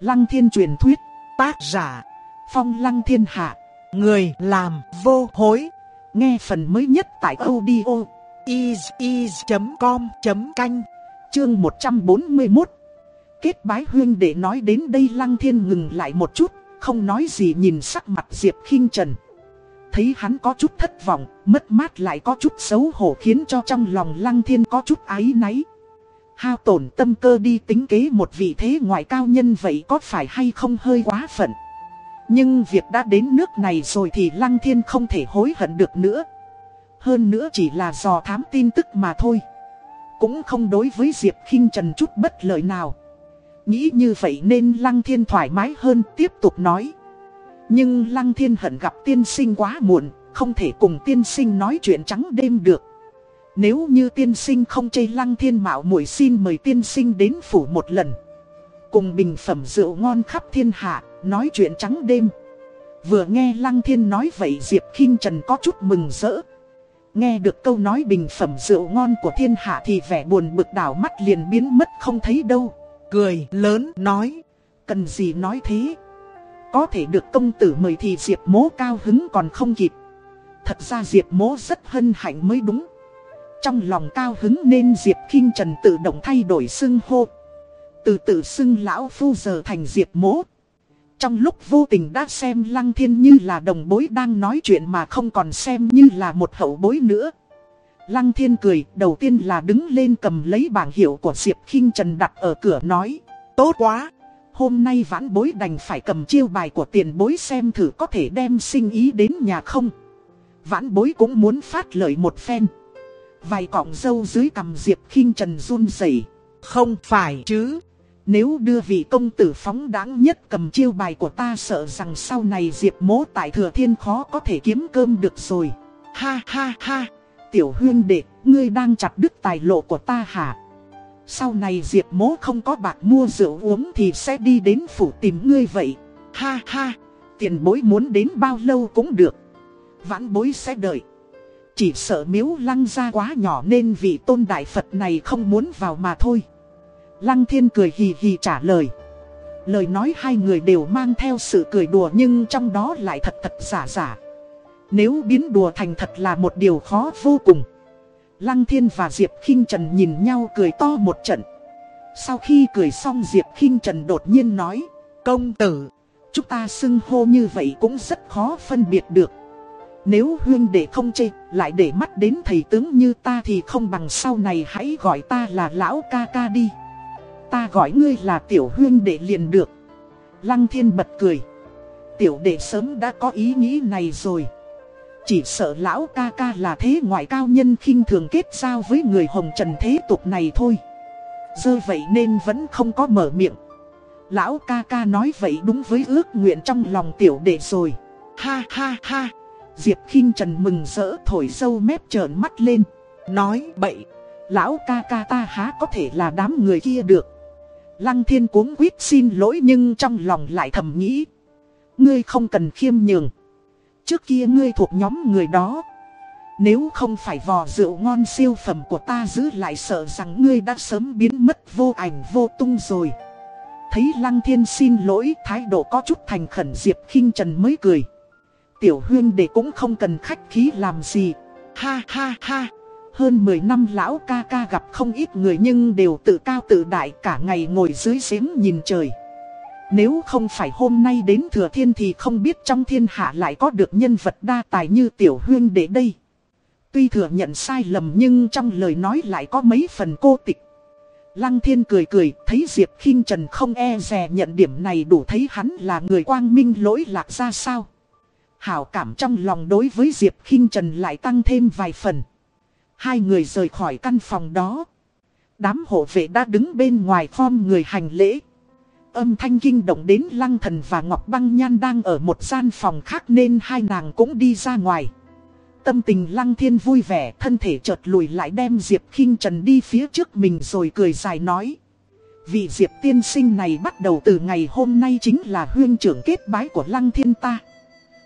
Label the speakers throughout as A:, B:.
A: Lăng thiên truyền thuyết, tác giả, phong lăng thiên hạ, người làm vô hối. Nghe phần mới nhất tại audio is.com.canh, chương 141. Kết bái huyên để nói đến đây lăng thiên ngừng lại một chút, không nói gì nhìn sắc mặt Diệp khinh Trần. Thấy hắn có chút thất vọng, mất mát lại có chút xấu hổ khiến cho trong lòng lăng thiên có chút ái náy. Hao tổn tâm cơ đi tính kế một vị thế ngoại cao nhân vậy có phải hay không hơi quá phận. Nhưng việc đã đến nước này rồi thì lăng thiên không thể hối hận được nữa. Hơn nữa chỉ là dò thám tin tức mà thôi. Cũng không đối với Diệp khinh Trần chút bất lợi nào. Nghĩ như vậy nên Lăng Thiên thoải mái hơn tiếp tục nói. Nhưng Lăng Thiên hận gặp tiên sinh quá muộn, không thể cùng tiên sinh nói chuyện trắng đêm được. Nếu như tiên sinh không chê Lăng Thiên mạo muội xin mời tiên sinh đến phủ một lần. Cùng bình phẩm rượu ngon khắp thiên hạ, nói chuyện trắng đêm. Vừa nghe Lăng Thiên nói vậy Diệp khinh Trần có chút mừng rỡ. Nghe được câu nói bình phẩm rượu ngon của thiên hạ thì vẻ buồn bực đảo mắt liền biến mất không thấy đâu cười lớn nói, cần gì nói thế. Có thể được công tử mời thì Diệp mố cao hứng còn không kịp. Thật ra Diệp mố rất hân hạnh mới đúng. Trong lòng cao hứng nên Diệp khinh Trần tự động thay đổi xưng hô. Từ từ xưng lão phu giờ thành Diệp mố. Trong lúc vô tình đã xem Lăng Thiên như là đồng bối đang nói chuyện mà không còn xem như là một hậu bối nữa. Lăng thiên cười, đầu tiên là đứng lên cầm lấy bảng hiệu của Diệp khinh Trần đặt ở cửa nói. Tốt quá! Hôm nay vãn bối đành phải cầm chiêu bài của tiền bối xem thử có thể đem sinh ý đến nhà không. Vãn bối cũng muốn phát lời một phen. Vài cọng dâu dưới cầm Diệp khinh Trần run rẩy Không phải chứ. Nếu đưa vị công tử phóng đáng nhất cầm chiêu bài của ta sợ rằng sau này Diệp mố tại thừa thiên khó có thể kiếm cơm được rồi. Ha ha ha. Tiểu huyên đệ, ngươi đang chặt đứt tài lộ của ta hả? Sau này Diệp mố không có bạc mua rượu uống thì sẽ đi đến phủ tìm ngươi vậy. Ha ha, tiền bối muốn đến bao lâu cũng được. Vãn bối sẽ đợi. Chỉ sợ miếu lăng ra quá nhỏ nên vị tôn đại Phật này không muốn vào mà thôi. Lăng thiên cười hì hì trả lời. Lời nói hai người đều mang theo sự cười đùa nhưng trong đó lại thật thật giả giả. Nếu biến đùa thành thật là một điều khó vô cùng. Lăng Thiên và Diệp khinh Trần nhìn nhau cười to một trận. Sau khi cười xong Diệp khinh Trần đột nhiên nói, công tử, chúng ta xưng hô như vậy cũng rất khó phân biệt được. Nếu huyên đệ không chê, lại để mắt đến thầy tướng như ta thì không bằng sau này hãy gọi ta là lão ca ca đi. Ta gọi ngươi là tiểu huyên đệ liền được. Lăng thiên bật cười. Tiểu đệ sớm đã có ý nghĩ này rồi. Chỉ sợ lão ca ca là thế ngoại cao nhân khinh thường kết giao với người hồng trần thế tục này thôi Dơ vậy nên vẫn không có mở miệng Lão ca ca nói vậy đúng với ước nguyện trong lòng tiểu đệ rồi Ha ha ha Diệp khinh trần mừng rỡ thổi sâu mép trợn mắt lên, Nói, bậy, Lão ca ca ta há có thể là đám người kia được? Lăng thiên cuống quýt xin lỗi nhưng trong lòng lại thầm nghĩ, Ngươi không cần khiêm nhường. Trước kia ngươi thuộc nhóm người đó. Nếu không phải vò rượu ngon siêu phẩm của ta giữ lại sợ rằng ngươi đã sớm biến mất vô ảnh vô tung rồi. Thấy Lăng Thiên xin lỗi, thái độ có chút thành khẩn, Diệp khinh Trần mới cười Tiểu huyên đệ cũng không cần khách khí làm gì Ha ha ha Hơn 10 năm lão ca ca gặp không ít người nhưng đều tự cao tự đại cả ngày ngồi dưới giếng nhìn trời nếu không phải hôm nay đến thừa thiên thì không biết trong thiên hạ lại có được nhân vật đa tài như tiểu huyên để đây. Tuy thừa nhận sai lầm nhưng trong lời nói lại có mấy phần cô tịch. Lăng thiên cười cười, thấy Diệp khinh Trần không e dè nhận điểm này đủ thấy hắn là người quang minh lỗi lạc ra sao. Hảo cảm trong lòng đối với Diệp khinh Trần lại tăng thêm vài phần. Hai người rời khỏi căn phòng đó. Đám hộ vệ đã đứng bên ngoài form người hành lễ. Âm thanh kinh động đến Lăng Thần và Ngọc Băng Nhan đang ở một gian phòng khác nên hai nàng cũng đi ra ngoài. Tâm tình Lăng Thiên vui vẻ, thân thể chợt lùi lại đem Diệp khinh Trần đi phía trước mình rồi cười dài nói. Vị Diệp tiên sinh này bắt đầu từ ngày hôm nay chính là huyên trưởng kết bái của Lăng Thiên ta.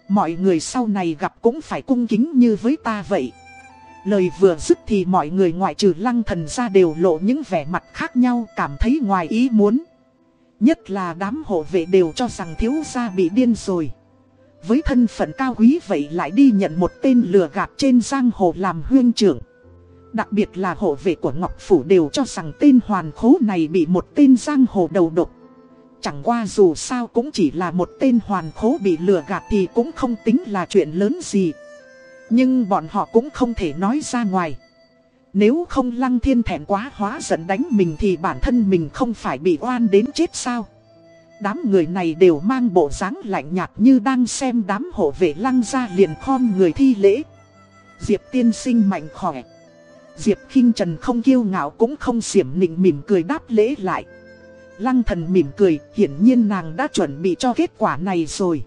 A: Mọi người sau này gặp cũng phải cung kính như với ta vậy. Lời vừa dứt thì mọi người ngoại trừ Lăng Thần ra đều lộ những vẻ mặt khác nhau cảm thấy ngoài ý muốn. Nhất là đám hộ vệ đều cho rằng thiếu gia bị điên rồi. Với thân phận cao quý vậy lại đi nhận một tên lừa gạt trên giang hồ làm huyên trưởng. Đặc biệt là hộ vệ của Ngọc Phủ đều cho rằng tên hoàn khố này bị một tên giang hồ đầu độc. Chẳng qua dù sao cũng chỉ là một tên hoàn khố bị lừa gạt thì cũng không tính là chuyện lớn gì. Nhưng bọn họ cũng không thể nói ra ngoài. Nếu không lăng thiên thẹn quá hóa giận đánh mình thì bản thân mình không phải bị oan đến chết sao. Đám người này đều mang bộ dáng lạnh nhạt như đang xem đám hộ vệ lăng ra liền khom người thi lễ. Diệp tiên sinh mạnh khỏe. Diệp khinh Trần không kiêu ngạo cũng không xiểm nịnh mỉm cười đáp lễ lại. Lăng thần mỉm cười, hiển nhiên nàng đã chuẩn bị cho kết quả này rồi.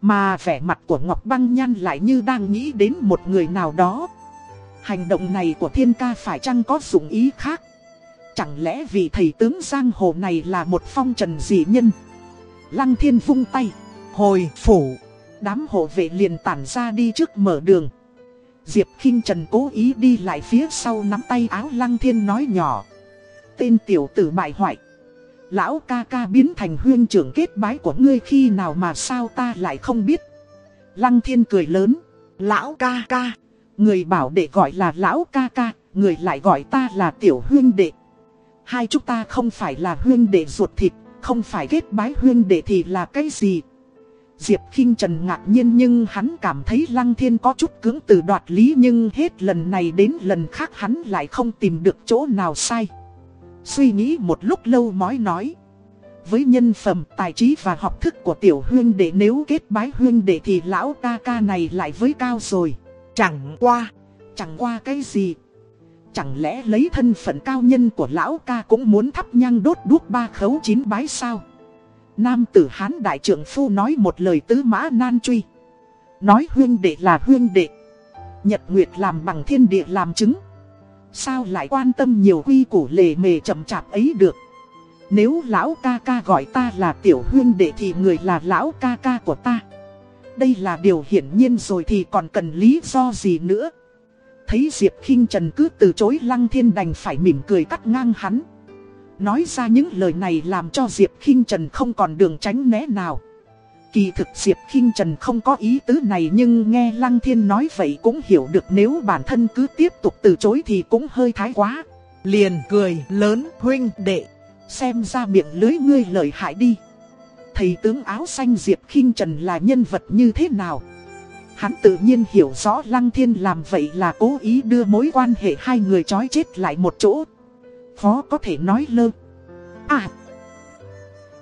A: Mà vẻ mặt của Ngọc Băng nhan lại như đang nghĩ đến một người nào đó. Hành động này của thiên ca phải chăng có dụng ý khác? Chẳng lẽ vì thầy tướng Giang Hồ này là một phong trần dị nhân? Lăng thiên vung tay, hồi phủ, đám hộ vệ liền tản ra đi trước mở đường. Diệp khinh Trần cố ý đi lại phía sau nắm tay áo Lăng Thiên nói nhỏ. Tên tiểu tử bại hoại. Lão ca ca biến thành huyên trưởng kết bái của ngươi khi nào mà sao ta lại không biết. Lăng Thiên cười lớn. Lão ca ca. Người bảo đệ gọi là lão ca ca, người lại gọi ta là tiểu huyên đệ. Hai chúng ta không phải là huyên đệ ruột thịt, không phải kết bái huyên đệ thì là cái gì. Diệp khinh Trần ngạc nhiên nhưng hắn cảm thấy Lăng Thiên có chút cứng từ đoạt lý nhưng hết lần này đến lần khác hắn lại không tìm được chỗ nào sai. Suy nghĩ một lúc lâu mói nói. Với nhân phẩm, tài trí và học thức của tiểu huyên đệ nếu kết bái huyên đệ thì lão ca ca này lại với cao rồi. Chẳng qua, chẳng qua cái gì. Chẳng lẽ lấy thân phận cao nhân của lão ca cũng muốn thắp nhang đốt đuốc ba khấu chín bái sao? Nam tử hán đại trưởng phu nói một lời tứ mã nan truy. Nói huyên đệ là huyên đệ. Nhật Nguyệt làm bằng thiên địa làm chứng. Sao lại quan tâm nhiều quy củ lề mề chậm chạp ấy được. Nếu lão ca ca gọi ta là tiểu huyên đệ thì người là lão ca ca của ta. Đây là điều hiển nhiên rồi thì còn cần lý do gì nữa. Thấy Diệp khinh Trần cứ từ chối Lăng Thiên đành phải mỉm cười cắt ngang hắn. Nói ra những lời này làm cho Diệp khinh Trần không còn đường tránh né nào. Kỳ thực Diệp khinh Trần không có ý tứ này nhưng nghe Lăng Thiên nói vậy cũng hiểu được nếu bản thân cứ tiếp tục từ chối thì cũng hơi thái quá. Liền cười lớn huynh đệ, xem ra miệng lưới ngươi lợi hại đi. Thầy tướng áo xanh Diệp khinh Trần là nhân vật như thế nào? Hắn tự nhiên hiểu rõ Lăng Thiên làm vậy là cố ý đưa mối quan hệ hai người chói chết lại một chỗ. Khó có thể nói lơ. À.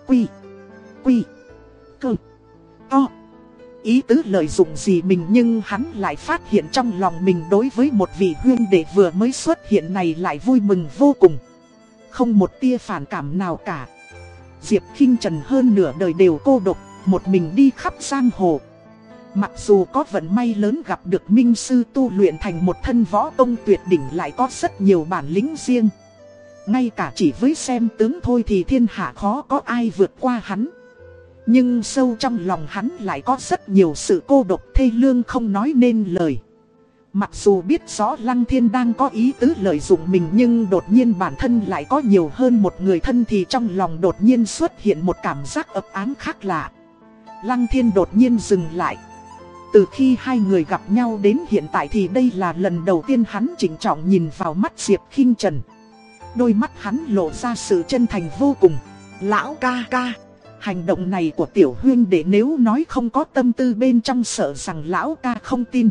A: Quy. Quy. Cơ. To. Ý tứ lợi dụng gì mình nhưng hắn lại phát hiện trong lòng mình đối với một vị huyên đệ vừa mới xuất hiện này lại vui mừng vô cùng. Không một tia phản cảm nào cả. Diệp khinh Trần hơn nửa đời đều cô độc, một mình đi khắp giang hồ. Mặc dù có vận may lớn gặp được minh sư tu luyện thành một thân võ công tuyệt đỉnh lại có rất nhiều bản lĩnh riêng. Ngay cả chỉ với xem tướng thôi thì thiên hạ khó có ai vượt qua hắn. Nhưng sâu trong lòng hắn lại có rất nhiều sự cô độc thê lương không nói nên lời. Mặc dù biết rõ Lăng Thiên đang có ý tứ lợi dụng mình nhưng đột nhiên bản thân lại có nhiều hơn một người thân thì trong lòng đột nhiên xuất hiện một cảm giác ập ám khác lạ. Lăng Thiên đột nhiên dừng lại. Từ khi hai người gặp nhau đến hiện tại thì đây là lần đầu tiên hắn chỉnh trọng nhìn vào mắt Diệp khinh Trần. Đôi mắt hắn lộ ra sự chân thành vô cùng. Lão ca ca. Hành động này của tiểu huyên để nếu nói không có tâm tư bên trong sợ rằng lão ca không tin.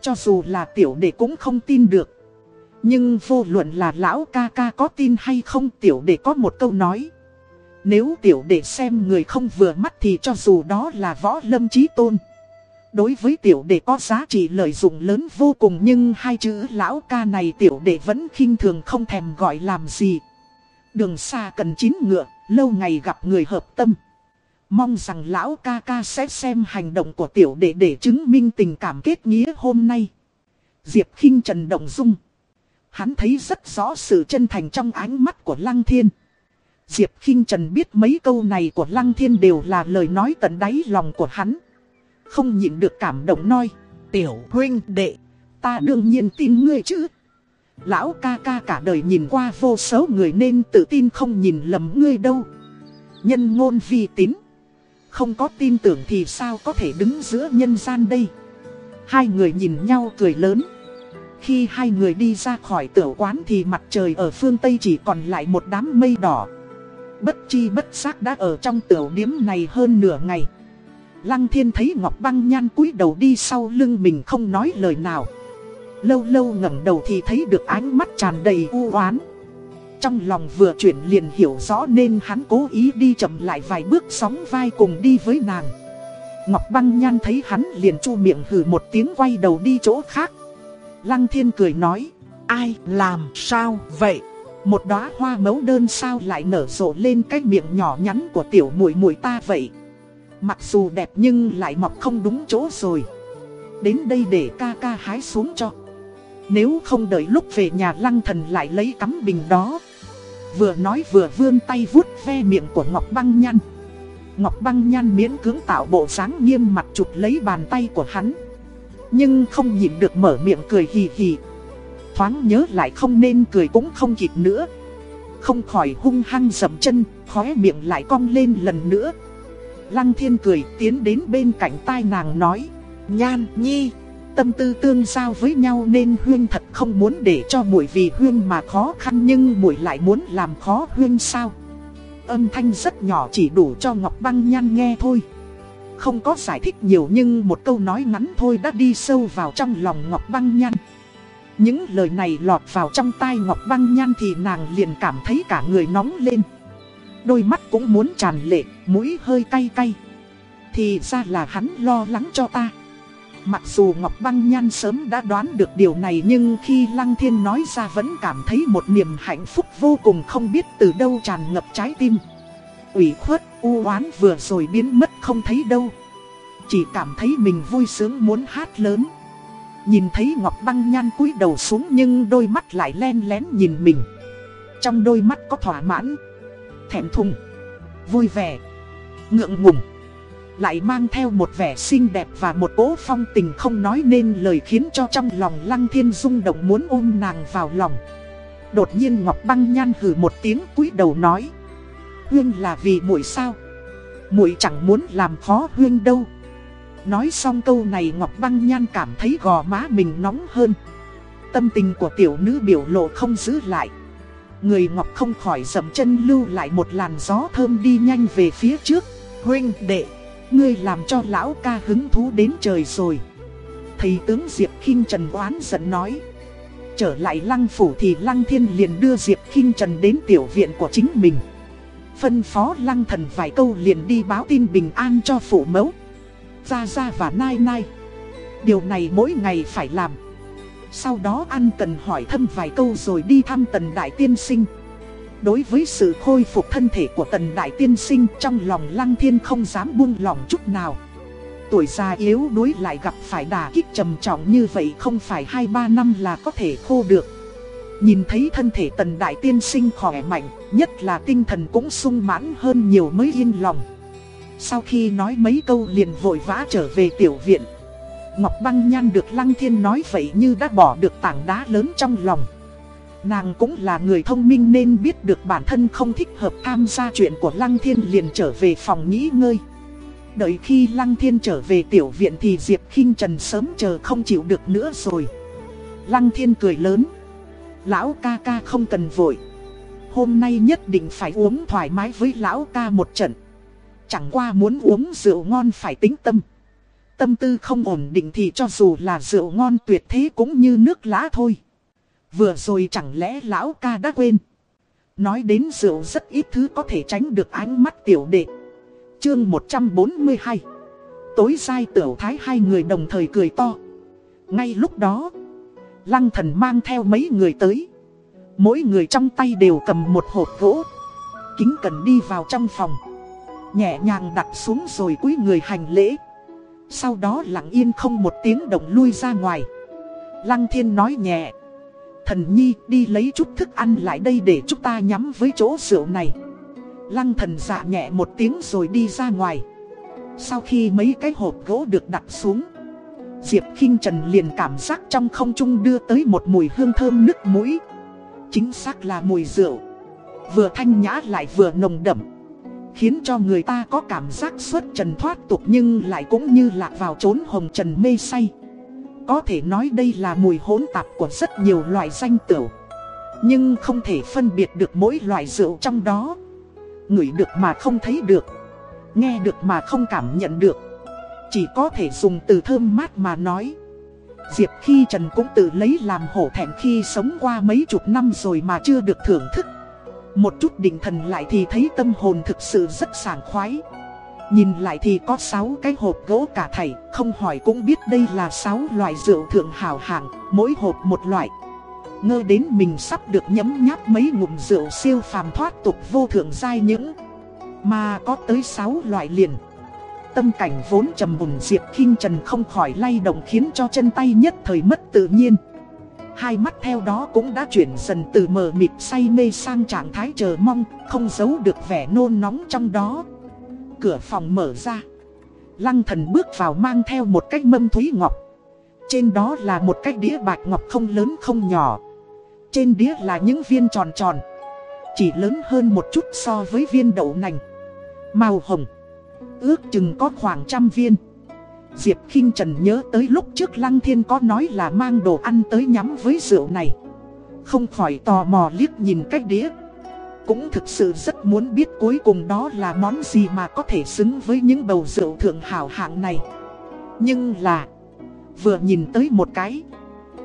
A: Cho dù là tiểu đệ cũng không tin được. Nhưng vô luận là lão ca ca có tin hay không tiểu đệ có một câu nói. Nếu tiểu đệ xem người không vừa mắt thì cho dù đó là võ lâm trí tôn. Đối với tiểu đệ có giá trị lợi dụng lớn vô cùng nhưng hai chữ lão ca này tiểu đệ vẫn khinh thường không thèm gọi làm gì. Đường xa cần chín ngựa, lâu ngày gặp người hợp tâm. Mong rằng lão ca ca sẽ xem hành động của tiểu đệ để chứng minh tình cảm kết nghĩa hôm nay. Diệp khinh Trần Động Dung. Hắn thấy rất rõ sự chân thành trong ánh mắt của Lăng Thiên. Diệp khinh Trần biết mấy câu này của Lăng Thiên đều là lời nói tận đáy lòng của hắn. Không nhịn được cảm động nói. Tiểu huynh đệ, ta đương nhiên tin ngươi chứ. Lão ca ca cả đời nhìn qua vô số người nên tự tin không nhìn lầm ngươi đâu. Nhân ngôn vi tín. Không có tin tưởng thì sao có thể đứng giữa nhân gian đây. Hai người nhìn nhau cười lớn. Khi hai người đi ra khỏi tiểu quán thì mặt trời ở phương Tây chỉ còn lại một đám mây đỏ. Bất chi bất giác đã ở trong tiểu điếm này hơn nửa ngày. Lăng thiên thấy Ngọc Băng Nhan cúi đầu đi sau lưng mình không nói lời nào. Lâu lâu ngẩng đầu thì thấy được ánh mắt tràn đầy u oán. Trong lòng vừa chuyển liền hiểu rõ nên hắn cố ý đi chậm lại vài bước sóng vai cùng đi với nàng. Ngọc Băng Nhan thấy hắn liền chu miệng hừ một tiếng quay đầu đi chỗ khác. Lăng Thiên cười nói, ai làm sao vậy? Một đóa hoa mấu đơn sao lại nở rộ lên cái miệng nhỏ nhắn của tiểu muội muội ta vậy? Mặc dù đẹp nhưng lại mọc không đúng chỗ rồi. Đến đây để ca ca hái xuống cho. Nếu không đợi lúc về nhà lăng thần lại lấy cắm bình đó. Vừa nói vừa vươn tay vuốt ve miệng của Ngọc Băng Nhăn. Ngọc Băng Nhan miễn cưỡng tạo bộ dáng nghiêm mặt chụp lấy bàn tay của hắn. Nhưng không nhịn được mở miệng cười hì hì. Thoáng nhớ lại không nên cười cũng không kịp nữa. Không khỏi hung hăng dầm chân, khóe miệng lại cong lên lần nữa. Lăng thiên cười tiến đến bên cạnh tai nàng nói. Nhan, nhi, tâm tư tương giao với nhau nên Huyên thật không muốn để cho muội vì Huyên mà khó khăn nhưng muội lại muốn làm khó Huyên sao? Âm thanh rất nhỏ chỉ đủ cho Ngọc Băng Nhan nghe thôi. Không có giải thích nhiều nhưng một câu nói ngắn thôi đã đi sâu vào trong lòng Ngọc Băng Nhan. Những lời này lọt vào trong tai Ngọc Băng Nhan thì nàng liền cảm thấy cả người nóng lên. Đôi mắt cũng muốn tràn lệ, mũi hơi cay cay. Thì ra là hắn lo lắng cho ta. Mặc dù Ngọc Băng Nhan sớm đã đoán được điều này nhưng khi Lăng Thiên nói ra vẫn cảm thấy một niềm hạnh phúc vô cùng không biết từ đâu tràn ngập trái tim. ủy khuất, u oán vừa rồi biến mất không thấy đâu. Chỉ cảm thấy mình vui sướng muốn hát lớn. Nhìn thấy Ngọc Băng Nhan cúi đầu xuống nhưng đôi mắt lại len lén nhìn mình. Trong đôi mắt có thỏa mãn, thẹn thùng, vui vẻ, ngượng ngùng lại mang theo một vẻ xinh đẹp và một cố phong tình không nói nên lời khiến cho trong lòng Lăng Thiên rung động muốn ôm nàng vào lòng. Đột nhiên Ngọc Băng Nhan hừ một tiếng cúi đầu nói: "Huyên là vì muội sao? Muội chẳng muốn làm khó Huyên đâu." Nói xong câu này Ngọc Băng Nhan cảm thấy gò má mình nóng hơn. Tâm tình của tiểu nữ biểu lộ không giữ lại. Người Ngọc không khỏi dầm chân lưu lại một làn gió thơm đi nhanh về phía trước. Huynh đệ Ngươi làm cho lão ca hứng thú đến trời rồi. Thầy tướng Diệp khinh Trần oán giận nói. Trở lại lăng phủ thì lăng thiên liền đưa Diệp khinh Trần đến tiểu viện của chính mình. Phân phó lăng thần vài câu liền đi báo tin bình an cho phủ mẫu. Gia gia và nai nai. Điều này mỗi ngày phải làm. Sau đó ăn cần hỏi thăm vài câu rồi đi thăm tần đại tiên sinh. Đối với sự khôi phục thân thể của tần đại tiên sinh trong lòng lăng thiên không dám buông lòng chút nào. Tuổi già yếu đuối lại gặp phải đả kích trầm trọng như vậy không phải 2-3 năm là có thể khô được. Nhìn thấy thân thể tần đại tiên sinh khỏe mạnh, nhất là tinh thần cũng sung mãn hơn nhiều mới yên lòng. Sau khi nói mấy câu liền vội vã trở về tiểu viện. Ngọc Băng Nhan được Lăng Thiên nói vậy như đã bỏ được tảng đá lớn trong lòng. Nàng cũng là người thông minh nên biết được bản thân không thích hợp tham gia chuyện của Lăng Thiên liền trở về phòng nghỉ ngơi. Đợi khi Lăng Thiên trở về tiểu viện thì Diệp khinh Trần sớm chờ không chịu được nữa rồi. Lăng Thiên cười lớn. Lão ca ca không cần vội. Hôm nay nhất định phải uống thoải mái với lão ca một trận. Chẳng qua muốn uống rượu ngon phải tính tâm. Tâm tư không ổn định thì cho dù là rượu ngon tuyệt thế cũng như nước lá thôi. Vừa rồi chẳng lẽ lão ca đã quên. Nói đến rượu rất ít thứ có thể tránh được ánh mắt tiểu đệ. Chương 142 Tối sai tiểu thái hai người đồng thời cười to. Ngay lúc đó, lăng thần mang theo mấy người tới. Mỗi người trong tay đều cầm một hộp gỗ. Kính cần đi vào trong phòng. Nhẹ nhàng đặt xuống rồi cúi người hành lễ. Sau đó lặng yên không một tiếng động lui ra ngoài. Lăng thiên nói nhẹ. Thần nhi đi lấy chút thức ăn lại đây để chúng ta nhắm với chỗ rượu này. Lăng thần dạ nhẹ một tiếng rồi đi ra ngoài. Sau khi mấy cái hộp gỗ được đặt xuống, Diệp khinh Trần liền cảm giác trong không trung đưa tới một mùi hương thơm nức mũi. Chính xác là mùi rượu. Vừa thanh nhã lại vừa nồng đậm, khiến cho người ta có cảm giác xuất trần thoát tục nhưng lại cũng như lạc vào trốn hồng trần mê say. Có thể nói đây là mùi hỗn tạp của rất nhiều loại danh tửu. Nhưng không thể phân biệt được mỗi loại rượu trong đó. Ngửi được mà không thấy được. Nghe được mà không cảm nhận được. Chỉ có thể dùng từ thơm mát mà nói. Diệp Khi Trần cũng tự lấy làm hổ thẹn khi sống qua mấy chục năm rồi mà chưa được thưởng thức. Một chút định thần lại thì thấy tâm hồn thực sự rất sảng khoái. Nhìn lại thì có 6 cái hộp gỗ cả thảy, không hỏi cũng biết đây là 6 loại rượu thượng hảo hạng, mỗi hộp một loại. Ngơ đến mình sắp được nhấm nháp mấy ngụm rượu siêu phàm thoát tục vô thượng giai những. Mà có tới 6 loại liền. Tâm cảnh vốn trầm bùn Diệp khinh Trần không khỏi lay động khiến cho chân tay nhất thời mất tự nhiên. Hai mắt theo đó cũng đã chuyển dần từ mờ mịt say mê sang trạng thái chờ mong Không giấu được vẻ nôn nóng trong đó. Cửa phòng mở ra. Lăng thần bước vào mang theo một cái mâm thúy ngọc. Trên đó là một cái đĩa bạch ngọc không lớn không nhỏ. Trên đĩa là những viên tròn tròn, Chỉ lớn hơn một chút so với viên đậu nành. Màu hồng, Ước chừng có khoảng trăm viên. Diệp khinh Trần nhớ tới lúc trước Lăng Thiên có nói là mang đồ ăn tới nhắm với rượu này. Không khỏi tò mò liếc nhìn cách đĩa. Cũng thực sự rất muốn biết cuối cùng đó là món gì mà có thể xứng với những bầu rượu thượng hảo hạng này. Nhưng là, Vừa nhìn tới một cái,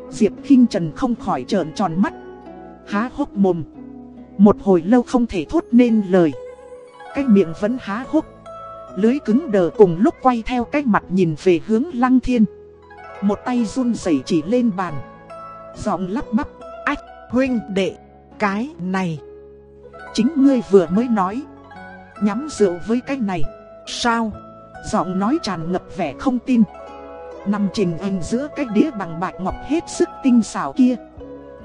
A: Diệp khinh Trần không khỏi trợn tròn mắt. Há hốc mồm. Một hồi lâu không thể thốt nên lời. Cái miệng vẫn há hốc. Lưới cứng đờ cùng lúc quay theo cái mặt nhìn về hướng lăng thiên. Một tay run rẩy chỉ lên bàn. Giọng lắp bắp, Ách, huynh đệ, Cái này Chính ngươi vừa mới nói. Nhắm rượu với cái này. Sao? Giọng nói tràn ngập vẻ không tin. Nằm trình hình giữa cái đĩa bằng bạc ngọc hết sức tinh xảo kia.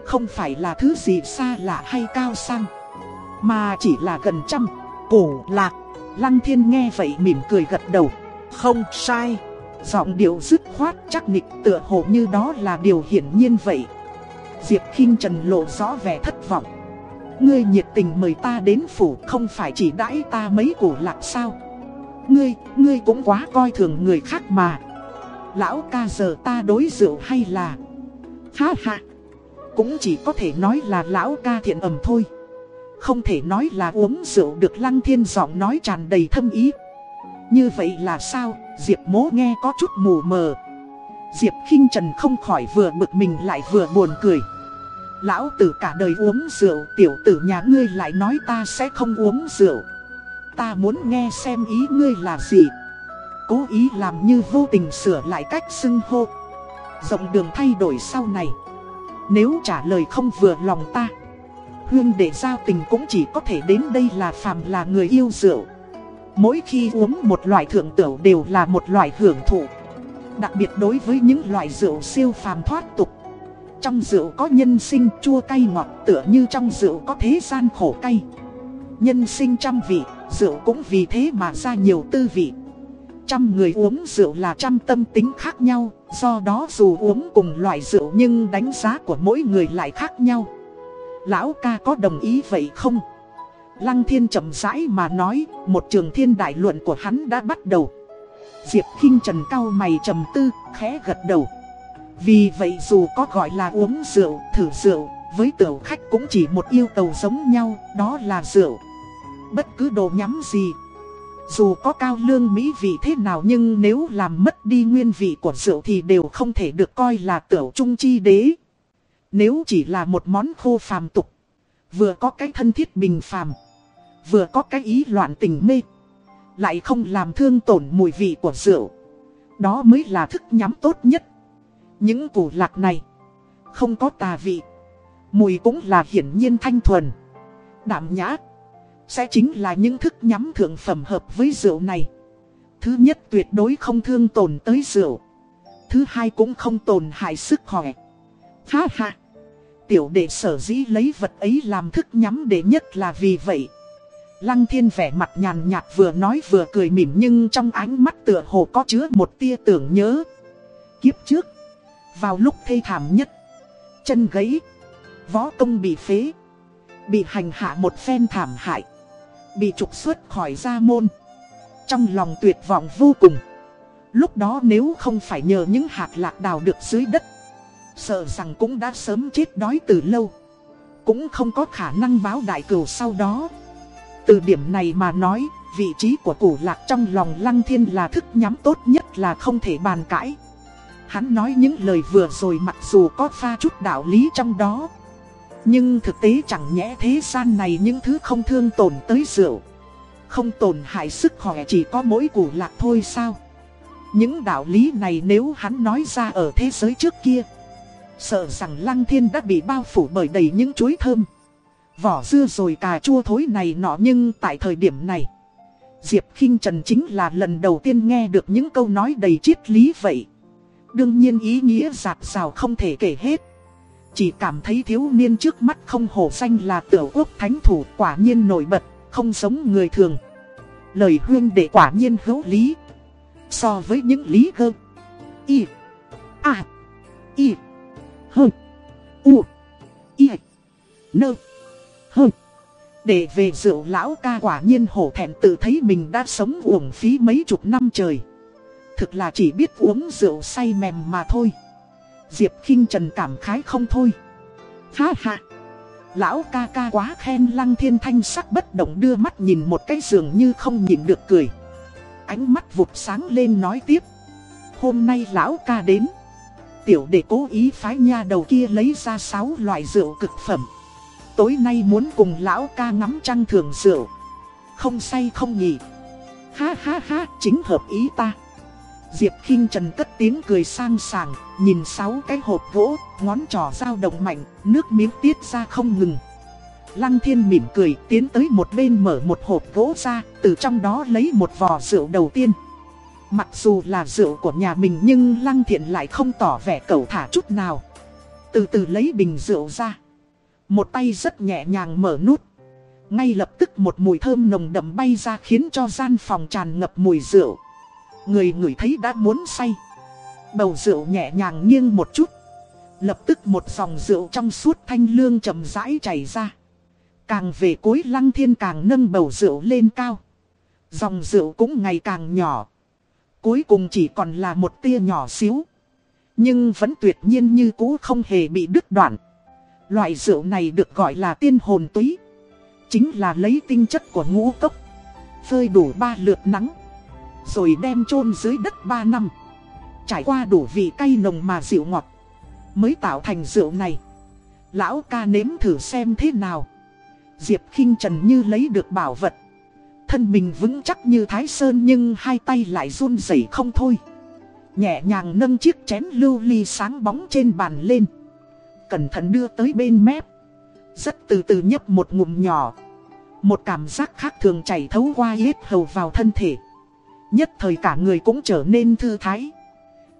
A: Không phải là thứ gì xa lạ hay cao sang, Mà chỉ là gần trăm. Cổ lạc, Lăng thiên nghe vậy mỉm cười gật đầu. Không sai. Giọng điệu dứt khoát chắc nịch tựa hồ như đó là điều hiển nhiên vậy. Diệp khinh Trần lộ rõ vẻ thất vọng. Ngươi nhiệt tình mời ta đến phủ không phải chỉ đãi ta mấy cổ lạc sao? Ngươi, ngươi cũng quá coi thường người khác mà. Lão ca giờ ta đối rượu hay là? Ha ha. Cũng chỉ có thể nói là lão ca thiện ẩm thôi. Không thể nói là uống rượu được lăng thiên giọng nói tràn đầy thâm ý. Như vậy là sao? Diệp mố nghe có chút mù mờ. Diệp khinh Trần không khỏi vừa bực mình lại vừa buồn cười. Lão tử cả đời uống rượu, Tiểu tử nhà ngươi lại nói ta sẽ không uống rượu. Ta muốn nghe xem ý ngươi là gì. Cố ý làm như vô tình sửa lại cách xưng hô. Rộng đường thay đổi sau này. Nếu trả lời không vừa lòng ta, Huyên để giao tình cũng chỉ có thể đến đây là phàm là người yêu rượu. Mỗi khi uống một loại thượng tửu đều là một loại hưởng thụ. Đặc biệt đối với những loại rượu siêu phàm thoát tục trong rượu có nhân sinh chua cay ngọt tựa như trong rượu có thế gian khổ cay Nhân sinh trăm vị, rượu cũng vì thế mà ra nhiều tư vị Trăm người uống rượu là trăm tâm tính khác nhau, do đó dù uống cùng loại rượu nhưng đánh giá của mỗi người lại khác nhau. Lão ca có đồng ý vậy không? Lăng thiên chậm rãi mà nói, một trường thiên đại luận của hắn đã bắt đầu. Diệp khinh Trần cao mày trầm tư, khẽ gật đầu. Vì vậy dù có gọi là uống rượu, thử rượu, với tiểu khách cũng chỉ một yêu cầu giống nhau, đó là rượu. Bất cứ đồ nhắm gì, dù có cao lương mỹ vị thế nào nhưng nếu làm mất đi nguyên vị của rượu thì đều không thể được coi là tiểu trung chi đế. Nếu chỉ là một món khô phàm tục, vừa có cái thân thiết bình phàm, vừa có cái ý loạn tình mê, lại không làm thương tổn mùi vị của rượu. Đó mới là thức nhắm tốt nhất. Những củ lạc này, không có tà vị, mùi cũng là hiển nhiên thanh thuần, đạm nhã. Sẽ chính là những thức nhắm thượng phẩm hợp với rượu này. Thứ nhất tuyệt đối không thương tổn tới rượu. Thứ hai cũng không tổn hại sức khỏe. Ha ha. Tiểu đệ sở dĩ lấy vật ấy làm thức nhắm đệ nhất là vì vậy. Lăng thiên vẻ mặt nhàn nhạt vừa nói vừa cười mỉm nhưng trong ánh mắt tựa hồ có chứa một tia tưởng nhớ. Kiếp trước vào lúc thê thảm nhất. Chân gãy, Võ công bị phế, Bị hành hạ một phen thảm hại, Bị trục xuất khỏi gia môn. Trong lòng tuyệt vọng vô cùng. Lúc đó nếu không phải nhờ những hạt lạc đào được dưới đất, Sợ rằng cũng đã sớm chết đói từ lâu. Cũng không có khả năng báo đại cửu sau đó. Từ điểm này mà nói, Vị trí của củ lạc trong lòng lăng thiên là thức nhắm tốt nhất là không thể bàn cãi. Hắn nói những lời vừa rồi mặc dù có pha chút đạo lý trong đó. Nhưng thực tế chẳng nhẽ thế gian này những thứ không thương tổn tới rượu, Không tổn hại sức khỏe chỉ có mỗi củ lạc thôi sao? Những đạo lý này nếu hắn nói ra ở thế giới trước kia, Sợ rằng lăng thiên đã bị bao phủ bởi đầy những chuối thơm, Vỏ dưa rồi cà chua thối này nọ. Nhưng tại thời điểm này, Diệp khinh Trần chính là lần đầu tiên nghe được những câu nói đầy triết lý vậy. Đương nhiên ý nghĩa giạt rào không thể kể hết. Chỉ cảm thấy thiếu niên trước mắt không hổ danh là tiểu quốc thánh thủ quả nhiên nổi bật, không giống người thường. Lời huyên đệ quả nhiên hữu lý. So với những lý gơ Y. A. Y. H U. Y. Nơ. H Để về rượu lão ca quả nhiên hổ thẹn tự thấy mình đã sống uổng phí mấy chục năm trời. Thực là chỉ biết uống rượu say mềm mà thôi. Diệp khinh Trần cảm khái không thôi. Ha ha. Lão ca ca quá khen lăng thiên thanh sắc bất động đưa mắt nhìn một cái giường như không nhìn được cười. Ánh mắt vụt sáng lên nói tiếp. Hôm nay lão ca đến. Tiểu để cố ý phái nha đầu kia lấy ra 6 loại rượu cực phẩm. Tối nay muốn cùng lão ca ngắm trăng thường rượu. Không say không nhỉ Ha ha ha, chính hợp ý ta. Diệp khinh Trần cất tiếng cười sang sảng, nhìn sáu cái hộp gỗ, ngón trỏ dao động mạnh, nước miếng tiết ra không ngừng. Lăng thiên mỉm cười tiến tới một bên mở một hộp gỗ ra, từ trong đó lấy một vò rượu đầu tiên. Mặc dù là rượu của nhà mình nhưng Lăng thiện lại không tỏ vẻ cầu thả chút nào. Từ từ lấy bình rượu ra. Một tay rất nhẹ nhàng mở nút. Ngay lập tức một mùi thơm nồng đậm bay ra khiến cho gian phòng tràn ngập mùi rượu. Người ngửi thấy đã muốn say. Bầu rượu nhẹ nhàng nghiêng một chút. Lập tức một dòng rượu trong suốt thanh lương chậm rãi chảy ra. Càng về cuối lăng thiên càng nâng bầu rượu lên cao. Dòng rượu cũng ngày càng nhỏ. Cuối cùng chỉ còn là một tia nhỏ xíu. Nhưng vẫn tuyệt nhiên như cũ không hề bị đứt đoạn. Loại rượu này được gọi là tiên hồn túy. Chính là lấy tinh chất của ngũ cốc. Phơi đủ ba lượt nắng rồi đem chôn dưới đất 3 năm. Trải qua đủ vị cay nồng mà rượu ngọt Mới tạo thành rượu này. Lão ca nếm thử xem thế nào. Diệp khinh Trần như lấy được bảo vật. Thân mình vững chắc như thái sơn nhưng hai tay lại run rẩy không thôi. Nhẹ nhàng nâng chiếc chén lưu ly sáng bóng trên bàn lên. Cẩn thận đưa tới bên mép. Rất từ từ nhấp một ngụm nhỏ. Một cảm giác khác thường chảy thấu qua hết hầu vào thân thể. Nhất thời cả người cũng trở nên thư thái.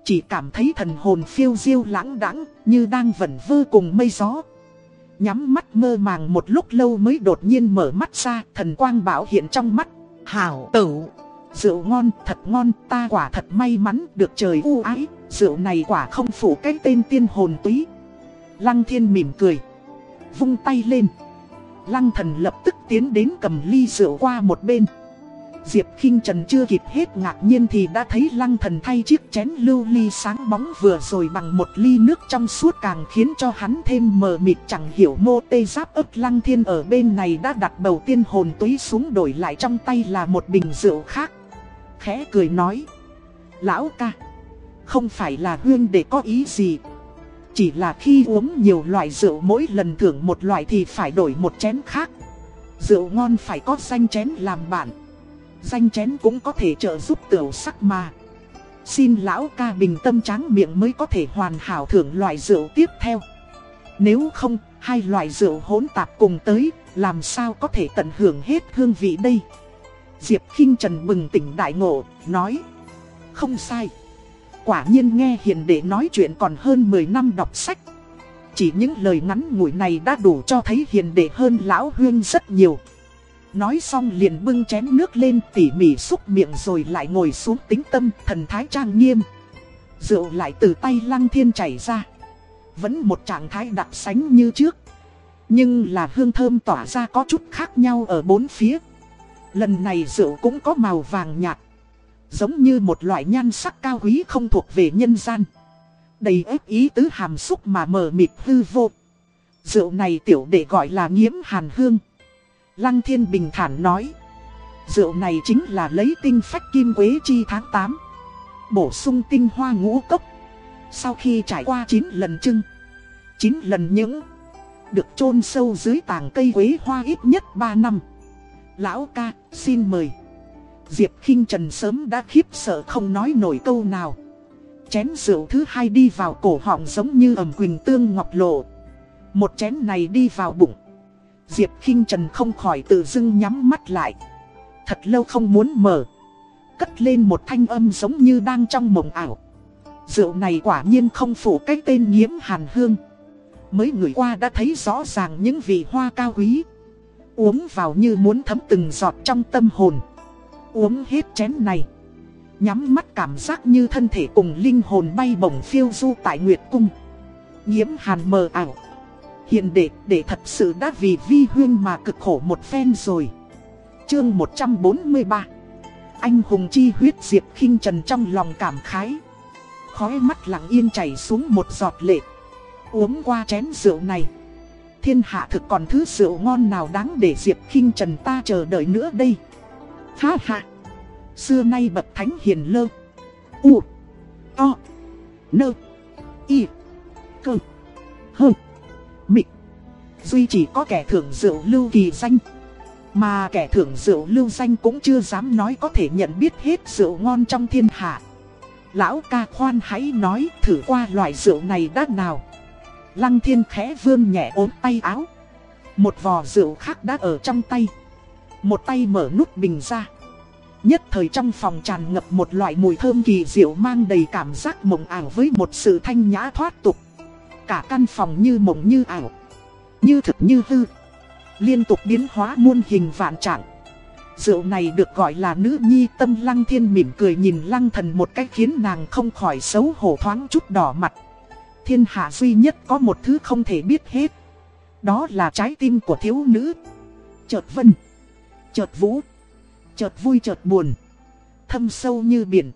A: Chỉ cảm thấy thần hồn phiêu diêu lãng đãng Như đang vẩn vơ cùng mây gió. Nhắm mắt mơ màng một lúc lâu mới đột nhiên mở mắt ra, Thần quang bảo hiện trong mắt. Hảo tử, Rượu ngon, thật ngon, ta quả thật may mắn được trời u ái, Rượu này quả không phủ cái tên tiên hồn túy. Lăng thiên mỉm cười, Vung tay lên. Lăng thần lập tức tiến đến cầm ly rượu qua một bên. Diệp khinh Trần chưa kịp hết ngạc nhiên thì đã thấy lăng thần thay chiếc chén lưu ly sáng bóng vừa rồi bằng một ly nước trong suốt càng khiến cho hắn thêm mờ mịt chẳng hiểu mô tê giáp ức lăng thiên ở bên này đã đặt bầu tiên hồn túy xuống đổi lại trong tay là một bình rượu khác. Khẽ cười nói, lão ca, không phải là huyên để có ý gì. Chỉ là khi uống nhiều loại rượu mỗi lần thưởng một loại thì phải đổi một chén khác. Rượu ngon phải có danh chén làm bạn. Danh chén cũng có thể trợ giúp tiểu sắc mà. Xin lão ca bình tâm tráng miệng mới có thể hoàn hảo thưởng loại rượu tiếp theo. Nếu không, hai loại rượu hỗn tạp cùng tới, làm sao có thể tận hưởng hết hương vị đây? Diệp khinh Trần bừng tỉnh đại ngộ, nói Không sai. Quả nhiên nghe hiền để nói chuyện còn hơn 10 năm đọc sách. Chỉ những lời ngắn ngủi này đã đủ cho thấy hiền đệ hơn lão huyên rất nhiều. Nói xong liền bưng chén nước lên tỉ mỉ xúc miệng rồi lại ngồi xuống tính tâm thần thái trang nghiêm Rượu lại từ tay lăng thiên chảy ra Vẫn một trạng thái đặc sánh như trước Nhưng là hương thơm tỏa ra có chút khác nhau ở bốn phía Lần này rượu cũng có màu vàng nhạt. Giống như một loại nhan sắc cao quý không thuộc về nhân gian. Đầy ép ý tứ hàm xúc mà mờ mịt hư vô. Rượu này tiểu đệ gọi là nghiễm hàn hương. Lăng thiên bình thản nói. Rượu này chính là lấy tinh phách kim quế chi tháng 8. Bổ sung tinh hoa ngũ cốc. Sau khi trải qua 9 lần trưng. 9 lần những. Được chôn sâu dưới tàng cây quế hoa ít nhất 3 năm. Lão ca, xin mời. Diệp khinh Trần sớm đã khiếp sợ không nói nổi câu nào. Chén rượu thứ hai đi vào cổ họng giống như ẩm quỳnh tương ngọc lộ. Một chén này đi vào bụng. Diệp khinh Trần không khỏi tự dưng nhắm mắt lại. Thật lâu không muốn mở. Cất lên một thanh âm giống như đang trong mộng ảo. Rượu này quả nhiên không phủ cái tên nhiễm hàn hương. Mới người qua đã thấy rõ ràng những vị hoa cao quý. Uống vào như muốn thấm từng giọt trong tâm hồn. Uống hết chén này. Nhắm mắt cảm giác như thân thể cùng linh hồn bay bổng phiêu du tại Nguyệt Cung. Nhiễm hàn mờ ảo hiền đệ, để thật sự đã vì vi huyên mà cực khổ một phen rồi. Chương 143 Anh hùng chi huyết diệp khinh trần trong lòng cảm khái. Khói mắt lặng yên chảy xuống một giọt lệ. Uống qua chén rượu này. Thiên hạ thực còn thứ rượu ngon nào đáng để diệp khinh trần ta chờ đợi nữa đây. Ha ha. Xưa nay bậc thánh hiền lơ. U. To. Nơ. Y. Cơ. Hơ. Duy chỉ có kẻ thưởng rượu lưu kỳ danh. Mà kẻ thưởng rượu lưu danh cũng chưa dám nói có thể nhận biết hết rượu ngon trong thiên hạ. Lão ca khoan hãy nói thử qua loại rượu này đã nào. Lăng thiên khẽ vươn nhẹ ốm tay áo. Một vò rượu khác đã ở trong tay. Một tay mở nút bình ra. Nhất thời trong phòng tràn ngập một loại mùi thơm kỳ diệu mang đầy cảm giác mộng ảo với một sự thanh nhã thoát tục. Cả căn phòng như mộng như ảo, như thực như hư. Liên tục biến hóa muôn hình vạn trạng. Rượu này được gọi là nữ nhi tâm lăng thiên mỉm cười nhìn lăng thần một cách khiến nàng không khỏi xấu hổ thoáng chút đỏ mặt. Thiên hạ duy nhất có một thứ không thể biết hết. Đó là trái tim của thiếu nữ. Chợt vân, chợt vũ chợt vui chợt buồn. Thâm sâu như biển.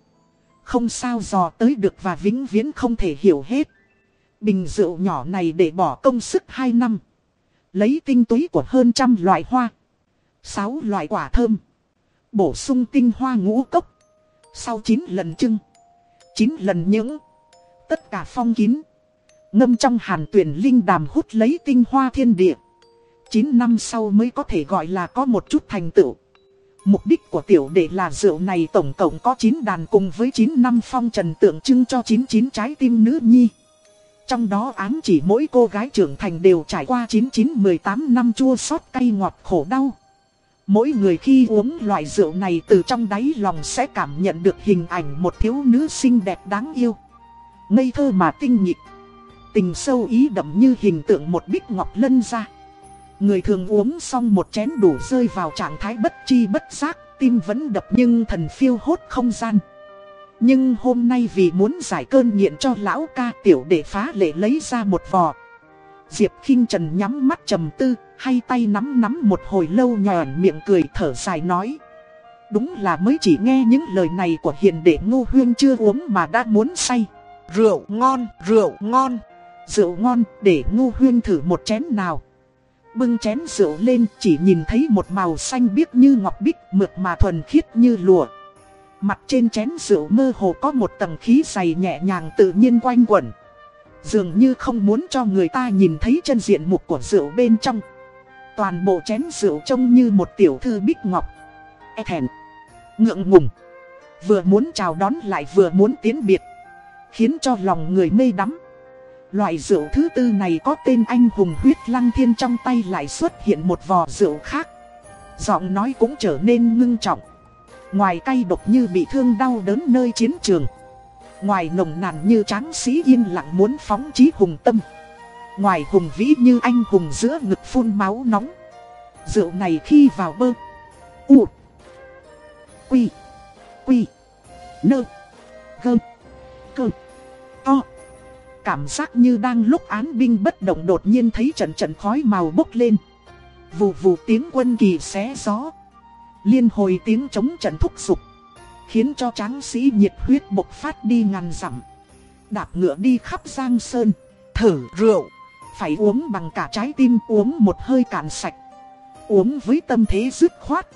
A: Không sao dò tới được và vĩnh viễn không thể hiểu hết. Bình rượu nhỏ này để bỏ công sức 2 năm. Lấy tinh túy của hơn trăm loại hoa. sáu loại quả thơm. Bổ sung tinh hoa ngũ cốc. Sau chín lần trưng. chín lần những. Tất cả phong kín. Ngâm trong hàn tuyển linh đàm hút lấy tinh hoa thiên địa. 9 năm sau mới có thể gọi là có một chút thành tựu. Mục đích của tiểu đệ là rượu này tổng cộng có 9 đàn cùng với 9 năm phong trần tượng trưng cho 99 trái tim nữ nhi. Trong đó ám chỉ mỗi cô gái trưởng thành đều trải qua 99-18 năm chua xót cay ngọt khổ đau. Mỗi người khi uống loại rượu này từ trong đáy lòng sẽ cảm nhận được hình ảnh một thiếu nữ xinh đẹp đáng yêu. Ngây thơ mà tinh nhịp. Tình sâu ý đậm như hình tượng một bích ngọc lân ra. Người thường uống xong một chén đủ rơi vào trạng thái bất chi bất giác, tim vẫn đập nhưng thần phiêu hốt không gian. Nhưng hôm nay vì muốn giải cơn nghiện cho lão ca tiểu để phá lệ lấy ra một vò. Diệp khinh Trần nhắm mắt trầm tư, hay tay nắm nắm một hồi lâu nhòn miệng cười thở dài nói. Đúng là mới chỉ nghe những lời này của hiền đệ ngô huyên chưa uống mà đã muốn say. Rượu ngon, rượu ngon, rượu ngon để ngô huyên thử một chén nào. Bưng chén rượu lên chỉ nhìn thấy một màu xanh biếc như ngọc bích mượt mà thuần khiết như lụa. Mặt trên chén rượu mơ hồ có một tầng khí dày nhẹ nhàng tự nhiên quanh quẩn. Dường như không muốn cho người ta nhìn thấy chân diện mục của rượu bên trong. Toàn bộ chén rượu trông như một tiểu thư bích ngọc. E thèn. Ngượng ngùng. Vừa muốn chào đón lại vừa muốn tiến biệt. Khiến cho lòng người mê đắm. Loại rượu thứ tư này có tên anh hùng huyết lăng thiên trong tay lại xuất hiện một vò rượu khác. Giọng nói cũng trở nên ngưng trọng. Ngoài cay độc như bị thương đau đớn nơi chiến trường. Ngoài nồng nàn như tráng sĩ yên lặng muốn phóng chí hùng tâm. Ngoài hùng vĩ như anh hùng giữa ngực phun máu nóng. Rượu này khi vào bơ. U. Quy. Quy. Nơ. Gơ. Cơ. To. Cảm giác như đang lúc án binh bất động đột nhiên thấy trận trận khói màu bốc lên. Vù vù tiếng quân kỳ xé gió. Liên hồi tiếng chống trận thúc sụp Khiến cho tráng sĩ nhiệt huyết bộc phát đi ngàn dặm. Đạp ngựa đi khắp Giang Sơn Thử rượu, Phải uống bằng cả trái tim, uống một hơi cạn sạch. Uống với tâm thế dứt khoát.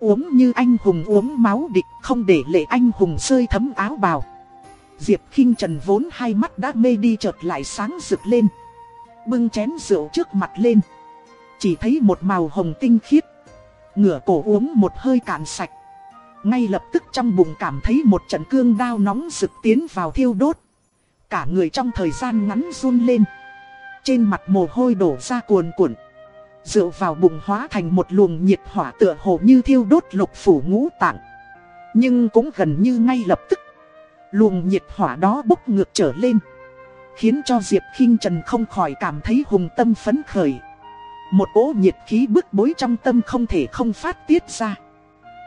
A: Uống như anh hùng uống máu địch, Không để lệ anh hùng rơi thấm áo bào. Diệp khinh Trần vốn hai mắt đã mê đi chợt lại sáng rực lên. Bưng chén rượu trước mặt lên. Chỉ thấy một màu hồng tinh khiết Ngửa cổ uống một hơi cạn sạch. Ngay lập tức trong bụng cảm thấy một trận cương đao nóng rực tiến vào thiêu đốt. Cả người trong thời gian ngắn run lên. Trên mặt mồ hôi đổ ra cuồn cuộn. Dựa vào bụng hóa thành một luồng nhiệt hỏa tựa hồ như thiêu đốt lục phủ ngũ tạng. Nhưng cũng gần như ngay lập tức, Luồng nhiệt hỏa đó bốc ngược trở lên, Khiến cho Diệp khinh Trần không khỏi cảm thấy hùng tâm phấn khởi. Một cỗ nhiệt khí bức bối trong tâm không thể không phát tiết ra.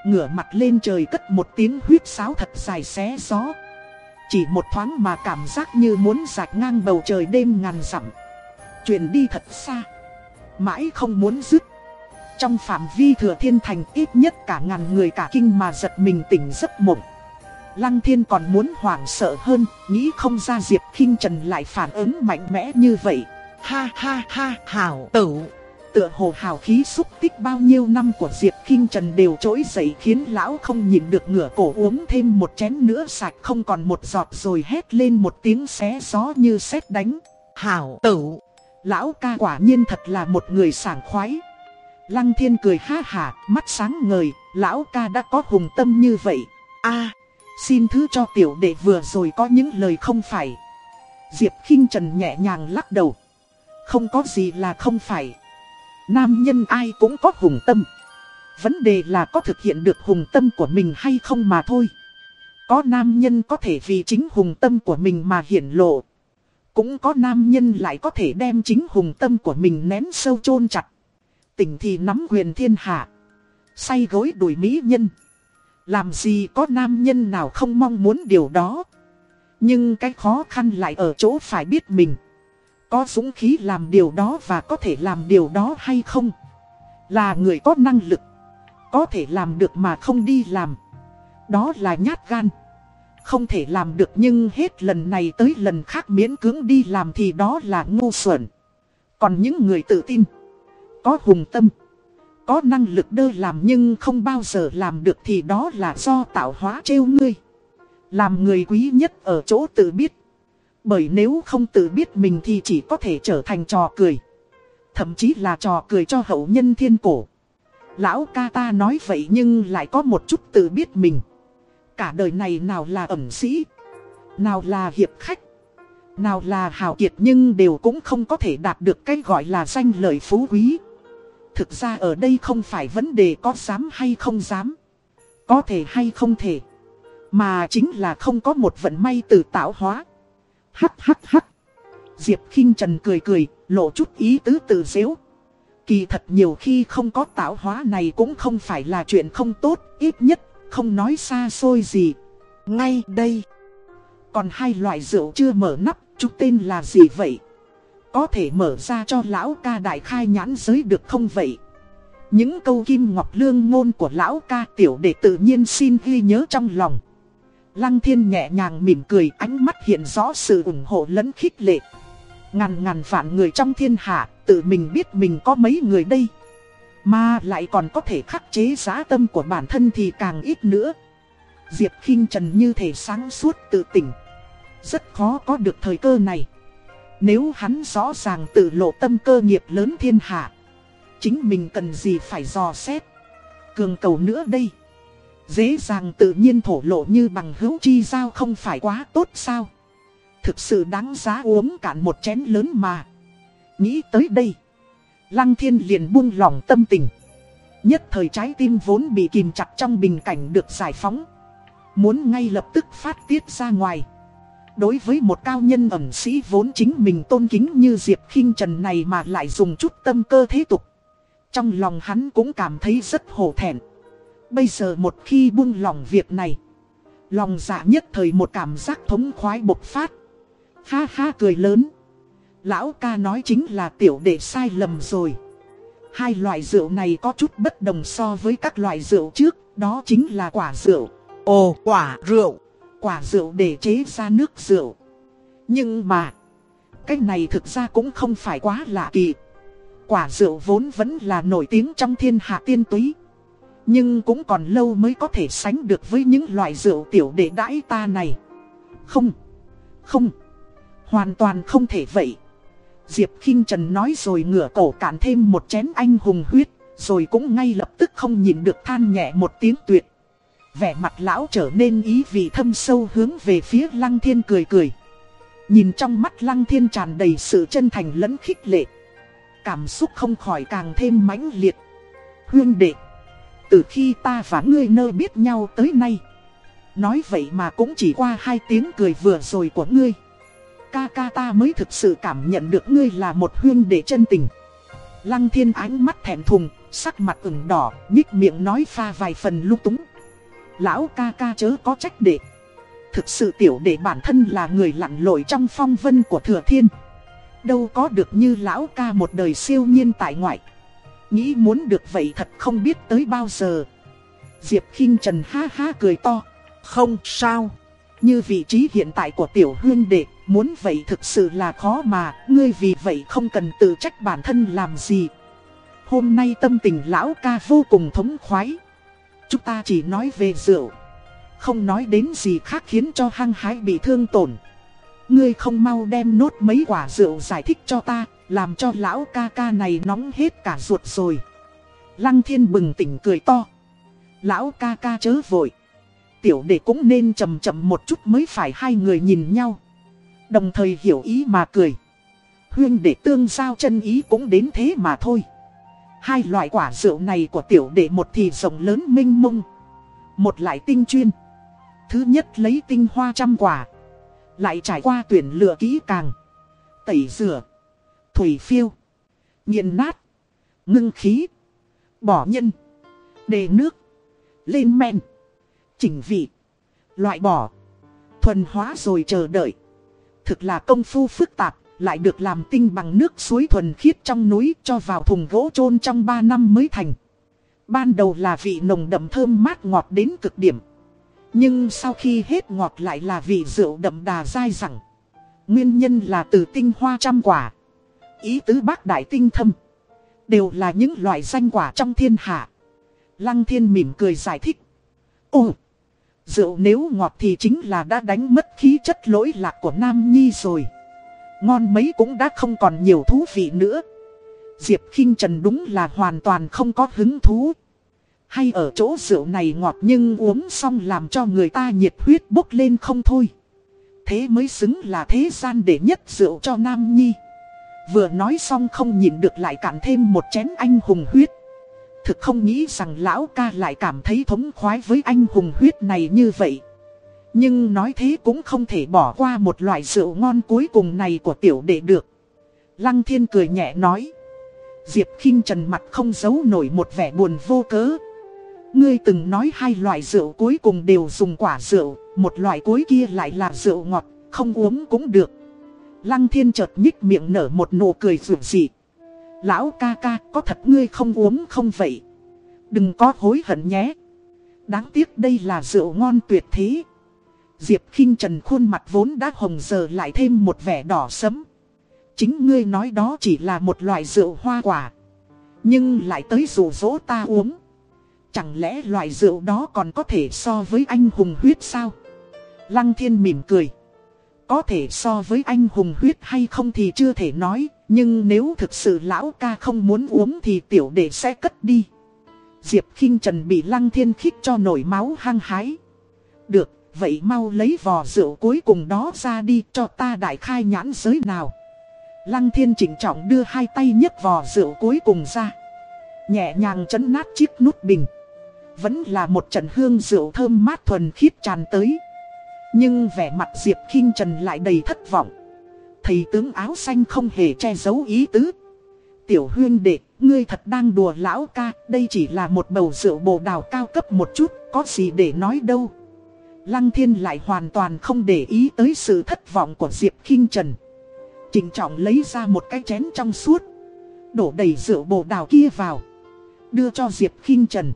A: Ngửa mặt lên trời cất một tiếng huyết sáo thật dài xé gió. Chỉ một thoáng mà cảm giác như muốn rạch ngang bầu trời đêm ngàn dặm. Truyền đi thật xa. Mãi không muốn dứt. Trong phạm vi thừa thiên thành ít nhất cả ngàn người cả kinh mà giật mình tỉnh giấc mộng. Lăng thiên còn muốn hoảng sợ hơn, nghĩ không ra Diệp khinh Trần lại phản ứng mạnh mẽ như vậy. Ha ha ha, hảo tửu Tựa hồ hào khí xúc tích bao nhiêu năm của Diệp khinh Trần đều trỗi dậy khiến lão không nhìn được ngửa cổ uống thêm một chén nữa sạch không còn một giọt rồi hét lên một tiếng xé gió như sét đánh. Hảo tử. Lão ca quả nhiên thật là một người sảng khoái. Lăng thiên cười ha hả, mắt sáng ngời, lão ca đã có hùng tâm như vậy. a Xin thứ cho tiểu đệ vừa rồi có những lời không phải. Diệp khinh Trần nhẹ nhàng lắc đầu. Không có gì là không phải. Nam nhân ai cũng có hùng tâm. Vấn đề là có thực hiện được hùng tâm của mình hay không mà thôi. Có nam nhân có thể vì chính hùng tâm của mình mà hiển lộ. Cũng có nam nhân lại có thể đem chính hùng tâm của mình nén sâu chôn chặt. Tỉnh thì nắm quyền thiên hạ. Say gối đuổi mỹ nhân. Làm gì có nam nhân nào không mong muốn điều đó. Nhưng cái khó khăn lại ở chỗ phải biết mình. Có dũng khí làm điều đó và có thể làm điều đó hay không. Là người có năng lực. Có thể làm được mà không đi làm. Đó là nhát gan. Không thể làm được nhưng hết lần này tới lần khác miễn cưỡng đi làm thì đó là ngu xuẩn. Còn những người tự tin. Có hùng tâm, có năng lực đơ làm nhưng không bao giờ làm được thì đó là do tạo hóa trêu ngươi. Làm người quý nhất ở chỗ tự biết. Bởi nếu không tự biết mình thì chỉ có thể trở thành trò cười. Thậm chí là trò cười cho hậu nhân thiên cổ. Lão ca ta nói vậy nhưng lại có một chút tự biết mình. Cả đời này nào là ẩm sĩ, nào là hiệp khách, nào là hào kiệt nhưng đều cũng không có thể đạt được cái gọi là danh lợi phú quý. Thực ra ở đây không phải vấn đề có dám hay không dám. Có thể hay không thể. Mà chính là không có một vận may từ tạo hóa. Hắc hắc hắc. Diệp khinh Trần cười cười, lộ chút ý tứ tự dễu. Kỳ thật nhiều khi không có tạo hóa này cũng không phải là chuyện không tốt, ít nhất, không nói xa xôi gì. Ngay đây. Còn hai loại rượu chưa mở nắp, chúng tên là gì vậy? Có thể mở ra cho lão ca đại khai nhãn giới được không vậy? Những câu kim ngọc lương ngôn của lão ca tiểu đệ tự nhiên xin ghi nhớ trong lòng. Lăng thiên nhẹ nhàng mỉm cười ánh mắt hiện rõ sự ủng hộ lẫn khích lệ. Ngàn ngàn vạn người trong thiên hạ, tự mình biết mình có mấy người đây. Mà lại còn có thể khắc chế giá tâm của bản thân thì càng ít nữa. Diệp khinh Trần như thể sáng suốt tự tỉnh. Rất khó có được thời cơ này. Nếu hắn rõ ràng tự lộ tâm cơ nghiệp lớn thiên hạ Chính mình cần gì phải dò xét Cường cầu nữa đây Dễ dàng tự nhiên thổ lộ như bằng hữu chi giao không phải quá tốt sao? Thực sự đáng giá uống cạn một chén lớn mà. Nghĩ tới đây, Lăng thiên liền buông lòng tâm tình. Nhất thời trái tim vốn bị kìm chặt trong bình cảnh được giải phóng. Muốn ngay lập tức phát tiết ra ngoài. Đối với một cao nhân ẩn sĩ vốn chính mình tôn kính như Diệp khinh Trần này mà lại dùng chút tâm cơ thế tục. Trong lòng hắn cũng cảm thấy rất hổ thẹn. Bây giờ một khi buông lòng việc này. Lòng dạ nhất thời một cảm giác thống khoái bộc phát. Ha ha cười lớn. Lão ca nói chính là tiểu đệ sai lầm rồi. Hai loại rượu này có chút bất đồng so với các loại rượu trước, đó chính là quả rượu.
B: Ồ, quả rượu.
A: Quả rượu để chế ra nước rượu. Nhưng mà, cái này thực ra cũng không phải quá lạ kỳ. Quả rượu vốn vẫn là nổi tiếng trong thiên hạ tiên túy. Nhưng cũng còn lâu mới có thể sánh được với những loại rượu tiểu đệ đãi ta này. Không, không, hoàn toàn không thể vậy. Diệp khinh Trần nói rồi ngửa cổ cạn thêm một chén anh hùng huyết, rồi cũng ngay lập tức không nhìn được than nhẹ một tiếng tuyệt. Vẻ mặt lão trở nên ý vị thâm sâu hướng về phía Lăng Thiên cười cười. Nhìn trong mắt Lăng Thiên tràn đầy sự chân thành lẫn khích lệ. Cảm xúc không khỏi càng thêm mãnh liệt. Huyên đệ, từ khi ta và ngươi nơ biết nhau tới nay. Nói vậy mà cũng chỉ qua hai tiếng cười vừa rồi của ngươi. Ca ca ta mới thực sự cảm nhận được ngươi là một huyên đệ chân tình. Lăng thiên ánh mắt thẹn thùng, sắc mặt ửng đỏ, nhích miệng nói pha vài phần lúc túng. Lão ca ca chớ có trách đệ. Thực sự tiểu đệ bản thân là người lặn lội trong phong vân của thừa thiên. Đâu có được như lão ca một đời siêu nhiên tại ngoại. Nghĩ muốn được vậy thật không biết tới bao giờ. Diệp khinh Trần ha ha cười to. Không sao. Như vị trí hiện tại của tiểu hương đệ, muốn vậy thực sự là khó mà, ngươi vì vậy không cần tự trách bản thân làm gì. Hôm nay tâm tình lão ca vô cùng thống khoái. Chúng ta chỉ nói về rượu. Không nói đến gì khác khiến cho hăng hái bị thương tổn. Ngươi không mau đem nốt mấy quả rượu giải thích cho ta, làm cho lão ca ca này nóng hết cả ruột rồi. Lăng thiên bừng tỉnh cười to. Lão ca ca chớ vội. Tiểu đệ cũng nên chậm chậm một chút mới phải hai người nhìn nhau. Đồng thời hiểu ý mà cười. Huyên đệ tương giao chân ý cũng đến thế mà thôi. Hai loại quả rượu này của tiểu đệ một thì rộng lớn minh mông. Một lại tinh chuyên. Thứ nhất lấy tinh hoa trăm quả. Lại trải qua tuyển lựa kỹ càng. Tẩy rửa. Thủy phiêu. Nghiền nát. Ngưng khí. Bỏ nhân. Đề nước. Lên men. Chỉnh vị. Loại bỏ. Thuần hóa rồi chờ đợi. Thực là công phu phức tạp. Lại được làm tinh bằng nước suối thuần khiết trong núi cho vào thùng gỗ chôn trong 3 năm mới thành. Ban đầu là vị nồng đậm thơm mát ngọt đến cực điểm. Nhưng sau khi hết ngọt lại là vị rượu đậm đà dai dẳng. Nguyên nhân là từ tinh hoa trăm quả. Ý tứ bác đại tinh thâm. Đều là những loại danh quả trong thiên hạ. Lăng thiên mỉm cười giải thích. Ồ! Rượu nếu ngọt thì chính là đã đánh mất khí chất lỗi lạc của Nam Nhi rồi. Ngon mấy cũng đã không còn nhiều thú vị nữa. Diệp khinh Trần đúng là hoàn toàn không có hứng thú. Hay ở chỗ rượu này ngọt nhưng uống xong làm cho người ta nhiệt huyết bốc lên không thôi. Thế mới xứng là thế gian để nhất rượu cho Nam Nhi. Vừa nói xong không nhìn được lại cạn thêm một chén anh hùng huyết. Thực không nghĩ rằng lão ca lại cảm thấy thống khoái với anh hùng huyết này như vậy. Nhưng nói thế cũng không thể bỏ qua một loại rượu ngon cuối cùng này của tiểu đệ được. Lăng thiên cười nhẹ nói. Diệp khinh trần mặt không giấu nổi một vẻ buồn vô cớ. Ngươi từng nói hai loại rượu cuối cùng đều dùng quả rượu, một loại cuối kia lại là rượu ngọt, không uống cũng được. Lăng thiên chợt nhích miệng nở một nụ cười dù dị. Lão ca ca, có thật ngươi không uống không vậy? Đừng có hối hận nhé. Đáng tiếc đây là rượu ngon tuyệt thế. Diệp khinh Trần khuôn mặt vốn đã hồng giờ lại thêm một vẻ đỏ sẫm. Chính ngươi nói đó chỉ là một loại rượu hoa quả. Nhưng lại tới rủ dỗ ta uống. Chẳng lẽ loại rượu đó còn có thể so với anh hùng huyết sao? Lăng thiên mỉm cười. Có thể so với anh hùng huyết hay không thì chưa thể nói, nhưng nếu thực sự lão ca không muốn uống thì tiểu đệ sẽ cất đi. Diệp khinh Trần bị lăng thiên khích cho nổi máu hăng hái. Được, vậy mau lấy vò rượu cuối cùng đó ra đi cho ta đại khai nhãn giới nào. Lăng thiên chỉnh trọng đưa hai tay nhấc vò rượu cuối cùng ra. Nhẹ nhàng chấn nát chiếc nút bình. Vẫn là một trận hương rượu thơm mát thuần khiết tràn tới. Nhưng vẻ mặt Diệp khinh Trần lại đầy thất vọng. Thầy tướng áo xanh không hề che giấu ý tứ. Tiểu huyên đệ, ngươi thật đang đùa lão ca, đây chỉ là một bầu rượu bồ đào cao cấp một chút, có gì để nói đâu. Lăng thiên lại hoàn toàn không để ý tới sự thất vọng của Diệp khinh Trần. Trình trọng lấy ra một cái chén trong suốt. Đổ đầy rượu bồ đào kia vào Đưa cho Diệp khinh Trần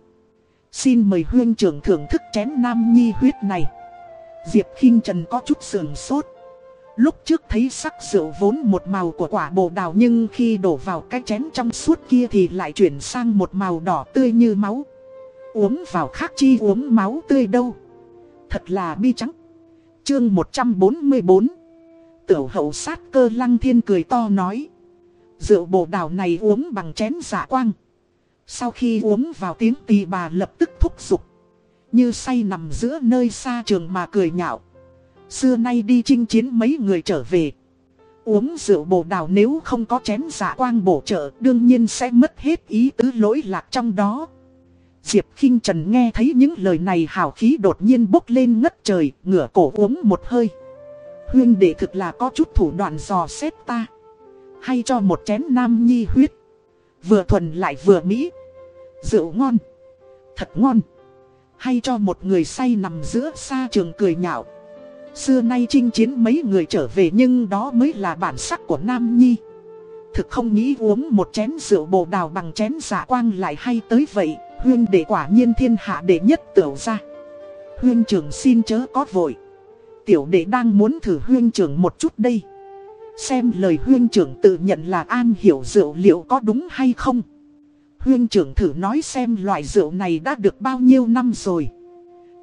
A: Xin mời huyên trưởng thưởng thức chén nam nhi huyết này Diệp khinh Trần có chút sườn sốt Lúc trước thấy sắc rượu vốn một màu của quả bồ đào nhưng khi đổ vào cái chén trong suốt kia thì lại chuyển sang một màu đỏ tươi như máu. Uống vào khác chi uống máu tươi đâu. Thật là bi trắng. Chương 144 Tiểu hậu sát cơ lăng thiên cười to nói. Rượu bồ đào này uống bằng chén giả quang. Sau khi uống vào tiếng tì bà lập tức thúc giục. Như say nằm giữa nơi xa trường mà cười nhạo. Xưa nay đi chinh chiến mấy người trở về. Uống rượu bồ đào nếu không có chén giả quang bổ trợ đương nhiên sẽ mất hết ý tứ lỗi lạc trong đó. Diệp khinh Trần nghe thấy những lời này hào khí đột nhiên bốc lên ngất trời, ngửa cổ uống một hơi. Huyên đệ thực là có chút thủ đoạn dò xét ta. Hay cho một chén nam nhi huyết. Vừa thuần lại vừa mỹ. Rượu ngon. Thật ngon. Hay cho một người say nằm giữa xa trường cười nhạo. Xưa nay chinh chiến mấy người trở về nhưng đó mới là bản sắc của Nam Nhi. Thực không nghĩ uống một chén rượu bồ đào bằng chén giả quang lại hay tới vậy, huyên đệ quả nhiên thiên hạ đệ nhất tiểu ra. Huyên trưởng xin chớ có vội. Tiểu đệ đang muốn thử huyên trưởng một chút đây. Xem lời huyên trưởng tự nhận là an hiểu rượu liệu có đúng hay không. Huyên trưởng thử nói xem loại rượu này đã được bao nhiêu năm rồi.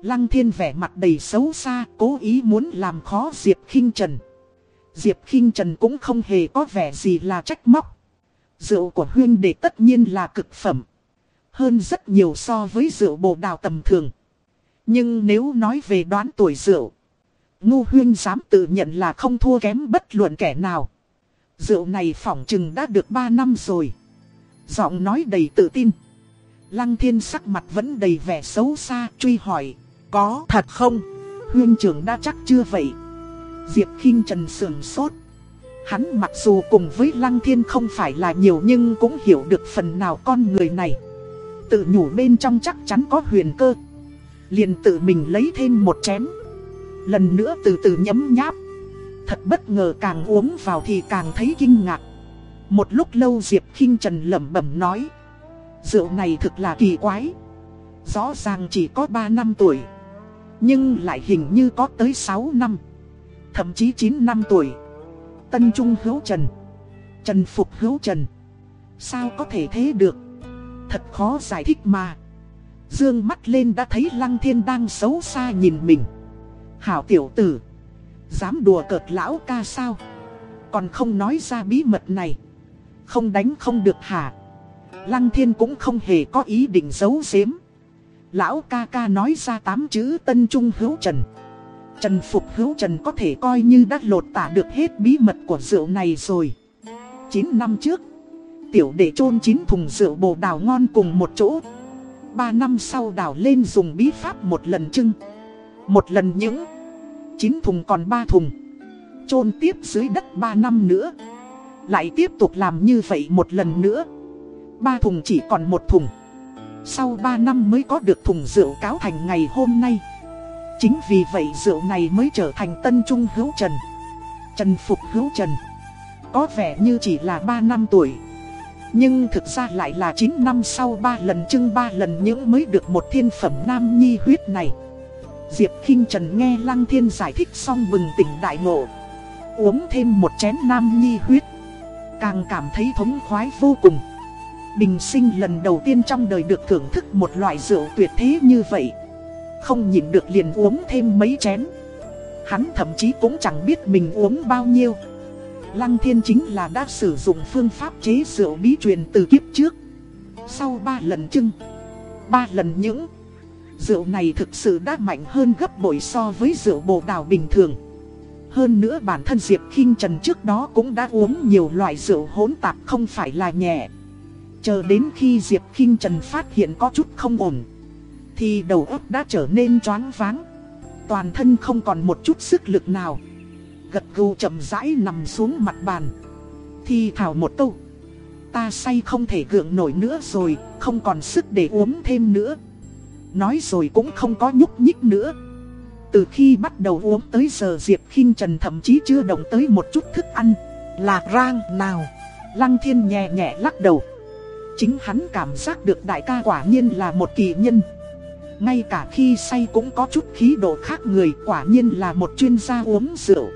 A: Lăng thiên vẻ mặt đầy xấu xa, cố ý muốn làm khó Diệp khinh Trần. Diệp khinh Trần cũng không hề có vẻ gì là trách móc. Rượu của huyên đệ tất nhiên là cực phẩm. Hơn rất nhiều so với rượu bồ đào tầm thường. Nhưng nếu nói về đoán tuổi rượu, Ngu huyên dám tự nhận là không thua kém bất luận kẻ nào. Rượu này phỏng chừng đã được 3 năm rồi. Giọng nói đầy tự tin. Lăng thiên sắc mặt vẫn đầy vẻ xấu xa, truy hỏi. Có thật không? Huyên trưởng đã chắc chưa vậy? Diệp khinh Trần sườn sốt. Hắn mặc dù cùng với Lăng Thiên không phải là nhiều nhưng cũng hiểu được phần nào con người này. Tự nhủ bên trong chắc chắn có huyền cơ. Liền tự mình lấy thêm một chén. Lần nữa từ từ nhấm nháp. Thật bất ngờ càng uống vào thì càng thấy kinh ngạc. Một lúc lâu Diệp khinh Trần lẩm bẩm nói. Rượu này thực là kỳ quái. Rõ ràng chỉ có 3 năm tuổi. Nhưng lại hình như có tới 6 năm. Thậm chí 9 năm tuổi. Tân Trung hữu Trần. Trần Phục hữu Trần. Sao có thể thế được? Thật khó giải thích mà. Dương mắt lên đã thấy Lăng Thiên đang xấu xa nhìn mình. Hảo tiểu tử. Dám đùa cợt lão ca sao? Còn không nói ra bí mật này. Không đánh không được hả? Lăng Thiên cũng không hề có ý định giấu giếm. Lão ca ca nói ra tám chữ tân trung hữu trần. Trần Phục hữu trần có thể coi như đã lột tả được hết bí mật của rượu này rồi. 9 năm trước, Tiểu đệ chôn chín thùng rượu bồ đào ngon cùng một chỗ. 3 năm sau đào lên dùng bí pháp một lần trưng Một lần những 9 thùng còn 3 thùng. Chôn tiếp dưới đất 3 năm nữa. Lại tiếp tục làm như vậy một lần nữa. Ba thùng chỉ còn một thùng. Sau 3 năm mới có được thùng rượu cáo thành ngày hôm nay. Chính vì vậy rượu này mới trở thành tân trung hữu trần. Trần Phục hữu trần. Có vẻ như chỉ là 3 năm tuổi. Nhưng thực ra lại là 9 năm sau 3 lần trưng 3 lần những mới được một thiên phẩm nam nhi huyết này. Diệp khinh Trần nghe Lăng Thiên giải thích xong bừng tỉnh đại ngộ. Uống thêm một chén nam nhi huyết. Càng cảm thấy thống khoái vô cùng. Bình sinh lần đầu tiên trong đời được thưởng thức một loại rượu tuyệt thế như vậy. Không nhịn được liền uống thêm mấy chén. Hắn thậm chí cũng chẳng biết mình uống bao nhiêu. Lăng thiên chính là đã sử dụng phương pháp chế rượu bí truyền từ kiếp trước. Sau 3 lần trưng 3 lần những, Rượu này thực sự đã mạnh hơn gấp bội so với rượu bồ đào bình thường. Hơn nữa bản thân Diệp khinh Trần trước đó cũng đã uống nhiều loại rượu hỗn tạp không phải là nhẹ. Chờ đến khi Diệp Kinh Trần phát hiện có chút không ổn, Thì đầu óc đã trở nên choáng váng. Toàn thân không còn một chút sức lực nào. Gật gù chậm rãi nằm xuống mặt bàn. Thì thảo một câu. Ta say không thể gượng nổi nữa rồi, Không còn sức để uống thêm nữa. Nói rồi cũng không có nhúc nhích nữa. Từ khi bắt đầu uống tới giờ Diệp Kinh Trần thậm chí chưa động tới một chút thức ăn.
B: Lạc rang nào?
A: Lăng thiên nhẹ nhẹ lắc đầu. Chính hắn cảm giác được đại ca quả nhiên là một kỳ nhân. Ngay cả khi say cũng có chút khí độ khác người, Quả nhiên là một chuyên gia uống rượu.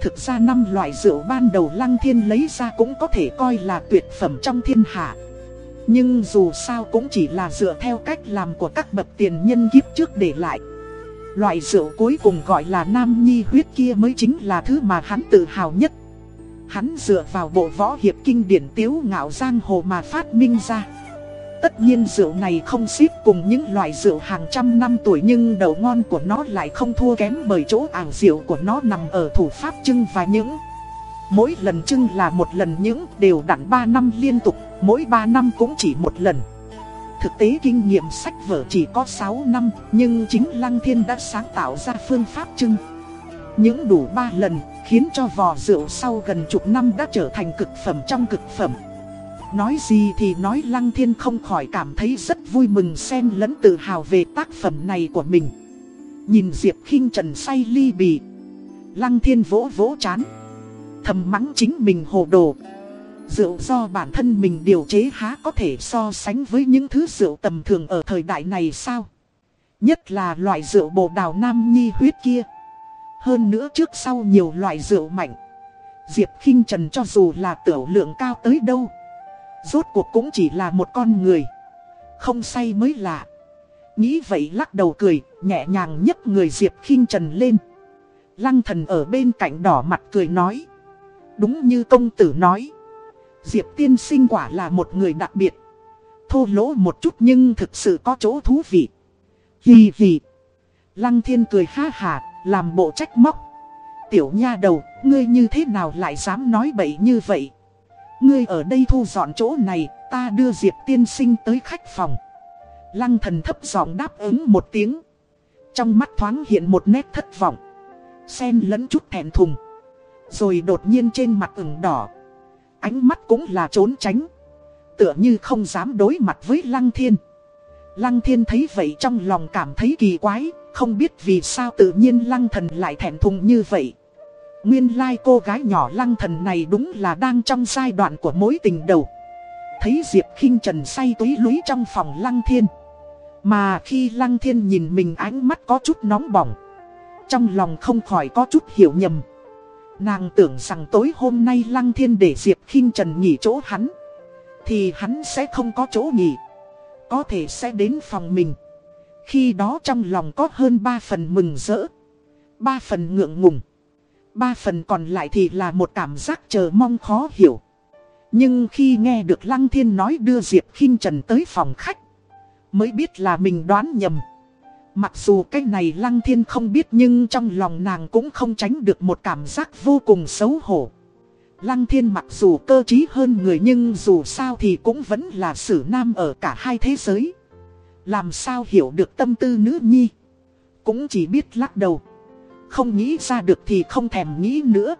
A: Thực ra năm loại rượu ban đầu Lăng Thiên lấy ra cũng có thể coi là tuyệt phẩm trong thiên hạ. Nhưng dù sao cũng chỉ là dựa theo cách làm của các bậc tiền nhân kiếp trước để lại. Loại rượu cuối cùng gọi là nam nhi huyết kia mới chính là thứ mà hắn tự hào nhất Hắn dựa vào bộ võ hiệp kinh điển tiếu ngạo giang hồ mà phát minh ra Tất nhiên rượu này không xếp cùng những loại rượu hàng trăm năm tuổi nhưng đầu ngon của nó lại không thua kém bởi chỗ ảo rượu của nó nằm ở thủ pháp trưng và những. Mỗi lần trưng là một lần những đều đặn 3 năm liên tục, mỗi 3 năm cũng chỉ một lần. Thực tế kinh nghiệm sách vở chỉ có 6 năm, nhưng chính Lăng Thiên đã sáng tạo ra phương pháp trưng. Những đủ 3 lần, khiến cho vò rượu sau gần chục năm đã trở thành cực phẩm trong cực phẩm. Nói gì thì nói Lăng Thiên không khỏi cảm thấy rất vui mừng xen lẫn tự hào về tác phẩm này của mình. Nhìn Diệp khinh Trần say ly bì. Lăng Thiên vỗ vỗ chán. Thầm mắng chính mình hồ đồ. Rượu do bản thân mình điều chế há có thể so sánh với những thứ rượu tầm thường ở thời đại này sao? Nhất là loại rượu bồ đào nam nhi huyết kia. Hơn nữa trước sau nhiều loại rượu mạnh. Diệp khinh Trần cho dù là tiểu lượng cao tới đâu, Rốt cuộc cũng chỉ là một con người Không say mới lạ Nghĩ vậy lắc đầu cười, Nhẹ nhàng nhấc người Diệp khinh Trần lên Lăng thần ở bên cạnh đỏ mặt cười nói Đúng như công tử nói Diệp tiên sinh quả là một người đặc biệt Thô lỗ một chút nhưng thực sự có chỗ thú vị Hì hì Lăng thiên cười ha hà Làm bộ trách móc Tiểu nha đầu Ngươi như thế nào lại dám nói bậy như vậy Ngươi ở đây thu dọn chỗ này, ta đưa Diệp tiên sinh tới khách phòng. Lăng thần thấp giọng đáp ứng một tiếng. Trong mắt thoáng hiện một nét thất vọng. Xen lẫn chút thẹn thùng. Rồi đột nhiên trên mặt ửng đỏ. Ánh mắt cũng là trốn tránh. Tựa như không dám đối mặt với Lăng Thiên. Lăng Thiên thấy vậy trong lòng cảm thấy kỳ quái. Không biết vì sao tự nhiên Lăng Thần lại thẹn thùng như vậy. Nguyên lai like cô gái nhỏ lăng thần này đúng là đang trong giai đoạn của mối tình đầu. Thấy Diệp khinh Trần say túy lúi trong phòng lăng thiên. Mà khi lăng thiên nhìn mình ánh mắt có chút nóng bỏng. Trong lòng không khỏi có chút hiểu nhầm. Nàng tưởng rằng tối hôm nay lăng thiên để Diệp khinh Trần nghỉ chỗ hắn. Thì hắn sẽ không có chỗ nghỉ. Có thể sẽ đến phòng mình. Khi đó trong lòng có hơn 3 phần mừng rỡ. 3 phần ngượng ngùng. Ba phần còn lại thì là một cảm giác chờ mong khó hiểu. Nhưng khi nghe được Lăng Thiên nói đưa Diệp khinh Trần tới phòng khách, mới biết là mình đoán nhầm. Mặc dù cái này Lăng Thiên không biết nhưng trong lòng nàng cũng không tránh được một cảm giác vô cùng xấu hổ. Lăng Thiên mặc dù cơ trí hơn người nhưng dù sao thì cũng vẫn là sử nam ở cả hai thế giới. Làm sao hiểu được tâm tư nữ nhi. Cũng chỉ biết lắc đầu. Không nghĩ ra được thì không thèm nghĩ nữa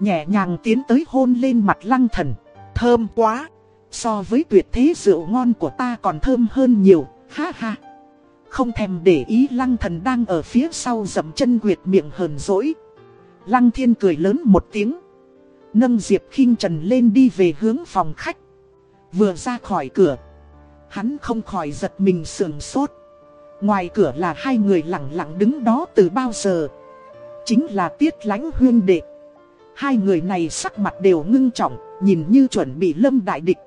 A: Nhẹ nhàng tiến tới hôn lên mặt lăng thần Thơm quá So với tuyệt thế rượu ngon của ta còn thơm hơn nhiều Ha ha không thèm để ý lăng thần đang ở phía sau dậm chân quyệt miệng hờn dỗi. Lăng thiên cười lớn một tiếng. Nâng Diệp khinh Trần lên đi về hướng phòng khách. Vừa ra khỏi cửa, Hắn không khỏi giật mình sườn sốt. Ngoài cửa là hai người lặng lặng đứng đó từ bao giờ? Chính là tiết lánh huyên đệ. Hai người này sắc mặt đều ngưng trọng, Nhìn như chuẩn bị lâm đại địch.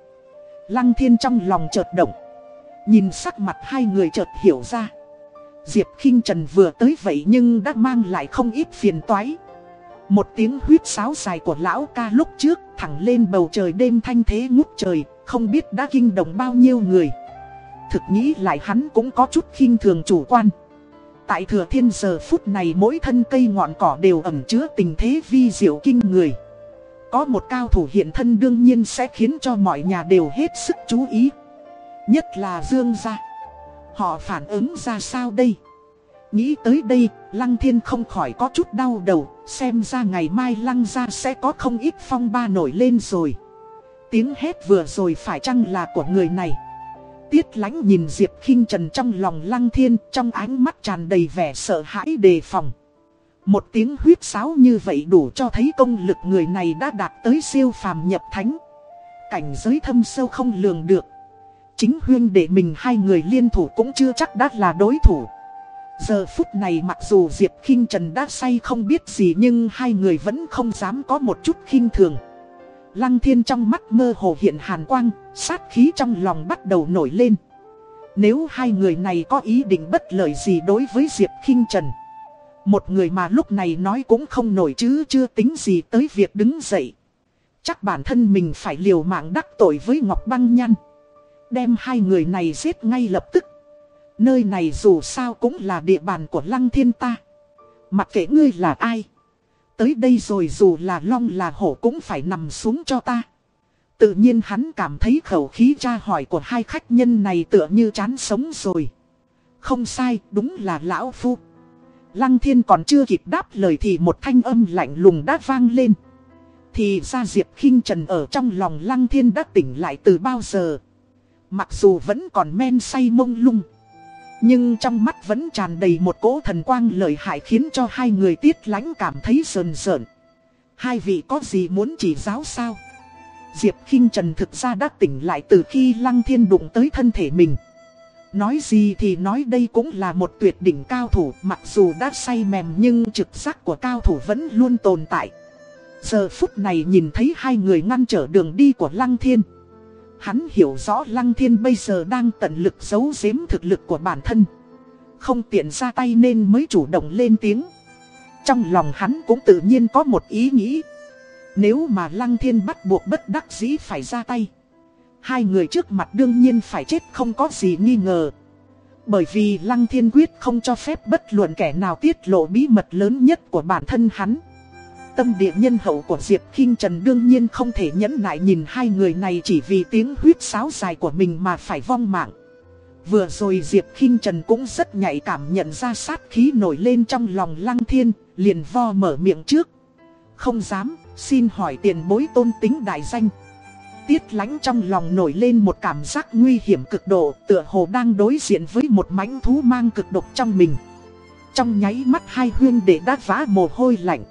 A: Lăng thiên trong lòng chợt động. Nhìn sắc mặt hai người chợt hiểu ra Diệp khinh Trần vừa tới vậy nhưng đã mang lại không ít phiền toái Một tiếng huyết sáo dài của lão ca lúc trước Thẳng lên bầu trời đêm thanh thế ngút trời, Không biết đã kinh động bao nhiêu người Thực nghĩ lại hắn cũng có chút khinh thường chủ quan Tại thừa thiên giờ phút này mỗi thân cây ngọn cỏ đều ẩm chứa tình thế vi diệu kinh người. Có một cao thủ hiện thân đương nhiên sẽ khiến cho mọi nhà đều hết sức chú ý. Nhất là Dương gia. Họ phản ứng ra sao đây? Nghĩ tới đây, Lăng Thiên không khỏi có chút đau đầu, xem ra ngày mai Lăng gia sẽ có không ít phong ba nổi lên rồi. Tiếng hét vừa rồi phải chăng là của người này? Tiết lãnh nhìn Diệp khinh Trần trong lòng lăng thiên trong ánh mắt tràn đầy vẻ sợ hãi đề phòng. Một tiếng huyết sáo như vậy đủ cho thấy công lực người này đã đạt tới siêu phàm nhập thánh. Cảnh giới thâm sâu không lường được Chính huyên để mình hai người liên thủ cũng chưa chắc đã là đối thủ. Giờ phút này mặc dù Diệp khinh Trần đã say không biết gì nhưng hai người vẫn không dám có một chút khinh thường. Lăng thiên trong mắt mơ hồ hiện hàn quang, sát khí trong lòng bắt đầu nổi lên. Nếu hai người này có ý định bất lợi gì đối với Diệp khinh Trần Một người mà lúc này nói cũng không nổi chứ chưa tính gì tới việc đứng dậy. Chắc bản thân mình phải liều mạng đắc tội với Ngọc Băng Nhăn Đem hai người này giết ngay lập tức. Nơi này dù sao cũng là địa bàn của Lăng Thiên ta. Mặc kệ ngươi là ai. Tới đây rồi dù là long là hổ cũng phải nằm xuống cho ta. Tự nhiên hắn cảm thấy khẩu khí tra hỏi của hai khách nhân này tựa như chán sống rồi. Không sai, đúng là lão phu. Lăng thiên còn chưa kịp đáp lời thì một thanh âm lạnh lùng đã vang lên. Thì ra Diệp khinh Trần ở trong lòng Lăng thiên đã tỉnh lại từ bao giờ? Mặc dù vẫn còn men say mông lung, Nhưng trong mắt vẫn tràn đầy một cỗ thần quang lợi hại khiến cho hai người tiết lãnh cảm thấy sờn sờn Hai vị có gì muốn chỉ giáo sao? Diệp khinh Trần thực ra đã tỉnh lại từ khi Lăng Thiên đụng tới thân thể mình. Nói gì thì nói đây cũng là một tuyệt đỉnh cao thủ, Mặc dù đã say mềm nhưng trực giác của cao thủ vẫn luôn tồn tại. Giờ phút này nhìn thấy hai người ngăn trở đường đi của Lăng Thiên Hắn hiểu rõ Lăng Thiên bây giờ đang tận lực giấu giếm thực lực của bản thân. Không tiện ra tay nên mới chủ động lên tiếng. Trong lòng hắn cũng tự nhiên có một ý nghĩ. Nếu mà Lăng Thiên bắt buộc bất đắc dĩ phải ra tay, Hai người trước mặt đương nhiên phải chết không có gì nghi ngờ. Bởi vì Lăng Thiên quyết không cho phép bất luận kẻ nào tiết lộ bí mật lớn nhất của bản thân hắn. Tâm địa nhân hậu của Diệp Kinh Trần đương nhiên không thể nhẫn nại nhìn hai người này chỉ vì tiếng huyết sáo dài của mình mà phải vong mạng. Vừa rồi Diệp Kinh Trần cũng rất nhạy cảm nhận ra sát khí nổi lên trong lòng Lăng Thiên, liền vo mở miệng trước. Không dám, xin hỏi tiền bối tôn tính đại danh. Tiết lánh trong lòng nổi lên một cảm giác nguy hiểm cực độ, tựa hồ đang đối diện với một mãnh thú mang cực độc trong mình. Trong nháy mắt hai huyên để đát vã mồ hôi lạnh.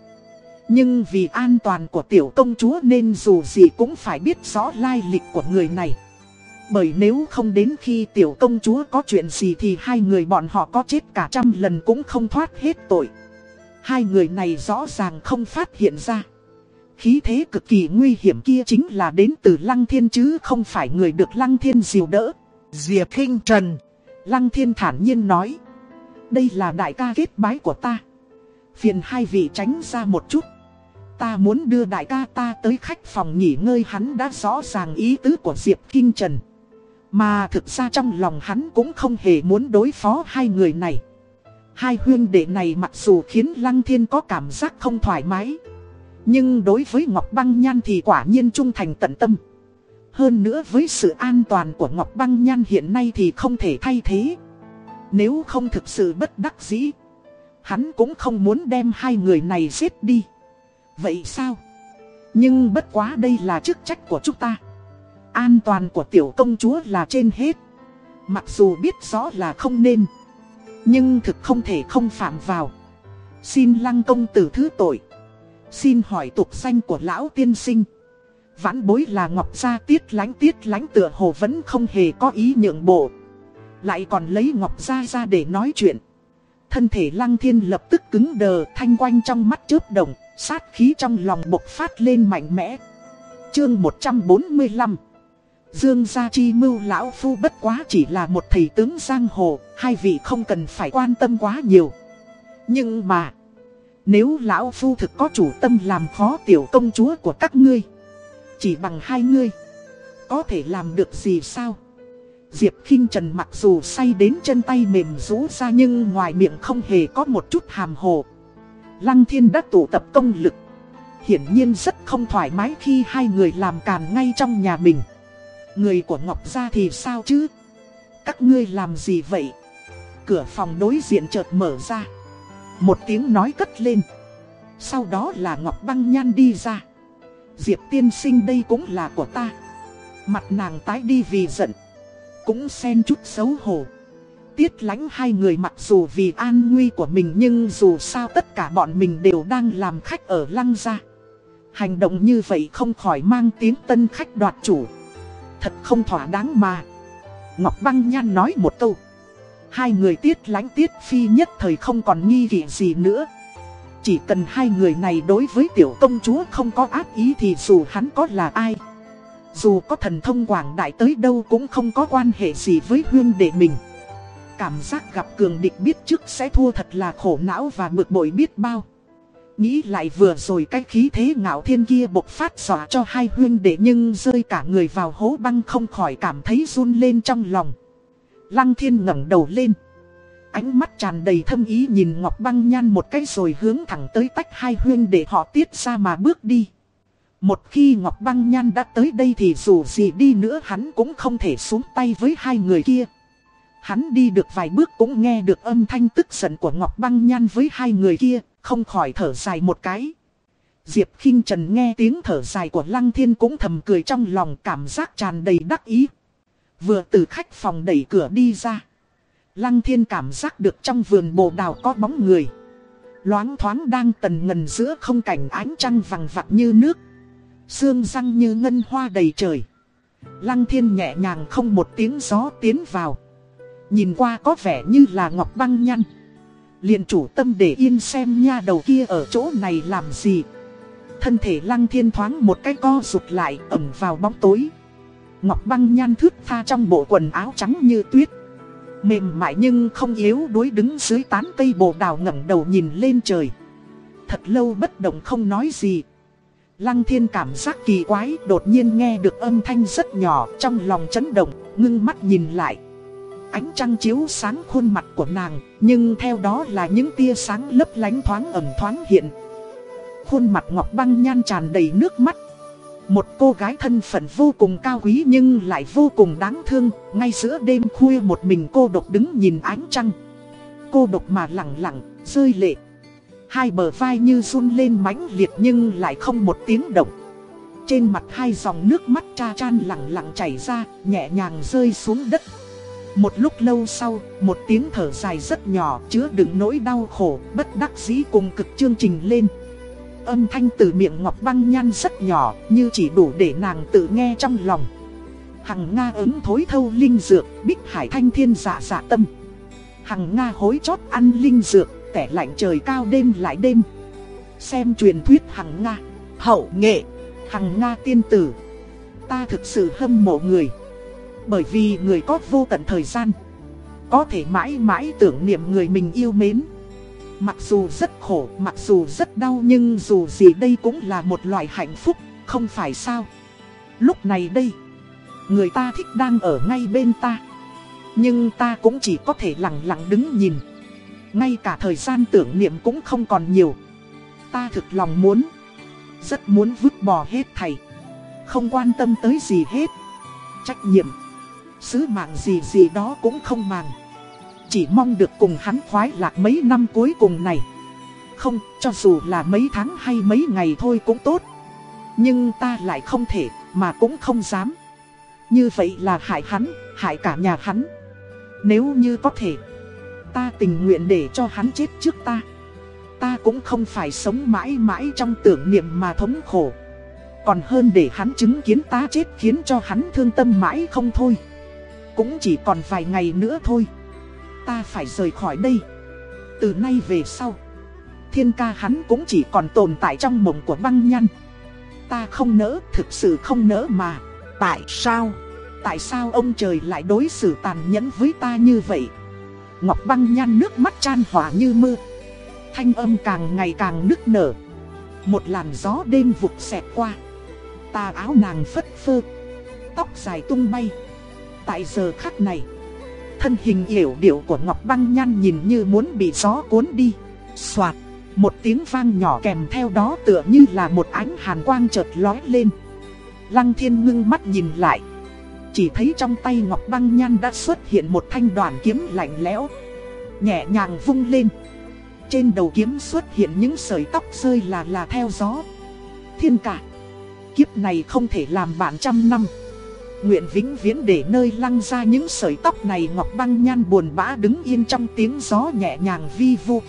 A: Nhưng vì an toàn của tiểu công chúa nên dù gì cũng phải biết rõ lai lịch của người này. Bởi nếu không đến khi tiểu công chúa có chuyện gì thì hai người bọn họ có chết cả trăm lần cũng không thoát hết tội. Hai người này rõ ràng không phát hiện ra. Khí thế cực kỳ nguy hiểm kia chính là đến từ Lăng Thiên chứ không phải người được Lăng Thiên dìu đỡ.
B: Diệp Kinh Trần.
A: Lăng Thiên thản nhiên nói. Đây là đại ca kết bái của ta. Phiền hai vị tránh ra một chút. Ta muốn đưa đại ca ta tới khách phòng nghỉ ngơi hắn đã rõ ràng ý tứ của Diệp Kinh Trần. Mà thực ra trong lòng hắn cũng không hề muốn đối phó hai người này. Hai huyên đệ này mặc dù khiến Lăng Thiên có cảm giác không thoải mái. Nhưng đối với Ngọc Băng Nhan thì quả nhiên trung thành tận tâm. Hơn nữa với sự an toàn của Ngọc Băng Nhan hiện nay thì không thể thay thế. Nếu không thực sự bất đắc dĩ, hắn cũng không muốn đem hai người này giết đi. Vậy sao? Nhưng bất quá đây là chức trách của chúng ta. An toàn của tiểu công chúa là trên hết. Mặc dù biết rõ là không nên. Nhưng thực không thể không phạm vào. Xin lăng công tử thứ tội. Xin hỏi tục danh của lão tiên sinh. Vãn bối là Ngọc Gia tiết lánh tiết lánh tựa hồ vẫn không hề có ý nhượng bộ. Lại còn lấy Ngọc Gia ra để nói chuyện. Thân thể lăng thiên lập tức cứng đờ, thanh quanh trong mắt chớp động. Sát khí trong lòng bộc phát lên mạnh mẽ. Chương 145 Dương Gia Chi Mưu Lão Phu bất quá chỉ là một thầy tướng giang hồ, hai vị không cần phải quan tâm quá nhiều. Nhưng mà, nếu Lão Phu thực có chủ tâm làm khó tiểu công chúa của các ngươi, chỉ bằng hai ngươi, có thể làm được gì sao? Diệp khinh Trần mặc dù say đến chân tay mềm rũ ra nhưng ngoài miệng không hề có một chút hàm hồ. Lăng thiên đã tụ tập công lực. Hiển nhiên rất không thoải mái khi hai người làm càn ngay trong nhà mình. Người của Ngọc Gia thì sao chứ? Các ngươi làm gì vậy? Cửa phòng đối diện chợt mở ra. Một tiếng nói cất lên. Sau đó là Ngọc Băng Nhan đi ra. Diệp tiên sinh đây cũng là của ta. Mặt nàng tái đi vì giận. Cũng xen chút xấu hổ. Tiết lánh hai người mặc dù vì an nguy của mình nhưng dù sao tất cả bọn mình đều đang làm khách ở lăng gia. Hành động như vậy không khỏi mang tiếng tân khách đoạt chủ. Thật không thỏa đáng mà. Ngọc Băng Nhan nói một câu. Hai người tiết lánh tiết phi nhất thời không còn nghi kỵ gì nữa. Chỉ cần hai người này đối với tiểu công chúa không có ác ý thì dù hắn có là ai, Dù có thần thông quảng đại tới đâu cũng không có quan hệ gì với huyên đệ mình. Cảm giác gặp cường địch biết trước sẽ thua thật là khổ não và bực bội biết bao Nghĩ lại vừa rồi cái khí thế ngạo thiên kia bộc phát dọa cho hai huyên đệ nhưng rơi cả người vào hố băng không khỏi cảm thấy run lên trong lòng. Lăng thiên ngẩng đầu lên. Ánh mắt tràn đầy thâm ý nhìn Ngọc Băng Nhan một cái rồi hướng thẳng tới tách hai huyên để họ tiết ra mà bước đi. Một khi Ngọc Băng Nhan đã tới đây thì dù gì đi nữa hắn cũng không thể xuống tay với hai người kia. Hắn đi được vài bước cũng nghe được âm thanh tức giận của Ngọc Băng Nhan với hai người kia, không khỏi thở dài một cái. Diệp khinh Trần nghe tiếng thở dài của Lăng Thiên cũng thầm cười trong lòng cảm giác tràn đầy đắc ý. Vừa từ khách phòng đẩy cửa đi ra. Lăng Thiên cảm giác được trong vườn bồ đào có bóng người. Loáng thoáng đang tần ngần giữa không cảnh ánh trăng vằng vặt như nước. Sương răng như ngân hoa đầy trời. Lăng Thiên nhẹ nhàng không một tiếng gió tiến vào. Nhìn qua có vẻ như là ngọc băng nhăn liền chủ tâm để yên xem nha đầu kia ở chỗ này làm gì. Thân thể lăng thiên thoáng một cái co rụt lại ẩm vào bóng tối. Ngọc băng nhan thước tha trong bộ quần áo trắng như tuyết. Mềm mại nhưng không yếu đuối đứng dưới tán cây bồ đào ngẩng đầu nhìn lên trời. Thật lâu bất động không nói gì. Lăng thiên cảm giác kỳ quái đột nhiên nghe được âm thanh rất nhỏ trong lòng chấn động, Ngưng mắt nhìn lại. Ánh trăng chiếu sáng khuôn mặt của nàng, nhưng theo đó là những tia sáng lấp lánh thoáng ẩm thoáng hiện. Khuôn mặt ngọc băng nhan tràn đầy nước mắt. Một cô gái thân phận vô cùng cao quý nhưng lại vô cùng đáng thương, ngay giữa đêm khuya một mình cô độc đứng nhìn ánh trăng. Cô độc mà lặng lặng, rơi lệ. Hai bờ vai như run lên mãnh liệt nhưng lại không một tiếng động. Trên mặt hai dòng nước mắt cha chan lặng lặng chảy ra, nhẹ nhàng rơi xuống đất. Một lúc lâu sau, một tiếng thở dài rất nhỏ chứa đựng nỗi đau khổ, bất đắc dĩ cùng cực chương trình lên. Âm thanh từ miệng Ngọc Băng Nhan rất nhỏ, như chỉ đủ để nàng tự nghe trong lòng. Hằng Nga ứng thối thâu linh dược, bích hải thanh thiên dạ dạ tâm. Hằng Nga hối chót ăn linh dược, tẻ lạnh trời cao đêm lại đêm. Xem truyền thuyết Hằng Nga, hậu nghệ, Hằng Nga tiên tử. Ta thực sự hâm mộ người. Bởi vì người có vô tận thời gian. Có thể mãi mãi tưởng niệm người mình yêu mến. Mặc dù rất khổ, mặc dù rất đau nhưng dù gì đây cũng là một loại hạnh phúc, không phải sao? Lúc này đây, người ta thích đang ở ngay bên ta. Nhưng ta cũng chỉ có thể lặng lặng đứng nhìn. Ngay cả thời gian tưởng niệm cũng không còn nhiều. Ta thực lòng muốn Rất muốn vứt bỏ hết thầy. Không quan tâm tới gì hết. Trách nhiệm. Sứ mạng gì gì đó cũng không màng. Chỉ mong được cùng hắn khoái lạc mấy năm cuối cùng này. Không, cho dù là mấy tháng hay mấy ngày thôi cũng tốt. Nhưng ta lại không thể, mà cũng không dám. Như vậy là hại hắn, hại cả nhà hắn. Nếu như có thể Ta tình nguyện để cho hắn chết trước ta. Ta cũng không phải sống mãi mãi trong tưởng niệm mà thống khổ. Còn hơn để hắn chứng kiến ta chết khiến cho hắn thương tâm mãi không thôi cũng chỉ còn vài ngày nữa thôi. Ta phải rời khỏi đây. Từ nay về sau Thiên ca hắn cũng chỉ còn tồn tại trong mộng của băng nhăn Ta không nỡ, thực sự không nỡ mà. Tại sao? Tại sao ông trời lại đối xử tàn nhẫn với ta như vậy? Ngọc băng nhăn nước mắt chan hỏa như mưa. Thanh âm càng ngày càng nức nở. Một làn gió đêm vụt xẹt qua. Tà áo nàng phất phơ. Tóc dài tung bay. Tại giờ khắc này, Thân hình hiểu điệu của Ngọc Băng Nhan nhìn như muốn bị gió cuốn đi. Xoạt, Một tiếng vang nhỏ kèm theo đó tựa như là một ánh hàn quang chợt lói lên. Lăng thiên ngưng mắt nhìn lại, Chỉ thấy trong tay Ngọc Băng Nhan đã xuất hiện một thanh đoàn kiếm lạnh lẽo, Nhẹ nhàng vung lên. Trên đầu kiếm xuất hiện những sợi tóc rơi là là theo gió. Thiên cả, Kiếp này không thể làm bạn trăm năm. Nguyện vĩnh viễn để nơi lăng ra những sợi tóc này Ngọc băng nhan buồn bã đứng yên trong tiếng gió nhẹ nhàng vi vu.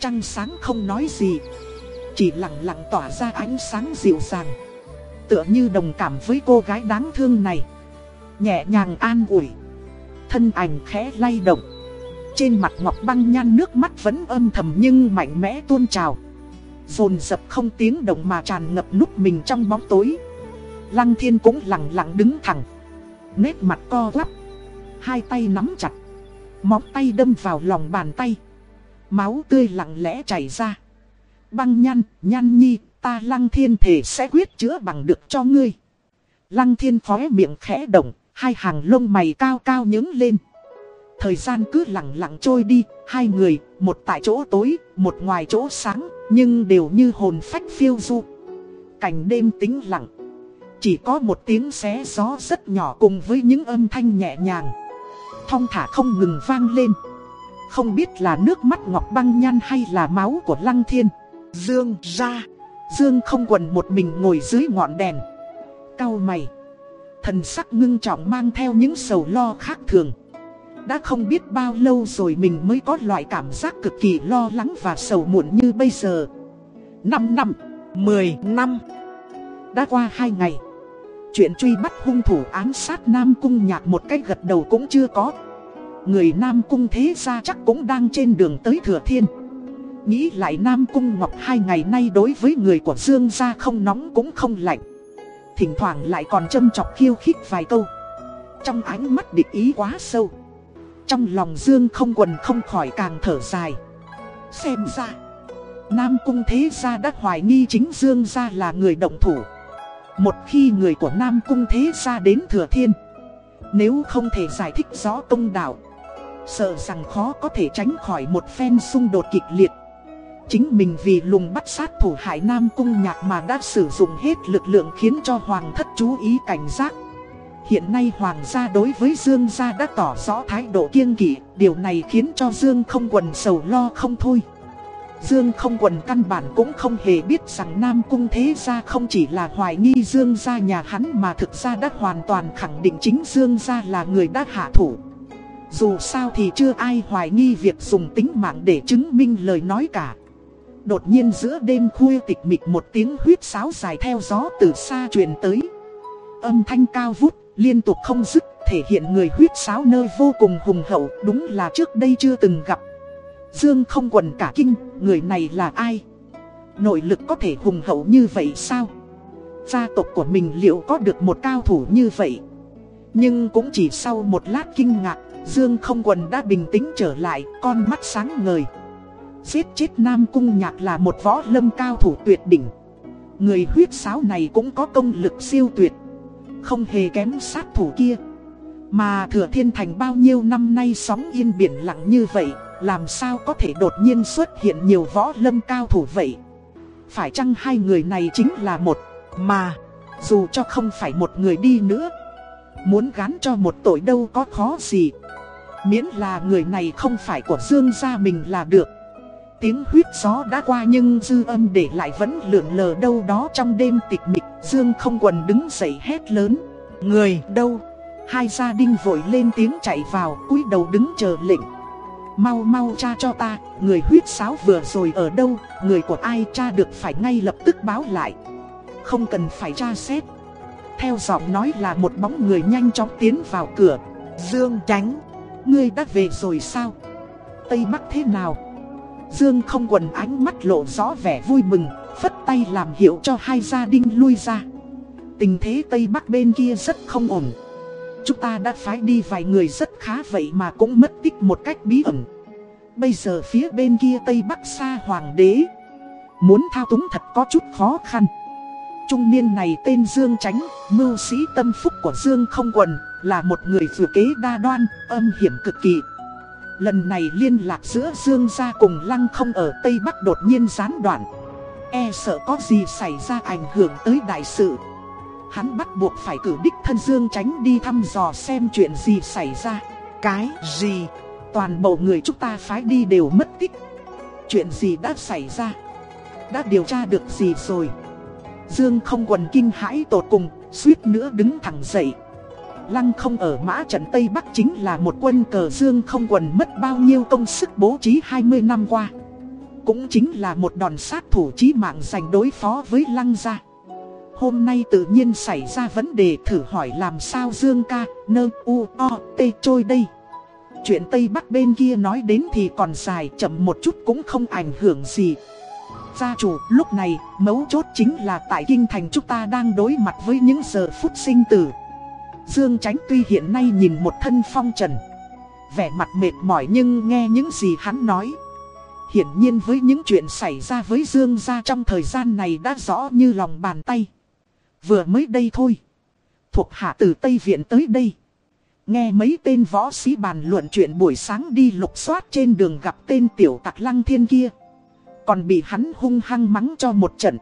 A: Trăng sáng không nói gì, Chỉ lặng lặng tỏa ra ánh sáng dịu dàng. Tựa như đồng cảm với cô gái đáng thương này. Nhẹ nhàng an ủi, Thân ảnh khẽ lay động. Trên mặt Ngọc Băng Nhan nước mắt vẫn âm thầm nhưng mạnh mẽ tuôn trào. Dồn dập không tiếng động mà tràn ngập nút mình trong bóng tối. Lăng thiên cũng lặng lặng đứng thẳng. Nét mặt co quắp. Hai tay nắm chặt. Móng tay đâm vào lòng bàn tay. Máu tươi lặng lẽ chảy ra. Băng nhăn, nhăn nhi, ta lăng thiên thể sẽ quyết chữa bằng được cho ngươi. Lăng thiên khóe miệng khẽ động Hai hàng lông mày cao cao nhướng lên. Thời gian cứ lặng lặng trôi đi Hai người, một tại chỗ tối, một ngoài chỗ sáng Nhưng đều như hồn phách phiêu du. Cảnh đêm tĩnh lặng. Chỉ có một tiếng xé gió rất nhỏ cùng với những âm thanh nhẹ nhàng. Thong thả không ngừng vang lên. Không biết là nước mắt ngọc băng nhăn hay là máu của lăng thiên. Dương ra. Dương không quần một mình ngồi dưới ngọn đèn. Cao mày. Thần sắc ngưng trọng mang theo những sầu lo khác thường. Đã không biết bao lâu rồi mình mới có loại cảm giác cực kỳ lo lắng và sầu muộn như bây giờ. 5 năm, 10 năm. Đã qua 2 ngày Chuyện truy bắt hung thủ ám sát Nam Cung nhạc một cách gật đầu cũng chưa có. Người Nam Cung thế ra chắc cũng đang trên đường tới Thừa Thiên. Nghĩ lại Nam Cung Ngọc hai ngày nay đối với người của Dương gia không nóng cũng không lạnh. Thỉnh thoảng lại còn châm chọc khiêu khích vài câu. Trong ánh mắt địch ý quá sâu. Trong lòng Dương không quần không khỏi càng thở dài. Xem ra, Nam Cung Thế Gia đã hoài nghi chính Dương Gia là người động thủ. Một khi người của Nam Cung Thế Gia đến Thừa Thiên, Nếu không thể giải thích rõ công đạo, Sợ rằng khó có thể tránh khỏi một phen xung đột kịch liệt. Chính mình vì lùng bắt sát thủ hải Nam Cung Nhạc mà đã sử dụng hết lực lượng khiến cho Hoàng thất chú ý cảnh giác. Hiện nay Hoàng gia đối với Dương gia đã tỏ rõ thái độ kiêng kỵ, Điều này khiến cho Dương không quần sầu lo không thôi. Dương không quần căn bản cũng không hề biết rằng Nam Cung Thế Gia không chỉ là hoài nghi Dương gia nhà hắn mà thực ra đã hoàn toàn khẳng định chính Dương gia là người đã hạ thủ. Dù sao thì chưa ai hoài nghi việc dùng tính mạng để chứng minh lời nói cả. Đột nhiên giữa đêm khuya tịch mịch một tiếng huyết sáo dài theo gió từ xa truyền tới. Âm thanh cao vút, liên tục không dứt, thể hiện người huyết sáo nơi vô cùng hùng hậu, đúng là trước đây chưa từng gặp. Dương không quần cả kinh, người này là ai? Nội lực có thể hùng hậu như vậy sao? Gia tộc của mình liệu có được một cao thủ như vậy? Nhưng cũng chỉ sau một lát kinh ngạc, Dương không quần đã bình tĩnh trở lại, con mắt sáng ngời. Giết chết Nam Cung Nhạc là một võ lâm cao thủ tuyệt đỉnh. Người huyết sáo này cũng có công lực siêu tuyệt. Không hề kém sát thủ kia. Mà thừa thiên thành bao nhiêu năm nay sóng yên biển lặng như vậy, làm sao có thể đột nhiên xuất hiện nhiều võ lâm cao thủ vậy? Phải chăng hai người này chính là một, mà, dù cho không phải một người đi nữa, muốn gán cho một tội đâu có khó gì. Miễn là người này không phải của Dương gia mình là được. Tiếng huyết gió đã qua nhưng dư âm để lại vẫn lượn lờ đâu đó trong đêm tịch mịch. Dương không quần đứng dậy hét lớn. Người đâu? Hai gia đình vội lên tiếng chạy vào cúi đầu đứng chờ lệnh. Mau mau cha cho ta, người huyết sáo vừa rồi ở đâu, người của ai cha được phải ngay lập tức báo lại. Không cần phải tra xét. Theo giọng nói là một bóng người nhanh chóng tiến vào cửa. Dương tránh, ngươi đã về rồi sao? Tây Bắc thế nào? Dương không quần ánh mắt lộ rõ vẻ vui mừng, phất tay làm hiệu cho hai gia đình lui ra. Tình thế Tây Bắc bên kia rất không ổn. Chúng ta đã phái đi vài người rất khá vậy mà cũng mất tích một cách bí ẩn. Bây giờ phía bên kia Tây Bắc xa Hoàng đế. Muốn thao túng thật có chút khó khăn. Trung niên này tên Dương Tránh, mưu sĩ tâm phúc của Dương không quần, là một người vừa kế đa đoan, âm hiểm cực kỳ. Lần này liên lạc giữa Dương gia cùng Lăng không ở Tây Bắc đột nhiên gián đoạn. E sợ có gì xảy ra ảnh hưởng tới đại sự. Hắn bắt buộc phải cử đích thân Dương tránh đi thăm dò xem chuyện gì xảy ra. Cái gì? Toàn bộ người chúng ta phái đi đều mất tích. Chuyện gì đã xảy ra? Đã điều tra được gì rồi? Dương không quần kinh hãi tột cùng, suýt nữa đứng thẳng dậy. Lăng không ở mã trận Tây Bắc chính là một quân cờ Dương không quần mất bao nhiêu công sức bố trí 20 năm qua. cũng chính là một đòn sát thủ chí mạng dành đối phó với lăng gia. Hôm nay tự nhiên xảy ra vấn đề thử hỏi làm sao Dương ca, nơ, u, o, t trôi đây. Chuyện Tây Bắc bên kia nói đến thì còn dài chậm một chút cũng không ảnh hưởng gì. Gia chủ, lúc này, mấu chốt chính là tại Kinh Thành chúng ta đang đối mặt với những giờ phút sinh tử. Dương Tránh tuy hiện nay nhìn một thân phong trần Vẻ mặt mệt mỏi nhưng nghe những gì hắn nói Hiển nhiên với những chuyện xảy ra với Dương gia trong thời gian này đã rõ như lòng bàn tay Vừa mới đây thôi Thuộc hạ từ Tây Viện tới đây Nghe mấy tên võ sĩ bàn luận chuyện buổi sáng đi lục soát trên đường gặp tên tiểu tặc lăng thiên kia Còn bị hắn hung hăng mắng cho một trận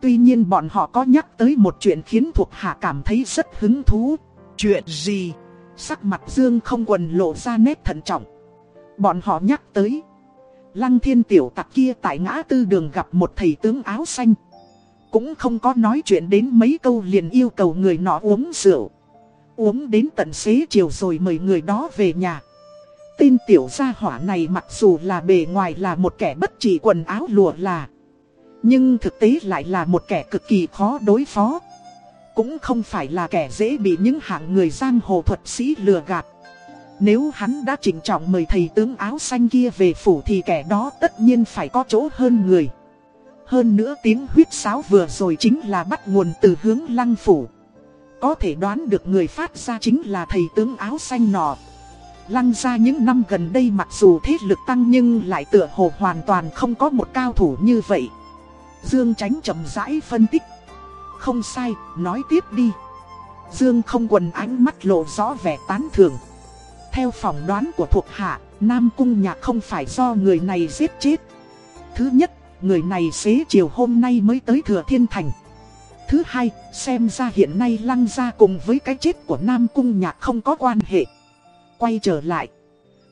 A: Tuy nhiên bọn họ có nhắc tới một chuyện khiến thuộc hạ cảm thấy rất hứng thú
B: Chuyện gì?
A: Sắc mặt Dương không quần lộ ra nét thận trọng. Bọn họ nhắc tới. Lăng thiên tiểu tặc kia tại ngã tư đường gặp một thầy tướng áo xanh. Cũng không có nói chuyện đến mấy câu liền yêu cầu người nọ uống rượu. Uống đến tận xế chiều rồi mời người đó về nhà. Tên tiểu gia hỏa này mặc dù là bề ngoài là một kẻ bất chỉ quần áo lùa là. Nhưng thực tế lại là một kẻ cực kỳ khó đối phó. Cũng không phải là kẻ dễ bị những hạng người giang hồ thuật sĩ lừa gạt Nếu hắn đã trịnh trọng mời thầy tướng áo xanh kia về phủ thì kẻ đó tất nhiên phải có chỗ hơn người hơn nữa tiếng huyết sáo vừa rồi chính là bắt nguồn từ hướng lăng phủ. Có thể đoán được người phát ra chính là thầy tướng áo xanh nọ. Lăng ra những năm gần đây mặc dù thế lực tăng nhưng lại tựa hồ hoàn toàn không có một cao thủ như vậy. Dương Tránh chậm rãi phân tích. Không sai, nói tiếp đi. Dương không quần ánh mắt lộ rõ vẻ tán thưởng. Theo phỏng đoán của thuộc hạ, Nam Cung Nhạc không phải do người này giết chết. Thứ nhất, người này xế chiều hôm nay mới tới Thừa Thiên Thành. Thứ hai, xem ra hiện nay lăng ra cùng với cái chết của Nam Cung Nhạc không có quan hệ. Quay trở lại,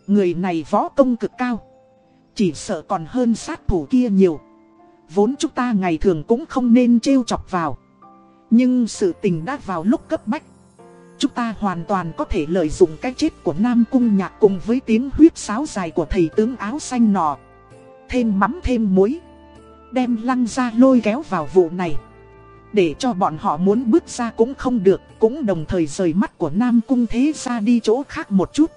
A: người này võ công cực cao. Chỉ sợ còn hơn sát thủ kia nhiều. Vốn chúng ta ngày thường cũng không nên trêu chọc vào. Nhưng sự tình đã vào lúc cấp bách. Chúng ta hoàn toàn có thể lợi dụng cái chết của Nam Cung Nhạc cùng với tiếng huyết sáo dài của thầy tướng áo xanh nọ. Thêm mắm thêm muối. Đem lăng ra lôi kéo vào vụ này. Để cho bọn họ muốn bước ra cũng không được, cũng đồng thời rời mắt của Nam Cung thế ra đi chỗ khác một chút.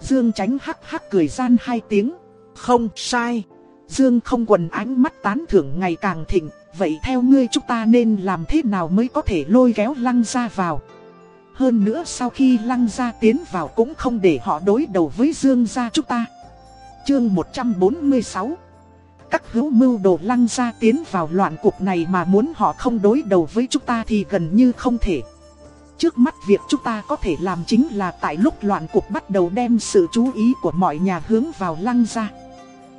A: Dương tránh hắc hắc cười gian hai tiếng.
B: Không sai.
A: Dương không quần ánh mắt tán thưởng ngày càng thịnh, Vậy theo ngươi chúng ta nên làm thế nào mới có thể lôi kéo lăng ra vào Hơn nữa sau khi lăng ra tiến vào cũng không để họ đối đầu với dương gia chúng ta Chương 146 các hữu mưu đồ lăng ra tiến vào loạn cuộc này mà muốn họ không đối đầu với chúng ta thì gần như không thể Trước mắt việc chúng ta có thể làm chính là tại lúc loạn cuộc bắt đầu đem sự chú ý của mọi nhà hướng vào lăng ra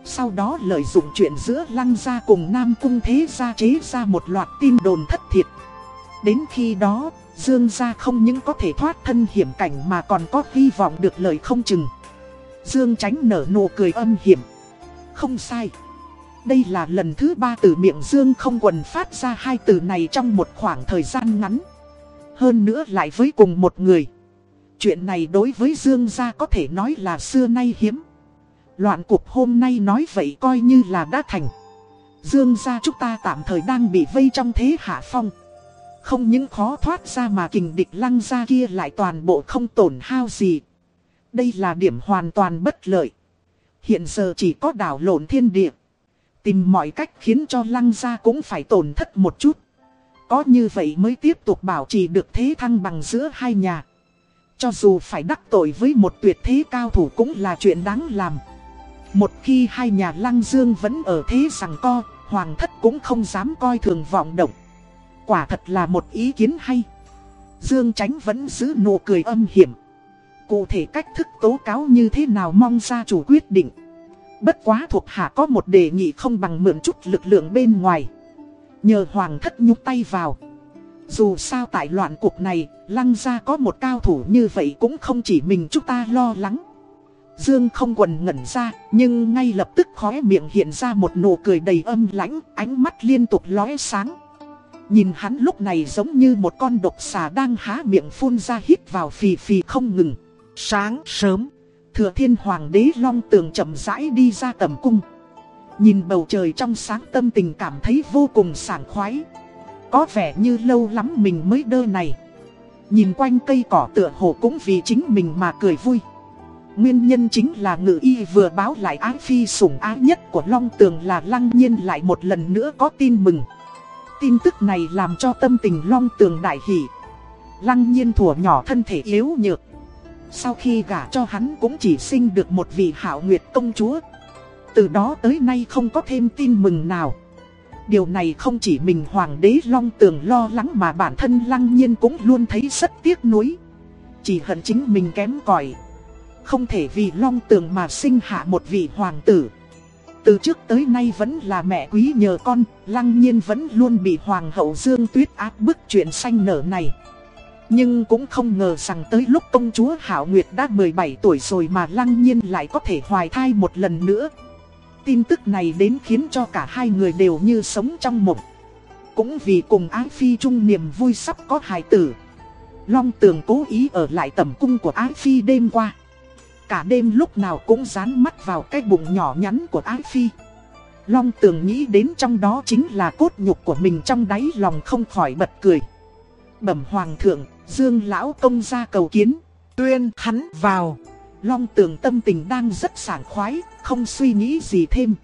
A: sau đó lợi dụng chuyện giữa lăng gia cùng Nam Cung Thế gia chế ra một loạt tin đồn thất thiệt. Đến khi đó, Dương gia không những có thể thoát thân hiểm cảnh mà còn có hy vọng được lời không chừng. Dương tránh nở nụ cười âm hiểm. Không sai. Đây là lần thứ ba từ miệng Dương không quần phát ra hai từ này trong một khoảng thời gian ngắn. Hơn nữa lại với cùng một người. Chuyện này đối với Dương gia có thể nói là xưa nay hiếm. Loạn cuộc hôm nay nói vậy coi như là đã thành. Dương gia chúng ta tạm thời đang bị vây trong thế hạ phong. Không những khó thoát ra mà kình địch lăng ra kia lại toàn bộ không tổn hao gì. Đây là điểm hoàn toàn bất lợi. Hiện giờ chỉ có đảo lộn thiên địa. Tìm mọi cách khiến cho lăng gia cũng phải tổn thất một chút. Có như vậy mới tiếp tục bảo trì được thế thăng bằng giữa hai nhà. Cho dù phải đắc tội với một tuyệt thế cao thủ cũng là chuyện đáng làm. Một khi hai nhà lăng dương vẫn ở thế rằng co, hoàng thất cũng không dám coi thường vọng động. Quả thật là một ý kiến hay. Dương Tránh vẫn giữ nụ cười âm hiểm. Cụ thể cách thức tố cáo như thế nào mong gia chủ quyết định. Bất quá thuộc hạ có một đề nghị không bằng mượn chút lực lượng bên ngoài. Nhờ hoàng thất nhúc tay vào. Dù sao tại loạn cuộc này, lăng gia có một cao thủ như vậy cũng không chỉ mình chúng ta lo lắng. Dương không quần ngẩn ra, nhưng ngay lập tức khóe miệng hiện ra một nụ cười đầy âm lãnh, ánh mắt liên tục lóe sáng. Nhìn hắn lúc này giống như một con độc xà đang há miệng phun ra hít vào phì phì không ngừng.
B: Sáng sớm,
A: thừa thiên hoàng đế long tường chậm rãi đi ra tầm cung. Nhìn bầu trời trong sáng tâm tình cảm thấy vô cùng sảng khoái. Có vẻ như lâu lắm mình mới đơ này. Nhìn quanh cây cỏ tựa hồ cũng vì chính mình mà cười vui. Nguyên nhân chính là ngự y vừa báo lại ái phi sủng ái nhất của Long Tường là lăng nhiên lại một lần nữa có tin mừng. Tin tức này làm cho tâm tình Long Tường đại hỷ Lăng nhiên thủa nhỏ thân thể yếu nhược. Sau khi gả cho hắn cũng chỉ sinh được một vị hảo nguyệt công chúa Từ đó tới nay không có thêm tin mừng nào Điều này không chỉ mình Hoàng đế Long Tường lo lắng mà bản thân Lăng Nhiên cũng luôn thấy rất tiếc nuối. Chỉ hận chính mình kém cỏi Không thể vì Long Tường mà sinh hạ một vị hoàng tử. Từ trước tới nay vẫn là mẹ quý nhờ con, Lăng Nhiên vẫn luôn bị Hoàng hậu Dương Tuyết áp bức chuyện xanh nở này. Nhưng cũng không ngờ rằng tới lúc công chúa Hảo Nguyệt đã 17 tuổi rồi mà Lăng Nhiên lại có thể hoài thai một lần nữa. Tin tức này đến khiến cho cả hai người đều như sống trong mộng. Cũng vì cùng Ái Phi chung niềm vui sắp có hài tử. Long tường cố ý ở lại tầm cung của Ái Phi đêm qua. Cả đêm lúc nào cũng dán mắt vào cái bụng nhỏ nhắn của Ái Phi. Long tường nghĩ đến trong đó chính là cốt nhục của mình trong đáy lòng không khỏi bật cười. Bẩm hoàng thượng, dương lão công ra cầu kiến, tuyên hắn vào. Long tường tâm tình đang rất sảng khoái, không suy nghĩ gì thêm.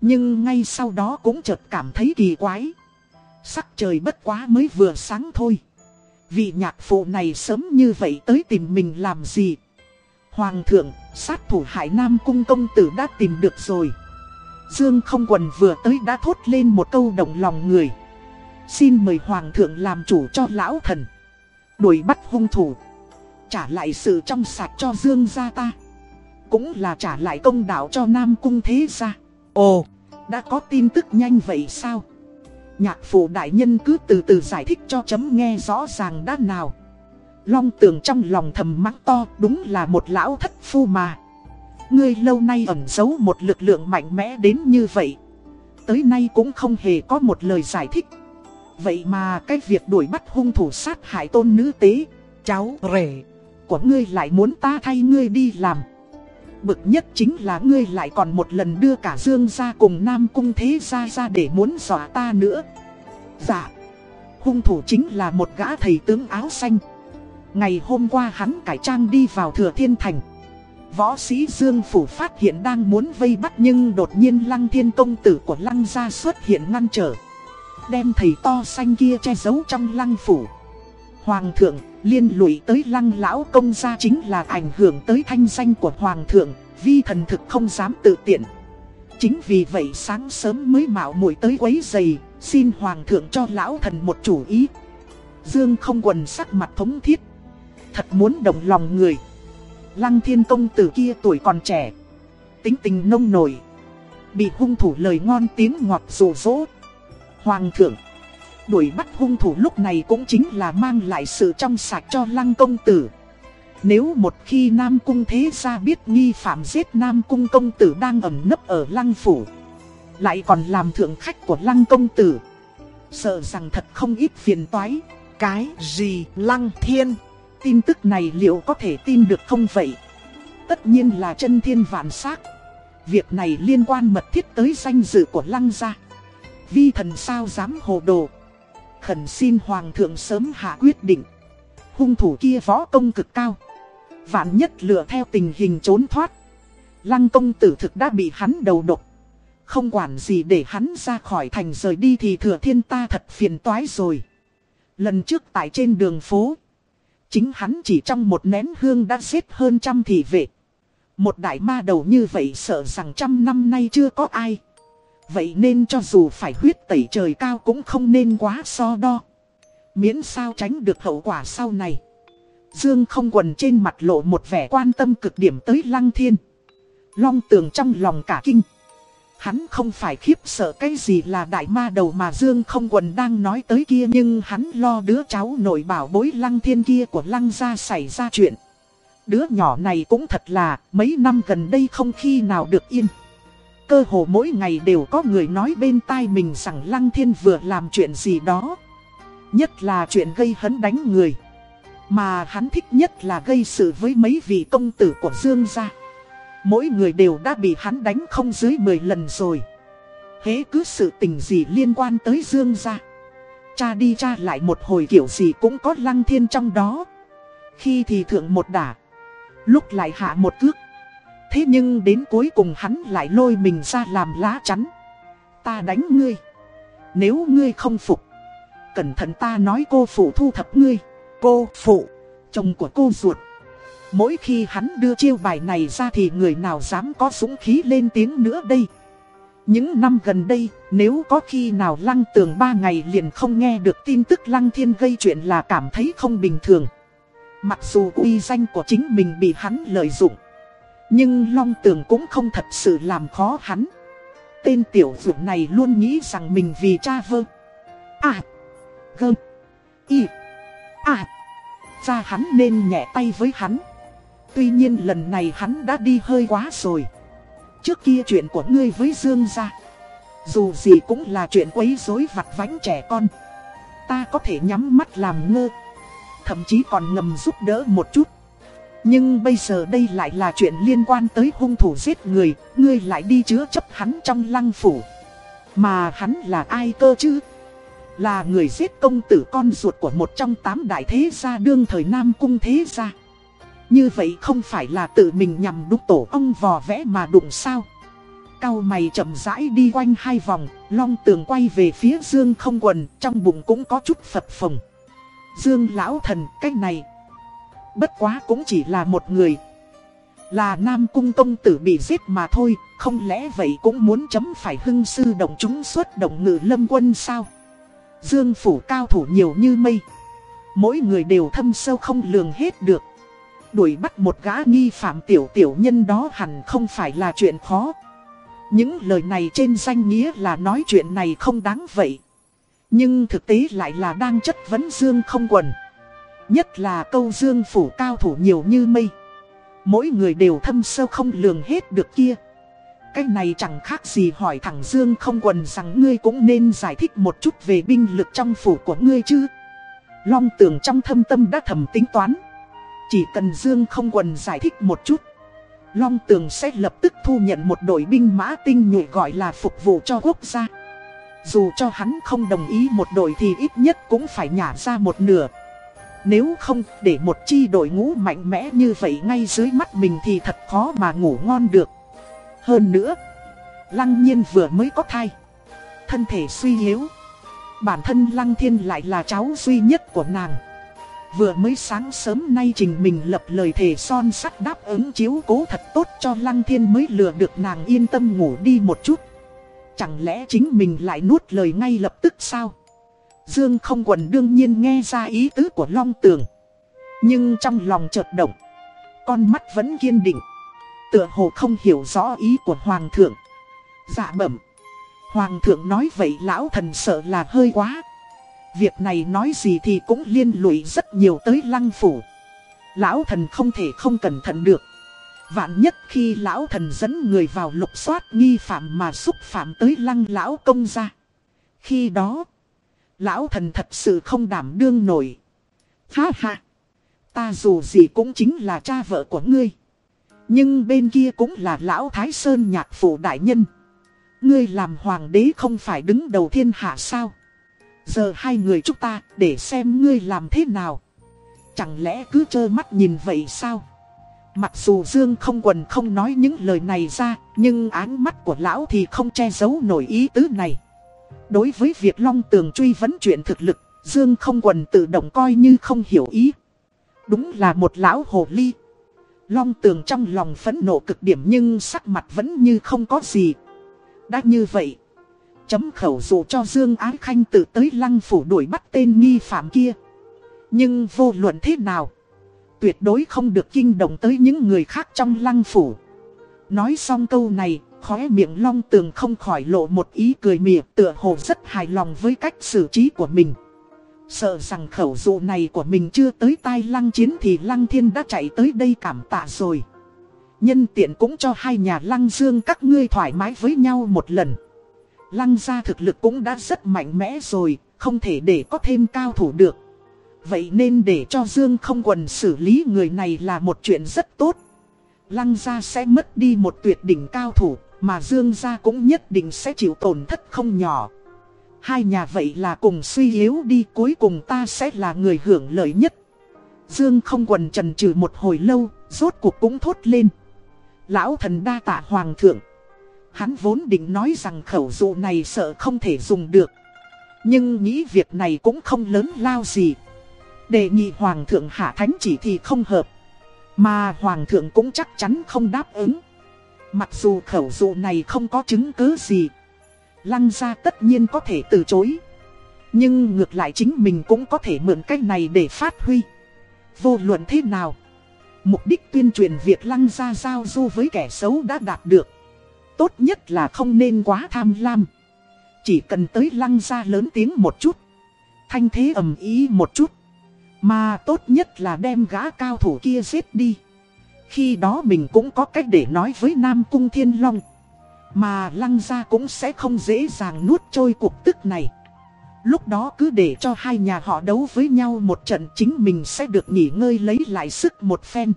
A: Nhưng ngay sau đó cũng chợt cảm thấy kỳ quái. Sắc trời bất quá mới vừa sáng thôi. Vị nhạc phụ này sớm như vậy tới tìm mình làm gì? Hoàng thượng, sát thủ hải nam cung công tử đã tìm được rồi. Dương không quần vừa tới đã thốt lên một câu động lòng người. Xin mời hoàng thượng làm chủ cho lão thần. Đuổi bắt hung thủ. Trả lại sự trong sạch cho Dương gia ta Cũng là trả lại công đạo cho Nam Cung thế gia Ồ, đã có tin tức nhanh vậy sao? Nhạc phụ đại nhân cứ từ từ giải thích cho chấm nghe rõ ràng đã nào Long tường trong lòng thầm mắng to đúng là một lão thất phu mà Ngươi lâu nay ẩn giấu một lực lượng mạnh mẽ đến như vậy Tới nay cũng không hề có một lời giải thích Vậy mà cái việc đuổi bắt hung thủ sát hại tôn nữ tế Cháu rể của ngươi lại muốn ta thay ngươi đi làm. Bực nhất chính là ngươi lại còn một lần đưa cả Dương ra cùng Nam Cung Thế ra ra để muốn dọa ta nữa. Dạ, hung thủ chính là một gã thầy tướng áo xanh. Ngày hôm qua hắn cải trang đi vào Thừa Thiên Thành. Võ sĩ Dương Phủ phát hiện đang muốn vây bắt nhưng đột nhiên Lăng Thiên Công Tử của Lăng gia xuất hiện ngăn trở. Đem thầy to xanh kia che giấu trong Lăng Phủ. Hoàng thượng liên lụy tới lăng lão công gia chính là ảnh hưởng tới thanh danh của Hoàng thượng, vi thần thực không dám tự tiện. Chính vì vậy sáng sớm mới mạo muội tới quấy giày, xin Hoàng thượng cho lão thần một chủ ý. Dương không quần sắc mặt thống thiết, thật muốn động lòng người. Lăng thiên công tử kia tuổi còn trẻ, tính tình nông nổi, bị hung thủ lời ngon tiếng ngọt rủ rỗ. Hoàng thượng. Đuổi bắt hung thủ lúc này cũng chính là mang lại sự trong sạch cho lăng công tử. Nếu một khi Nam Cung thế gia biết nghi phạm giết Nam Cung công tử đang ẩn nấp ở lăng phủ, Lại còn làm thượng khách của lăng công tử, Sợ rằng thật không ít phiền toái. Cái gì, lăng thiên? Tin tức này liệu có thể tin được không vậy? Tất nhiên là chân thiên vạn xác. Việc này liên quan mật thiết tới danh dự của lăng gia. Vi thần sao dám hồ đồ Khẩn xin Hoàng thượng sớm hạ quyết định. Hung thủ kia võ công cực cao. Vạn nhất lựa theo tình hình trốn thoát. Lăng công tử thực đã bị hắn đầu độc. Không quản gì để hắn ra khỏi thành rời đi thì thừa thiên ta thật phiền toái rồi. Lần trước tại trên đường phố. Chính hắn chỉ trong một nén hương đã giết hơn trăm thị vệ. Một đại ma đầu như vậy sợ rằng trăm năm nay chưa có ai. Vậy nên cho dù phải huyết tẩy trời cao cũng không nên quá so đo. Miễn sao tránh được hậu quả sau này. Dương không quần trên mặt lộ một vẻ quan tâm cực điểm tới lăng thiên. Long tường trong lòng cả kinh. Hắn không phải khiếp sợ cái gì là đại ma đầu mà Dương không quần đang nói tới kia nhưng hắn lo đứa cháu nội bảo bối lăng thiên kia của lăng gia xảy ra chuyện. Đứa nhỏ này cũng thật là, mấy năm gần đây không khi nào được yên. Cơ hồ mỗi ngày đều có người nói bên tai mình rằng Lăng Thiên vừa làm chuyện gì đó. Nhất là chuyện gây hấn đánh người. Mà hắn thích nhất là gây sự với mấy vị công tử của Dương gia. Mỗi người đều đã bị hắn đánh không dưới 10 lần rồi. Hễ cứ sự tình gì liên quan tới Dương gia Cha đi cha lại một hồi kiểu gì cũng có lăng thiên trong đó Khi thì thượng một đả Lúc lại hạ một cước Thế nhưng đến cuối cùng hắn lại lôi mình ra làm lá chắn. Ta đánh ngươi. Nếu ngươi không phục, Cẩn thận ta nói cô phụ thu thập ngươi. Cô phụ, Chồng của cô ruột. Mỗi khi hắn đưa chiêu bài này ra thì người nào dám có súng khí lên tiếng nữa đây? Những năm gần đây, nếu có khi nào lăng tường ba ngày liền không nghe được tin tức lăng thiên gây chuyện là cảm thấy không bình thường. Mặc dù uy danh của chính mình bị hắn lợi dụng nhưng Long Tường cũng không thật sự làm khó hắn. Tên tiểu dụ này luôn nghĩ rằng mình vì cha vơ. À Gơ. Y À Ra hắn nên nhẹ tay với hắn. Tuy nhiên lần này hắn đã đi hơi quá rồi. Trước kia chuyện của ngươi với Dương gia, Dù gì cũng là chuyện quấy rối vặt vánh trẻ con. Ta có thể nhắm mắt làm ngơ, Thậm chí còn ngầm giúp đỡ một chút. Nhưng bây giờ đây lại là chuyện liên quan tới hung thủ giết người, Ngươi lại đi chứa chấp hắn trong lăng phủ. Mà hắn là ai cơ chứ? Là người giết công tử con ruột của một trong tám đại thế gia đương thời Nam Cung thế gia. Như vậy không phải là tự mình nhằm đúc tổ ông vò vẽ mà đụng sao? Cao mày chậm rãi đi quanh hai vòng, Long tường quay về phía dương không quần, Trong bụng cũng có chút phập phồng. Dương lão thần, cái này Bất quá cũng chỉ là một người. Là nam cung công tử bị giết mà thôi, Không lẽ vậy cũng muốn chấm phải hưng sư động chúng xuất động ngự lâm quân sao? Dương phủ cao thủ nhiều như mây. Mỗi người đều thâm sâu không lường hết được. Đuổi bắt một gã nghi phạm tiểu tiểu nhân đó hẳn không phải là chuyện khó. Những lời này trên danh nghĩa là nói chuyện này không đáng vậy. Nhưng thực tế lại là đang chất vấn Dương không quần. Nhất là câu Dương phủ cao thủ nhiều như mây. Mỗi người đều thâm sâu không lường hết được kia. Cái này chẳng khác gì hỏi thẳng Dương không quần rằng ngươi cũng nên giải thích một chút về binh lực trong phủ của ngươi chứ. Long tưởng trong thâm tâm đã thầm tính toán. Chỉ cần Dương không quần giải thích một chút. Long tường sẽ lập tức thu nhận một đội binh mã tinh nhuệ gọi là phục vụ cho quốc gia. Dù cho hắn không đồng ý một đội thì ít nhất cũng phải nhả ra một nửa nếu không, để một chi đội ngũ mạnh mẽ như vậy ngay dưới mắt mình thì thật khó mà ngủ ngon được. Hơn nữa, Lăng nhiên vừa mới có thai. Thân thể suy yếu. Bản thân Lăng Thiên lại là cháu duy nhất của nàng. Vừa mới sáng sớm nay trình mình lập lời thề son sắt đáp ứng chiếu cố thật tốt cho Lăng Thiên mới lừa được nàng yên tâm ngủ đi một chút. Chẳng lẽ chính mình lại nuốt lời ngay lập tức sao? Dương không quần đương nhiên nghe ra ý tứ của Long Tường. Nhưng trong lòng chợt động, con mắt vẫn kiên định. Tựa hồ không hiểu rõ ý của Hoàng thượng. Dạ bẩm. Hoàng thượng nói vậy lão thần sợ là hơi quá. Việc này nói gì thì cũng liên lụy rất nhiều tới lăng phủ. Lão thần không thể không cẩn thận được. Vạn nhất khi lão thần dẫn người vào lục soát nghi phạm mà xúc phạm tới lăng lão công ra. Khi đó, lão thần thật sự không đảm đương nổi. Ha ha, ta dù gì cũng chính là cha vợ của ngươi. Nhưng bên kia cũng là lão Thái Sơn nhạc phủ đại nhân. Ngươi làm hoàng đế không phải đứng đầu thiên hạ sao? Giờ hai người chúng ta để xem ngươi làm thế nào. Chẳng lẽ cứ trơ mắt nhìn vậy sao? Mặc dù Dương không quần không nói những lời này ra, nhưng áng mắt của lão thì không che giấu nổi ý tứ này. Đối với việc Long Tường truy vấn chuyện thực lực, Dương không quần tự động coi như không hiểu ý. Đúng là một lão hồ ly. Long Tường trong lòng phẫn nộ cực điểm nhưng sắc mặt vẫn như không có gì. Đã như vậy, chấm khẩu dụ cho Dương Ái Khanh tự tới lăng phủ đuổi bắt tên nghi phạm kia. Nhưng vô luận thế nào? tuyệt đối không được kinh động tới những người khác trong lăng phủ. Nói xong câu này, khóe miệng long tường không khỏi lộ một ý cười mỉa tựa hồ rất hài lòng với cách xử trí của mình. Sợ rằng khẩu dụ này của mình chưa tới tai lăng chiến thì lăng thiên đã chạy tới đây cảm tạ rồi. Nhân tiện cũng cho hai nhà lăng dương các ngươi thoải mái với nhau một lần. Lăng gia thực lực cũng đã rất mạnh mẽ rồi, không thể để có thêm cao thủ được. Vậy nên để cho Dương không quần xử lý người này là một chuyện rất tốt. Lăng gia sẽ mất đi một tuyệt đỉnh cao thủ, mà Dương gia cũng nhất định sẽ chịu tổn thất không nhỏ. Hai nhà vậy là cùng suy yếu đi cuối cùng ta sẽ là người hưởng lợi nhất. Dương không quần trần trừ một hồi lâu, rốt cuộc cũng thốt lên. Lão thần đa tạ hoàng thượng. Hắn vốn định nói rằng khẩu dụ này sợ không thể dùng được. Nhưng nghĩ việc này cũng không lớn lao gì. Đề nghị hoàng thượng hạ thánh chỉ thì không hợp. Mà hoàng thượng cũng chắc chắn không đáp ứng. Mặc dù khẩu dụ này không có chứng cứ gì. Lăng gia tất nhiên có thể từ chối. Nhưng ngược lại chính mình cũng có thể mượn cách này để phát huy. Vô luận thế nào? Mục đích tuyên truyền việc lăng gia giao du với kẻ xấu đã đạt được. Tốt nhất là không nên quá tham lam. Chỉ cần tới lăng gia lớn tiếng một chút. Thanh thế ầm ý một chút. Mà tốt nhất là đem gã cao thủ kia giết đi. Khi đó mình cũng có cách để nói với Nam Cung Thiên Long. Mà lăng gia cũng sẽ không dễ dàng nuốt trôi cuộc tức này. Lúc đó cứ để cho hai nhà họ đấu với nhau một trận chính mình sẽ được nghỉ ngơi lấy lại sức một phen.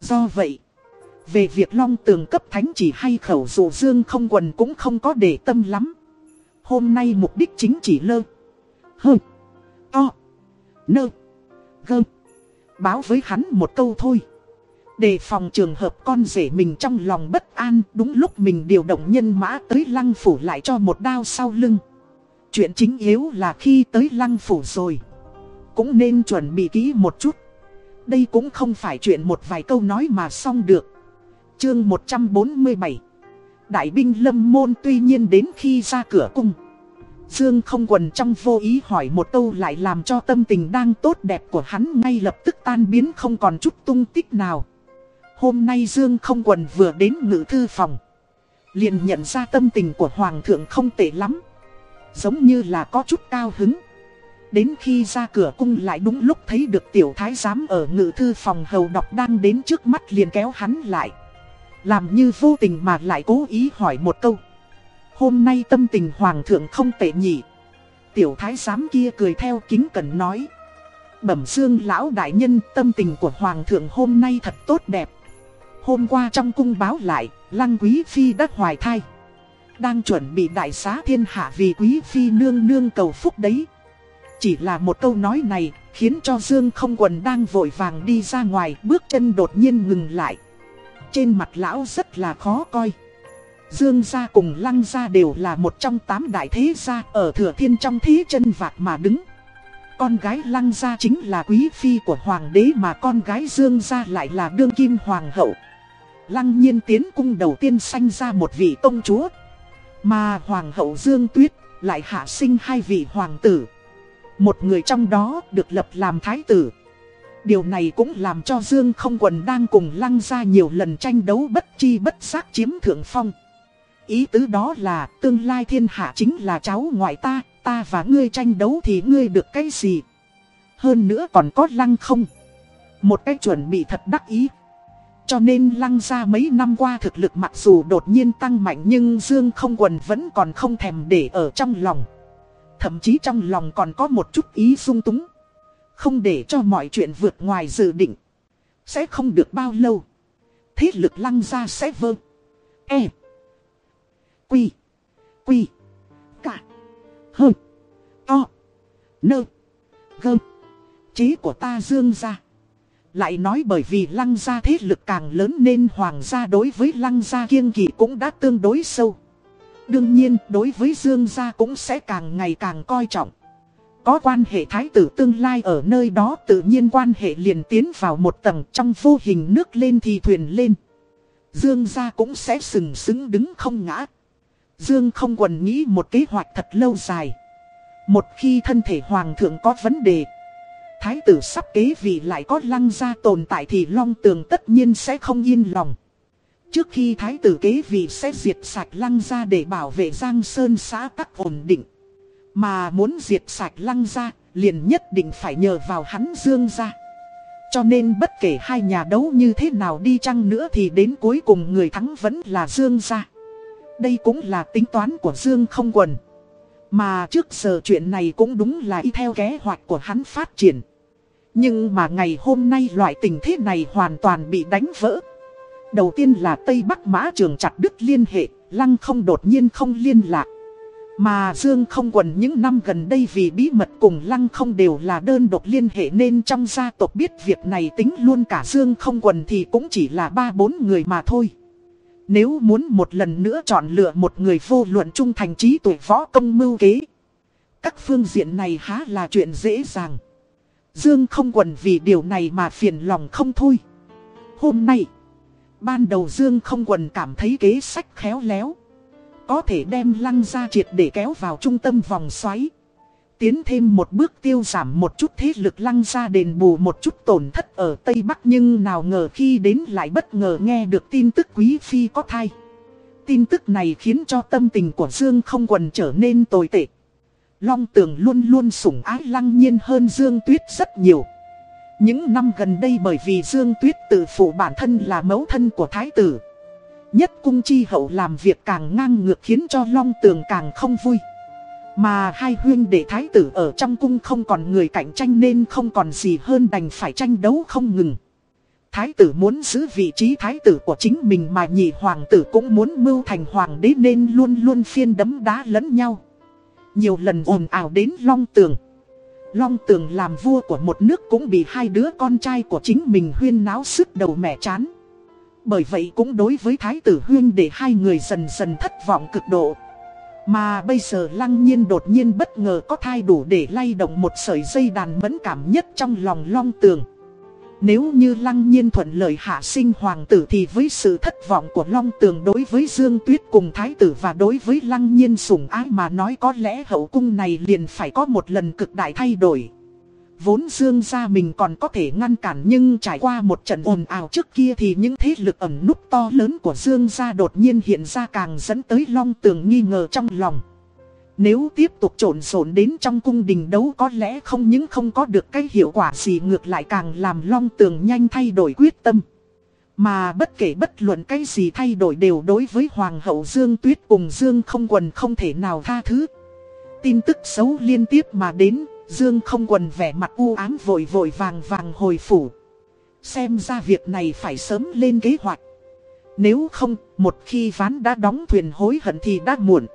A: Do vậy, về việc long tường cấp thánh chỉ hay khẩu dụ dương không quần cũng không có để tâm lắm. Hôm nay mục đích chính chỉ lơ, hơ, to, nơ, gơ. Báo với hắn một câu thôi. Đề phòng trường hợp con rể mình trong lòng bất an, đúng lúc mình điều động nhân mã tới lăng phủ lại cho một đao sau lưng. Chuyện chính yếu là khi tới lăng phủ rồi. Cũng nên chuẩn bị kỹ một chút. Đây cũng không phải chuyện một vài câu nói mà xong được. Chương 147 Đại binh lâm môn tuy nhiên đến khi ra cửa cung. Dương không quần trong vô ý hỏi một câu lại làm cho tâm tình đang tốt đẹp của hắn ngay lập tức tan biến không còn chút tung tích nào. Hôm nay Dương không quần vừa đến ngự thư phòng. Liền nhận ra tâm tình của Hoàng thượng không tệ lắm. Giống như là có chút cao hứng. Đến khi ra cửa cung lại đúng lúc thấy được tiểu thái giám ở ngự thư phòng hầu đọc đang đến trước mắt liền kéo hắn lại. Làm như vô tình mà lại cố ý hỏi một câu. Hôm nay tâm tình hoàng thượng không tệ nhỉ. Tiểu thái giám kia cười theo kính cẩn nói. Bẩm xương lão đại nhân, tâm tình của hoàng thượng hôm nay thật tốt đẹp. Hôm qua trong cung báo lại, lăng quý phi đã hoài thai. Đang chuẩn bị đại xá thiên hạ vì quý phi nương nương cầu phúc đấy. Chỉ là một câu nói này, khiến cho Dương không quần đang vội vàng đi ra ngoài, bước chân đột nhiên ngừng lại. Trên mặt lão rất là khó coi. Dương gia cùng Lăng gia đều là một trong tám đại thế gia ở thừa thiên trong thế chân vạc mà đứng. Con gái Lăng gia chính là quý phi của hoàng đế mà con gái Dương gia lại là đương kim hoàng hậu. Lăng nhiên tiến cung đầu tiên sanh ra một vị công chúa. Mà hoàng hậu Dương Tuyết lại hạ sinh hai vị hoàng tử. Một người trong đó được lập làm thái tử. Điều này cũng làm cho Dương không quần đang cùng lăng ra nhiều lần tranh đấu bất chi bất giác chiếm thượng phong. Ý tứ đó là tương lai thiên hạ chính là cháu ngoại ta, ta và ngươi tranh đấu thì ngươi được cái gì? Hơn nữa còn có lăng không? Một cái chuẩn bị thật đắc ý. Cho nên lăng ra mấy năm qua thực lực mặc dù đột nhiên tăng mạnh nhưng Dương không quần vẫn còn không thèm để ở trong lòng. Thậm chí trong lòng còn có một chút ý sung túng. Không để cho mọi chuyện vượt ngoài dự định. Sẽ không được bao lâu. Thế lực lăng ra sẽ vơ. E. Quy. Quy. Cả. Hơn. To. Nơ. Gơ. Chí của ta dương ra. Lại nói bởi vì lăng gia thế lực càng lớn nên hoàng gia đối với lăng gia kiêng kỵ cũng đã tương đối sâu. Đương nhiên, đối với dương gia cũng sẽ càng ngày càng coi trọng. Có quan hệ thái tử tương lai ở nơi đó, tự nhiên quan hệ liền tiến vào một tầng trong vô hình nước lên thì thuyền lên. Dương gia cũng sẽ sừng sững đứng không ngã. Dương không quần nghĩ một kế hoạch thật lâu dài. Một khi thân thể hoàng thượng có vấn đề Thái tử sắp kế vị lại có lăng gia tồn tại thì long tường tất nhiên sẽ không yên lòng. Trước khi thái tử kế vị sẽ diệt sạch lăng gia để bảo vệ Giang Sơn xã tắc ổn định. Mà muốn diệt sạch lăng gia, liền nhất định phải nhờ vào hắn dương gia. Cho nên bất kể hai nhà đấu như thế nào đi chăng nữa thì đến cuối cùng người thắng vẫn là dương gia. Đây cũng là tính toán của dương không quần. Mà trước giờ chuyện này cũng đúng là y theo kế hoạch của hắn phát triển. Nhưng mà ngày hôm nay loại tình thế này hoàn toàn bị đánh vỡ. Đầu tiên là Tây Bắc Mã Trường chặt đứt liên hệ, Lăng không đột nhiên không liên lạc. Mà Dương không quần những năm gần đây vì bí mật cùng Lăng không đều là đơn độc liên hệ nên trong gia tộc biết việc này tính luôn cả Dương không quần thì cũng chỉ là ba bốn người mà thôi. Nếu muốn một lần nữa chọn lựa một người vô luận trung thành trí tuổi võ công mưu kế. Các phương diện này há là chuyện dễ dàng. Dương không quần vì điều này mà phiền lòng không thôi. Hôm nay, ban đầu Dương không quần cảm thấy kế sách khéo léo. Có thể đem lăng ra triệt để kéo vào trung tâm vòng xoáy. Tiến thêm một bước tiêu giảm một chút thế lực lăng ra đền bù một chút tổn thất ở Tây Bắc nhưng nào ngờ khi đến lại bất ngờ nghe được tin tức quý phi có thai. Tin tức này khiến cho tâm tình của Dương không quần trở nên tồi tệ. Long tường luôn luôn sủng ái lăng nhiên hơn Dương Tuyết rất nhiều. Những năm gần đây bởi vì Dương Tuyết tự phụ bản thân là mẫu thân của Thái tử. Nhất cung chi hậu làm việc càng ngang ngược khiến cho Long tường càng không vui. Mà hai huyên đệ thái tử ở trong cung không còn người cạnh tranh nên không còn gì hơn đành phải tranh đấu không ngừng. Thái tử muốn giữ vị trí thái tử của chính mình mà nhị hoàng tử cũng muốn mưu thành hoàng đế nên luôn luôn phiên đấm đá lẫn nhau. Nhiều lần ồn ào đến Long Tường. Long Tường làm vua của một nước cũng bị hai đứa con trai của chính mình huyên náo sức đầu mẹ chán. Bởi vậy cũng đối với thái tử huyên để hai người dần dần thất vọng cực độ. Mà bây giờ lăng nhiên đột nhiên bất ngờ có thai đủ để lay động một sợi dây đàn mẫn cảm nhất trong lòng long tường. Nếu như lăng nhiên thuận lời hạ sinh hoàng tử thì với sự thất vọng của Long Tường đối với Dương Tuyết cùng Thái tử và đối với lăng nhiên sủng ái mà nói có lẽ hậu cung này liền phải có một lần cực đại thay đổi. Vốn Dương gia mình còn có thể ngăn cản nhưng trải qua một trận ồn ào trước kia thì những thế lực ẩn núp to lớn của Dương gia đột nhiên hiện ra càng dẫn tới Long Tường nghi ngờ trong lòng. Nếu tiếp tục trộn rộn đến trong cung đình đấu có lẽ không những không có được cái hiệu quả gì ngược lại càng làm long tường nhanh thay đổi quyết tâm. Mà bất kể bất luận cái gì thay đổi đều đối với Hoàng hậu Dương Tuyết cùng Dương không quần không thể nào tha thứ. Tin tức xấu liên tiếp mà đến, Dương không quần vẻ mặt u ám vội vội vàng vàng hồi phủ. Xem ra việc này phải sớm lên kế hoạch. Nếu không, một khi ván đã đóng thuyền hối hận thì đã muộn.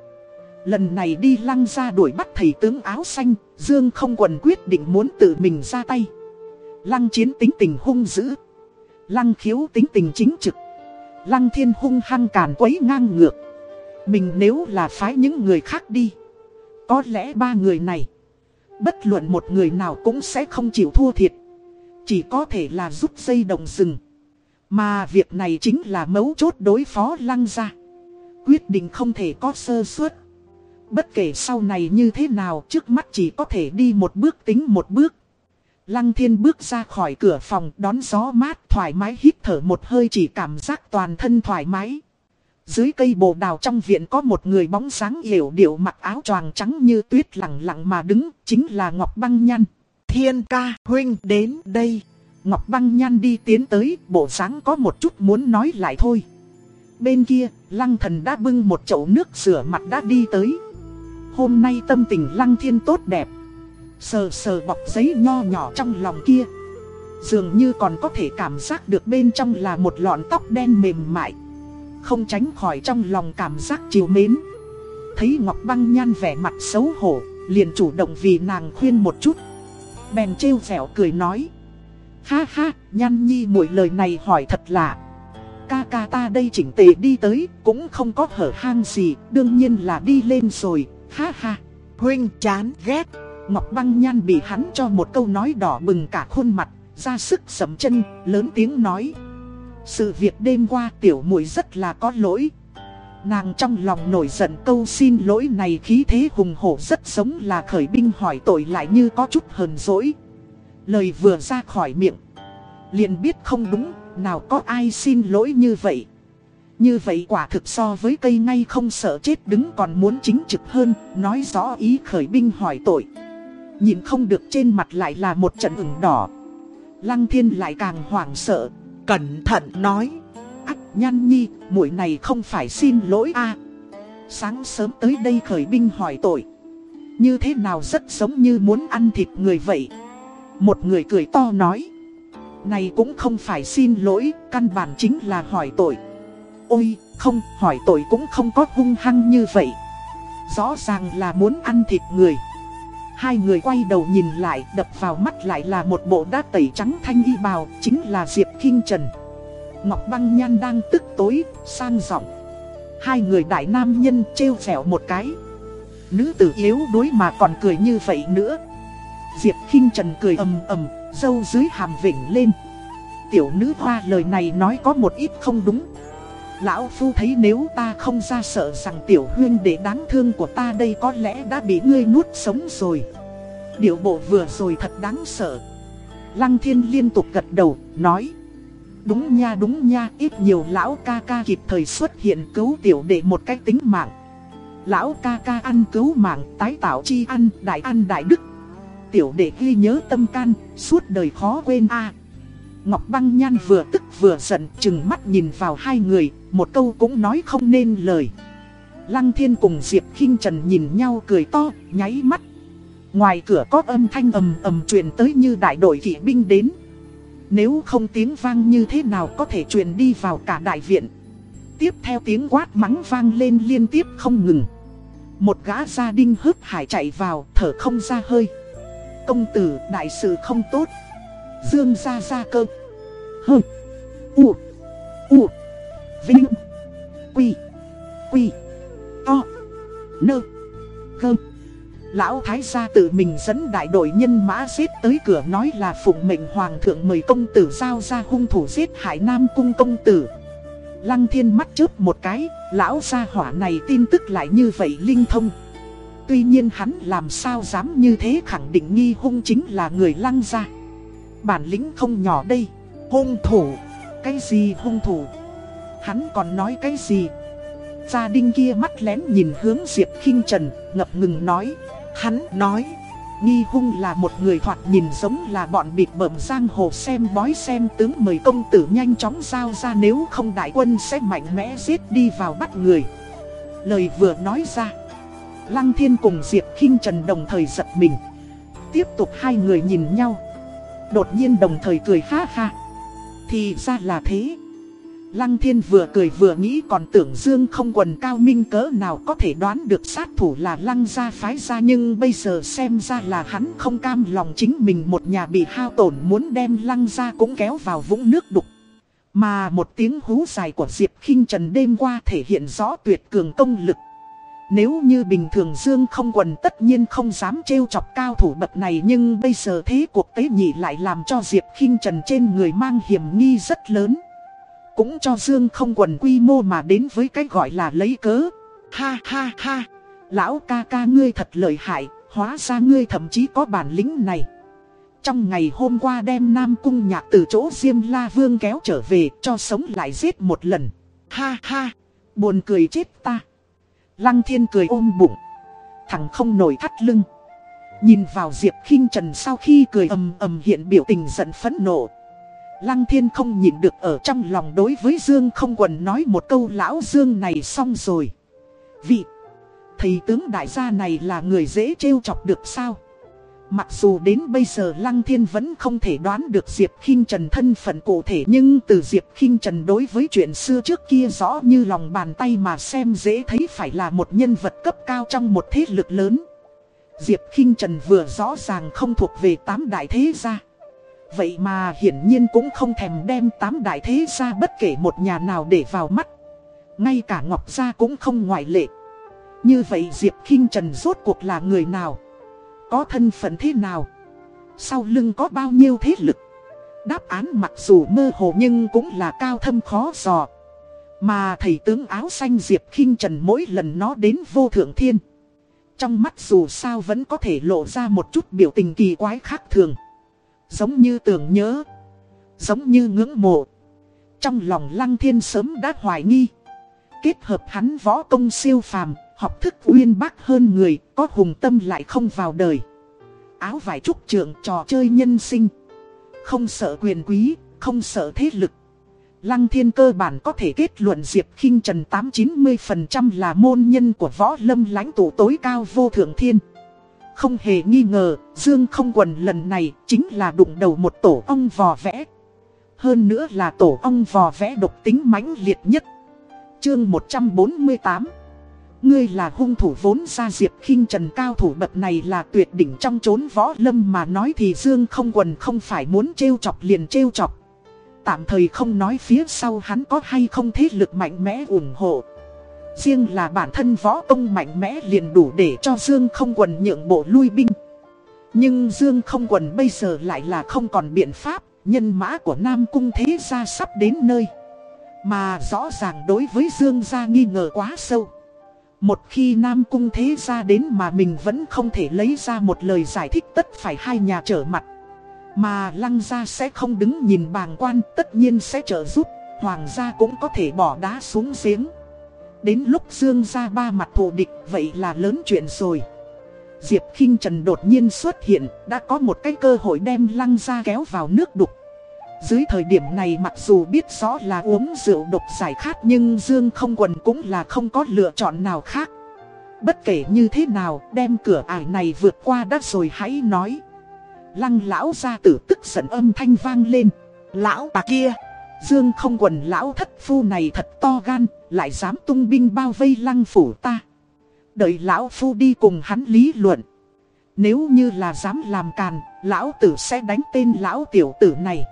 A: Lần này đi lăng ra đuổi bắt thầy tướng áo xanh, Dương không quần quyết định muốn tự mình ra tay. Lăng chiến tính tình hung dữ. Lăng khiếu tính tình chính trực. Lăng thiên hung hăng càn quấy ngang ngược. Mình nếu là phái những người khác đi. Có lẽ ba người này. Bất luận một người nào cũng sẽ không chịu thua thiệt. Chỉ có thể là giúp dây đồng rừng. Mà việc này chính là mấu chốt đối phó lăng ra. Quyết định không thể có sơ suất. Bất kể sau này như thế nào trước mắt chỉ có thể đi một bước tính một bước. Lăng thiên bước ra khỏi cửa phòng đón gió mát thoải mái hít thở một hơi chỉ cảm giác toàn thân thoải mái. Dưới cây bồ đào trong viện có một người bóng sáng hiểu điệu mặc áo choàng trắng như tuyết lặng lặng mà đứng, chính là Ngọc Băng Nhăn.
B: Thiên ca huynh đến đây.
A: Ngọc Băng Nhăn đi tiến tới, bộ sáng có một chút muốn nói lại thôi. Bên kia, lăng thần đã bưng một chậu nước rửa mặt đã đi tới. Hôm nay tâm tình lăng thiên tốt đẹp. Sờ sờ bọc giấy nho nhỏ trong lòng kia. Dường như còn có thể cảm giác được bên trong là một lọn tóc đen mềm mại. Không tránh khỏi trong lòng cảm giác chiều mến. Thấy Ngọc Băng nhan vẻ mặt xấu hổ Liền chủ động vì nàng khuyên một chút. Bèn trêu vẻo cười nói. Ha ha, nhan nhi mỗi lời này hỏi thật lạ Ca ca ta đây chỉnh tề đi tới Cũng không có hở hang gì Đương nhiên là đi lên rồi Ha ha,
B: huynh chán ghét.
A: Ngọc Băng Nhan bị hắn cho một câu nói đỏ bừng cả khuôn mặt, ra sức sầm chân, lớn tiếng nói. Sự việc đêm qua tiểu muội rất là có lỗi. Nàng trong lòng nổi giận câu xin lỗi này khí thế hùng hổ rất giống là khởi binh hỏi tội lại như có chút hờn dỗi. Lời vừa ra khỏi miệng. liền biết không đúng, nào có ai xin lỗi như vậy. Như vậy quả thực so với cây ngay không sợ chết đứng còn muốn chính trực hơn, nói rõ ý khởi binh hỏi tội. Nhìn không được trên mặt lại là một trận ửng đỏ. Lăng thiên lại càng hoảng sợ.
B: Cẩn thận nói.
A: Ách nhan nhi, mũi này không phải xin lỗi a Sáng sớm tới đây khởi binh hỏi tội. Như thế nào rất giống như muốn ăn thịt người vậy. Một người cười to nói. Này cũng không phải xin lỗi, căn bản chính là hỏi tội. Ôi, Không, hỏi tội cũng không có hung hăng như vậy Rõ ràng là muốn ăn thịt người Hai người quay đầu nhìn lại, đập vào mắt lại là một bộ đá tẩy trắng thanh y bào, chính là Diệp Kinh Trần. Ngọc Băng Nhan đang tức tối, sang giọng. Hai người đại nam nhân trêu vẻo một cái. Nữ tử yếu đuối mà còn cười như vậy nữa. Diệp Kinh Trần cười ầm ầm, dâu dưới hàm vỉnh lên. Tiểu nữ hoa lời này nói có một ít không đúng. Lão Phu thấy nếu ta không ra sợ rằng tiểu huyên để đáng thương của ta đây có lẽ đã bị ngươi nuốt sống rồi. Điệu bộ vừa rồi thật đáng sợ. Lăng thiên liên tục gật đầu, nói Đúng nha đúng nha, ít nhiều lão ca ca kịp thời xuất hiện cứu tiểu đệ một cách tính mạng. Lão ca ca ăn cứu mạng, tái tạo chi ăn, đại ăn đại đức. Tiểu đệ ghi nhớ tâm can, suốt đời khó quên a. Ngọc Băng Nhan vừa tức vừa giận chừng mắt nhìn vào hai người, một câu cũng nói không nên lời. Lăng Thiên cùng Diệp khinh Trần nhìn nhau cười to, nháy mắt. Ngoài cửa có âm thanh ầm ầm truyền tới như đại đội kỵ binh đến. Nếu không tiếng vang như thế nào có thể truyền đi vào cả đại viện. Tiếp theo tiếng quát mắng vang lên liên tiếp không ngừng. Một gã gia đinh hớp hải chạy vào, thở không ra hơi. Công tử, đại sự không tốt. Dương ra ra cơ. Hơ. U. U. Vinh. Quy. Quy. To. Nơ. Cơ. Lão Thái gia tự mình dẫn đại đội nhân mã giết tới cửa nói là phụng mệnh hoàng thượng mời công tử giao ra hung thủ giết hải nam cung công tử. Lăng thiên mắt chớp một cái, lão gia hỏa này tin tức lại như vậy linh thông. Tuy nhiên hắn làm sao dám như thế khẳng định nghi hung chính là người lăng gia. Bản lĩnh không nhỏ đây. Hung thủ. Cái gì hung thủ? Hắn còn nói cái gì? Gia đình kia mắt lén nhìn hướng Diệp khinh Trần, ngập ngừng nói. Hắn nói, nghi hung là một người thoạt nhìn giống là bọn bịt bẩm giang hồ xem bói xem tướng mời công tử nhanh chóng giao ra nếu không đại quân sẽ mạnh mẽ giết đi vào bắt người. Lời vừa nói ra, Lăng Thiên cùng Diệp khinh Trần đồng thời giật mình. Tiếp tục hai người nhìn nhau. Đột nhiên đồng thời cười ha ha. Thì ra là thế. Lăng thiên vừa cười vừa nghĩ còn tưởng Dương không quần cao minh cỡ nào có thể đoán được sát thủ là lăng gia phái ra nhưng bây giờ xem ra là hắn không cam lòng chính mình một nhà bị hao tổn muốn đem lăng gia cũng kéo vào vũng nước đục. Mà một tiếng hú dài của Diệp khinh Trần đêm qua thể hiện rõ tuyệt cường công lực. Nếu như bình thường Dương không quần tất nhiên không dám trêu chọc cao thủ bậc này nhưng bây giờ thế cuộc tế nhị lại làm cho Diệp khinh Trần trên người mang hiểm nghi rất lớn. Cũng cho Dương không quần quy mô mà đến với cái gọi là lấy cớ. Ha ha ha, lão ca ca ngươi thật lợi hại, hóa ra ngươi thậm chí có bản lĩnh này. Trong ngày hôm qua đem Nam Cung Nhạc từ chỗ Diêm La Vương kéo trở về cho sống lại giết một lần. Ha ha, buồn cười chết ta. Lăng thiên cười ôm bụng. Thằng không nổi thắt lưng. Nhìn vào Diệp khinh Trần sau khi cười ầm ầm hiện biểu tình giận phẫn nộ. Lăng thiên không nhịn được ở trong lòng đối với Dương không quần nói một câu lão Dương này xong rồi. Vị, thầy tướng đại gia này là người dễ trêu chọc được sao? Mặc dù đến bây giờ Lăng Thiên vẫn không thể đoán được Diệp khinh Trần thân phận cụ thể, nhưng từ Diệp khinh Trần đối với chuyện xưa trước kia rõ như lòng bàn tay mà xem dễ thấy phải là một nhân vật cấp cao trong một thế lực lớn. Diệp khinh Trần vừa rõ ràng không thuộc về tám đại thế gia. Vậy mà hiển nhiên cũng không thèm đem tám đại thế gia bất kể một nhà nào để vào mắt. Ngay cả Ngọc Gia cũng không ngoại lệ. Như vậy Diệp khinh Trần rốt cuộc là người nào? Có thân phận thế nào? Sau lưng có bao nhiêu thế lực? Đáp án mặc dù mơ hồ nhưng cũng là cao thâm khó dò. Mà thầy tướng áo xanh Diệp khinh Trần mỗi lần nó đến vô thượng thiên. Trong mắt dù sao vẫn có thể lộ ra một chút biểu tình kỳ quái khác thường. Giống như tưởng nhớ. Giống như ngưỡng mộ. Trong lòng lăng thiên sớm đã hoài nghi. Kết hợp hắn võ công siêu phàm, học thức uyên bác hơn người, có hùng tâm lại không vào đời. Áo vải trúc trưởng trò chơi nhân sinh. Không sợ quyền quý, không sợ thế lực. Lăng thiên cơ bản có thể kết luận Diệp khinh Trần 8-90% là môn nhân của võ lâm lãnh tụ tối cao vô thượng thiên. Không hề nghi ngờ, Dương không quần lần này chính là đụng đầu một tổ ong vò vẽ. Hơn nữa là tổ ong vò vẽ độc tính mãnh liệt nhất. Chương 148 Ngươi là hung thủ vốn ra Diệp khinh Trần cao thủ bậc này là tuyệt đỉnh trong chốn võ lâm mà nói thì Dương không quần không phải muốn trêu chọc liền trêu chọc. Tạm thời không nói phía sau hắn có hay không thế lực mạnh mẽ ủng hộ. Riêng là bản thân võ công mạnh mẽ liền đủ để cho Dương không quần nhượng bộ lui binh. Nhưng Dương không quần bây giờ lại là không còn biện pháp, nhân mã của Nam Cung thế gia sắp đến nơi. Mà rõ ràng đối với Dương gia nghi ngờ quá sâu. Một khi Nam Cung thế gia đến mà mình vẫn không thể lấy ra một lời giải thích tất phải hai nhà trở mặt. Mà lăng gia sẽ không đứng nhìn bàng quan tất nhiên sẽ trợ giúp, hoàng gia cũng có thể bỏ đá xuống giếng. Đến lúc Dương gia ba mặt thù địch vậy là lớn chuyện rồi. Diệp khinh Trần đột nhiên xuất hiện, đã có một cái cơ hội đem lăng gia kéo vào nước đục. Dưới thời điểm này mặc dù biết rõ là uống rượu độc giải khát nhưng Dương không quần cũng là không có lựa chọn nào khác. Bất kể như thế nào đem cửa ải này vượt qua đã rồi hãy nói. Lăng lão gia tử tức giận âm thanh vang lên. Lão bà kia, Dương không quần lão thất phu này thật to gan, lại dám tung binh bao vây lăng phủ ta. Đợi lão phu đi cùng hắn lý luận. Nếu như là dám làm càn, lão tử sẽ đánh tên lão tiểu tử này.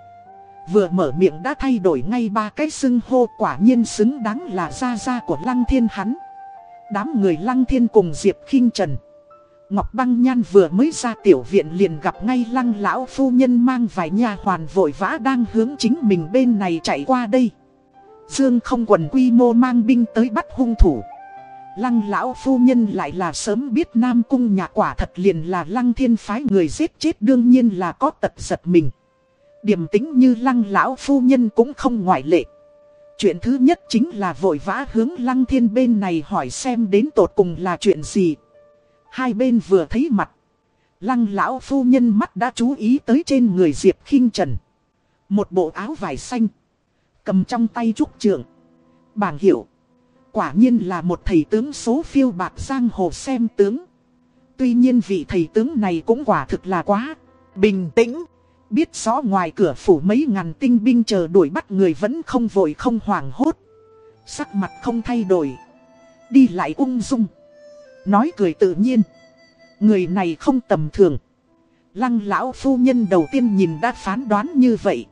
A: Vừa mở miệng đã thay đổi ngay ba cái xưng hô quả nhiên xứng đáng là gia gia của lăng thiên hắn. Đám người lăng thiên cùng Diệp khinh Trần. Ngọc Băng Nhan vừa mới ra tiểu viện liền gặp ngay lăng lão phu nhân mang vài nhà hoàn vội vã đang hướng chính mình bên này chạy qua đây. Dương không quần quy mô mang binh tới bắt hung thủ. Lăng lão phu nhân lại là sớm biết Nam Cung nhà quả thật liền là lăng thiên phái người giết chết đương nhiên là có tật giật mình. Điềm tính như lăng lão phu nhân cũng không ngoại lệ. Chuyện thứ nhất chính là vội vã hướng lăng thiên bên này hỏi xem đến tột cùng là chuyện gì. Hai bên vừa thấy mặt. Lăng lão phu nhân mắt đã chú ý tới trên người Diệp khinh Trần. Một bộ áo vải xanh. Cầm trong tay trúc trượng. Bảng hiệu. Quả nhiên là một thầy tướng số phiêu bạc giang hồ xem tướng. Tuy nhiên vị thầy tướng này cũng quả thực là quá bình tĩnh. Biết rõ ngoài cửa phủ mấy ngàn tinh binh chờ đuổi bắt người vẫn không vội không hoảng hốt. Sắc mặt không thay đổi. Đi lại ung dung. Nói cười tự nhiên. Người này không tầm thường. Lăng lão phu nhân đầu tiên nhìn đã phán đoán như vậy.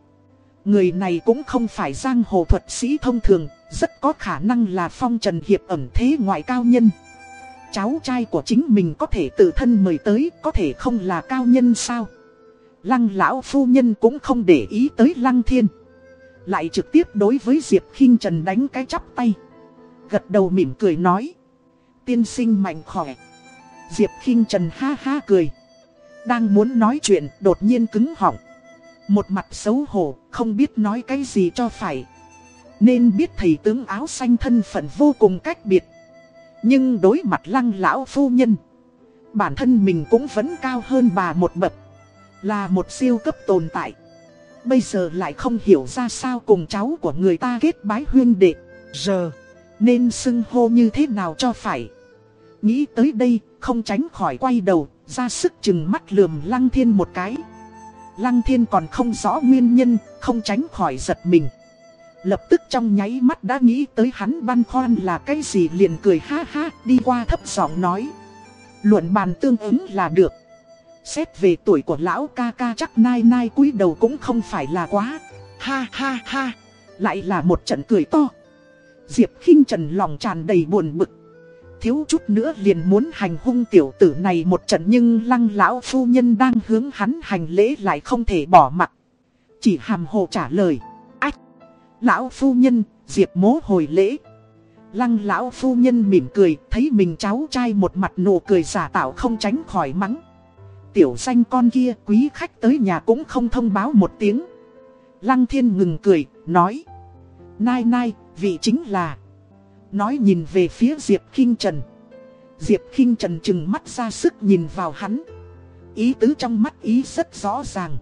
A: Người này cũng không phải giang hồ thuật sĩ thông thường, rất có khả năng là phong trần hiệp ẩm thế ngoại cao nhân. Cháu trai của chính mình có thể tự thân mời tới, có thể không là cao nhân sao? Lăng lão phu nhân cũng không để ý tới lăng thiên. Lại trực tiếp đối với Diệp khinh Trần đánh cái chắp tay. Gật đầu mỉm cười nói. Tiên sinh mạnh khỏe. Diệp khinh Trần ha ha cười. Đang muốn nói chuyện đột nhiên cứng họng. Một mặt xấu hổ, không biết nói cái gì cho phải. Nên biết thầy tướng áo xanh thân phận vô cùng cách biệt. Nhưng đối mặt lăng lão phu nhân. Bản thân mình cũng vẫn cao hơn bà một bậc. Là một siêu cấp tồn tại. Bây giờ lại không hiểu ra sao cùng cháu của người ta kết bái huyên đệ. Giờ, nên xưng hô như thế nào cho phải. Nghĩ tới đây, không tránh khỏi quay đầu, ra sức chừng mắt lườm Lăng Thiên một cái. Lăng Thiên còn không rõ nguyên nhân, không tránh khỏi giật mình. Lập tức trong nháy mắt đã nghĩ tới hắn băn khoăn là cái gì liền cười ha ha đi qua thấp giọng nói. Luận bàn tương ứng là được. Xét về tuổi của lão ca ca chắc nai nai cúi đầu cũng không phải là quá. Ha ha ha. Lại là một trận cười to. Diệp khinh Trần lòng tràn đầy buồn bực. Thiếu chút nữa liền muốn hành hung tiểu tử này một trận nhưng lăng lão phu nhân đang hướng hắn hành lễ lại không thể bỏ mặt. Chỉ hàm hồ trả lời. Ách! Lão phu nhân, Diệp mố hồi lễ. Lăng lão phu nhân mỉm cười, thấy mình cháu trai một mặt nụ cười giả tạo không tránh khỏi mắng tiểu danh con kia quý khách tới nhà cũng không thông báo một tiếng. Lăng thiên ngừng cười, nói. Nai nai, vị chính là. Nói nhìn về phía Diệp khinh Trần. Diệp khinh Trần chừng mắt ra sức nhìn vào hắn. Ý tứ trong mắt ý rất rõ ràng.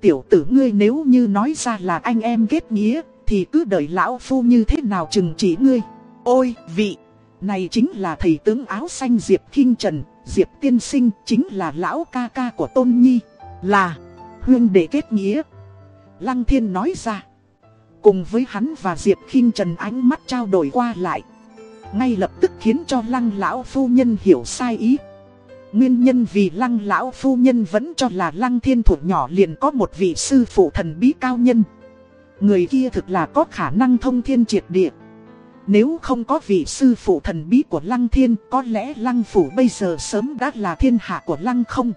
A: Tiểu tử ngươi nếu như nói ra là anh em kết nghĩa, thì cứ đợi lão phu như thế nào chừng chỉ ngươi. Ôi, vị, này chính là thầy tướng áo xanh Diệp khinh Trần, Diệp tiên sinh chính là lão ca ca của Tôn Nhi, là huyên đệ kết nghĩa. Lăng thiên nói ra, Cùng với hắn và Diệp khinh Trần ánh mắt trao đổi qua lại Ngay lập tức khiến cho lăng lão phu nhân hiểu sai ý. Nguyên nhân vì lăng lão phu nhân vẫn cho là lăng thiên thủ nhỏ liền có một vị sư phụ thần bí cao nhân. Người kia thực là có khả năng thông thiên triệt địa. Nếu không có vị sư phụ thần bí của lăng thiên, Có lẽ lăng phủ bây giờ sớm đã là thiên hạ của lăng không.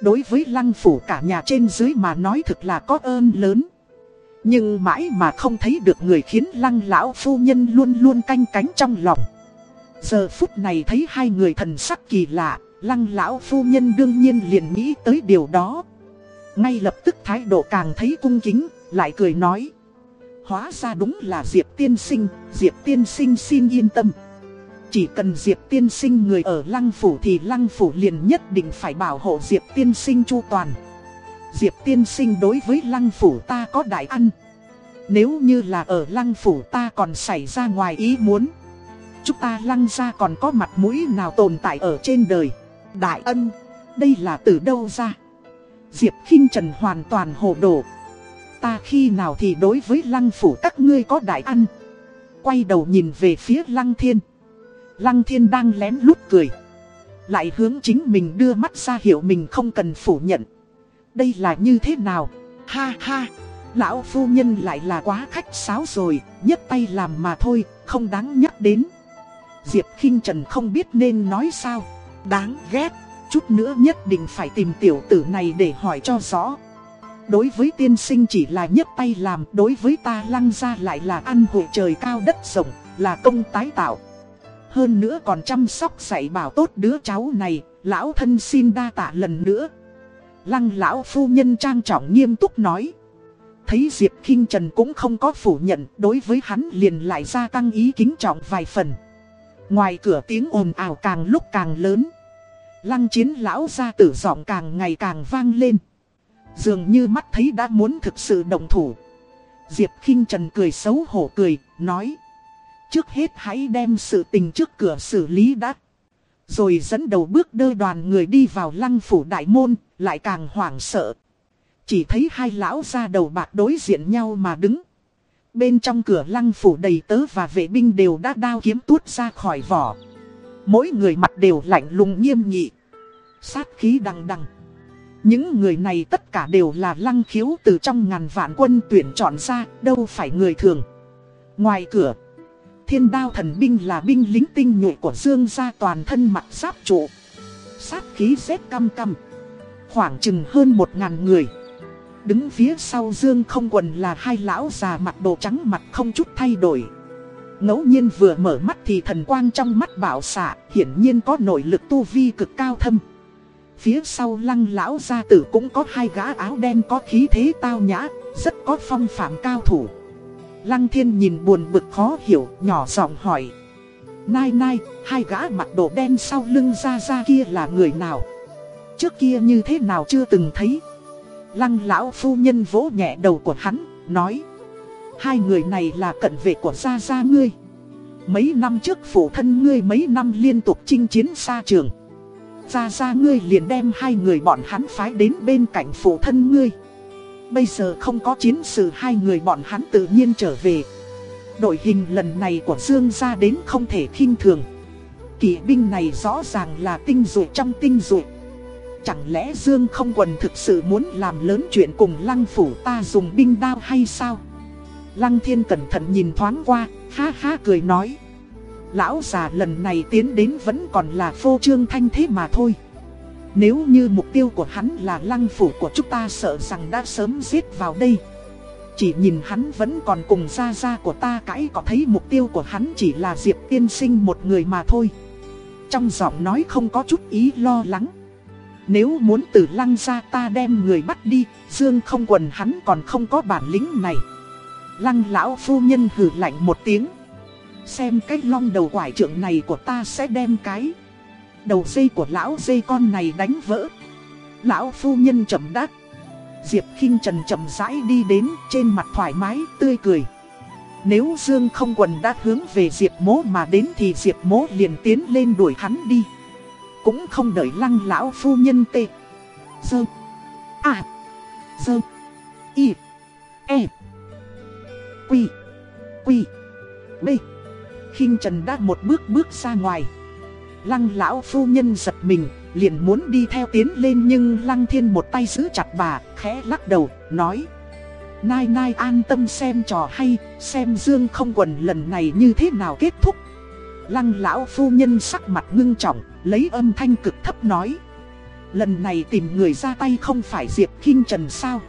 A: Đối với lăng phủ cả nhà trên dưới mà nói thực là có ơn lớn. Nhưng mãi mà không thấy được người khiến lăng lão phu nhân luôn luôn canh cánh trong lòng. Giờ phút này thấy hai người thần sắc kỳ lạ, Lăng lão phu nhân đương nhiên liền nghĩ tới điều đó. Ngay lập tức thái độ càng thấy cung kính, Lại cười nói. Hóa ra đúng là Diệp tiên sinh. Diệp tiên sinh xin yên tâm. Chỉ cần Diệp tiên sinh người ở lăng phủ Thì lăng phủ liền nhất định phải bảo hộ Diệp tiên sinh chu toàn. Diệp tiên sinh đối với lăng phủ ta có đại ăn. Nếu như là ở lăng phủ ta còn xảy ra ngoài ý muốn Chúng ta lăng ra còn có mặt mũi nào tồn tại ở trên đời? Đại ân, đây là từ đâu ra? Diệp khinh Trần hoàn toàn hồ đồ. Ta khi nào thì đối với lăng phủ các ngươi có đại ăn. Quay đầu nhìn về phía lăng thiên. Lăng thiên đang lén lút cười. Lại hướng chính mình đưa mắt ra hiểu mình không cần phủ nhận. Đây là như thế nào? Ha ha! Lão phu nhân lại là quá khách sáo rồi, nhất tay làm mà thôi, không đáng nhắc đến. Diệp khinh Trần không biết nên nói sao. Đáng ghét, chút nữa nhất định phải tìm tiểu tử này để hỏi cho rõ. Đối với tiên sinh chỉ là nhấc tay làm, đối với ta lăng ra lại là ăn hội trời cao đất rộng, là công tái tạo. Hơn nữa còn chăm sóc dạy bảo tốt đứa cháu này, lão thân xin đa tạ lần nữa. Lăng lão phu nhân trang trọng nghiêm túc nói. Thấy Diệp khinh Trần cũng không có phủ nhận, đối với hắn liền lại gia tăng ý kính trọng vài phần. Ngoài cửa tiếng ồn ào càng lúc càng lớn. Lăng chiến lão gia tử giọng càng ngày càng vang lên. Dường như mắt thấy đã muốn thực sự động thủ. Diệp khinh Trần cười xấu hổ cười, nói. Trước hết hãy đem sự tình trước cửa xử lý đã. Rồi dẫn đầu bước đơ đoàn người đi vào lăng phủ đại môn, lại càng hoảng sợ. Chỉ thấy hai lão ra đầu bạc đối diện nhau mà đứng. Bên trong cửa lăng phủ đầy tớ và vệ binh đều đã đao kiếm tuốt ra khỏi vỏ. Mỗi người mặt đều lạnh lùng nghiêm nghị. Sát khí đằng đằng. Những người này tất cả đều là lăng khiếu từ trong ngàn vạn quân tuyển chọn ra, đâu phải người thường. Ngoài cửa, thiên đao thần binh là binh lính tinh nhuệ của Dương gia toàn thân mặt giáp trụ. Sát khí rét căm căm. Khoảng chừng hơn một ngàn người. Đứng phía sau Dương không quần là hai lão già mặt đồ trắng mặt không chút thay đổi. ngẫu nhiên vừa mở mắt thì thần quang trong mắt bảo xạ, hiển nhiên có nội lực tu vi cực cao thâm. Phía sau lăng lão gia tử cũng có hai gã áo đen có khí thế tao nhã, rất có phong phạm cao thủ. Lăng thiên nhìn buồn bực khó hiểu, nhỏ giọng hỏi. Nai nai, hai gã mặt đồ đen sau lưng ra ra kia là người nào? Trước kia như thế nào chưa từng thấy? Lăng lão phu nhân vỗ nhẹ đầu của hắn, nói Hai người này là cận vệ của gia gia ngươi Mấy năm trước phụ thân ngươi mấy năm liên tục chinh chiến xa trường Gia gia ngươi liền đem hai người bọn hắn phái đến bên cạnh phụ thân ngươi Bây giờ không có chiến sự hai người bọn hắn tự nhiên trở về Đội hình lần này của Dương gia đến không thể khinh thường Kỵ binh này rõ ràng là tinh dụ trong tinh dụ Chẳng lẽ Dương không quần thực sự muốn làm lớn chuyện cùng lăng phủ ta dùng binh đao hay sao? Lăng thiên cẩn thận nhìn thoáng qua, ha ha cười nói. Lão già lần này tiến đến vẫn còn là phô trương thanh thế mà thôi. Nếu như mục tiêu của hắn là lăng phủ của chúng ta sợ rằng đã sớm giết vào đây. Chỉ nhìn hắn vẫn còn cùng gia gia của ta cãi có thấy mục tiêu của hắn chỉ là Diệp tiên sinh một người mà thôi. Trong giọng nói không có chút ý lo lắng. Nếu muốn từ lăng ra ta đem người bắt đi, Dương không quần hắn còn không có bản lĩnh này. Lăng lão phu nhân hử lạnh một tiếng. Xem cái long đầu quải trưởng này của ta sẽ đem cái. Đầu dây của lão dây con này đánh vỡ. Lão phu nhân chậm đắc. Diệp khinh Trần chậm rãi đi đến trên mặt thoải mái, tươi cười. Nếu Dương không quần đã hướng về Diệp mố mà đến thì Diệp mố liền tiến lên đuổi hắn đi. Cũng không đợi lăng lão phu nhân tê Dơ À Dơ Y E Quy. Quy. B khinh Trần đã một bước bước ra ngoài. Lăng lão phu nhân giật mình, liền muốn đi theo tiến lên nhưng Lăng Thiên một tay giữ chặt bà, khẽ lắc đầu, nói. Nai nai an tâm xem trò hay, xem Dương không quần lần này như thế nào kết thúc. Lăng lão phu nhân sắc mặt ngưng trọng, lấy âm thanh cực thấp nói. Lần này tìm người ra tay không phải Diệp khinh Trần sao?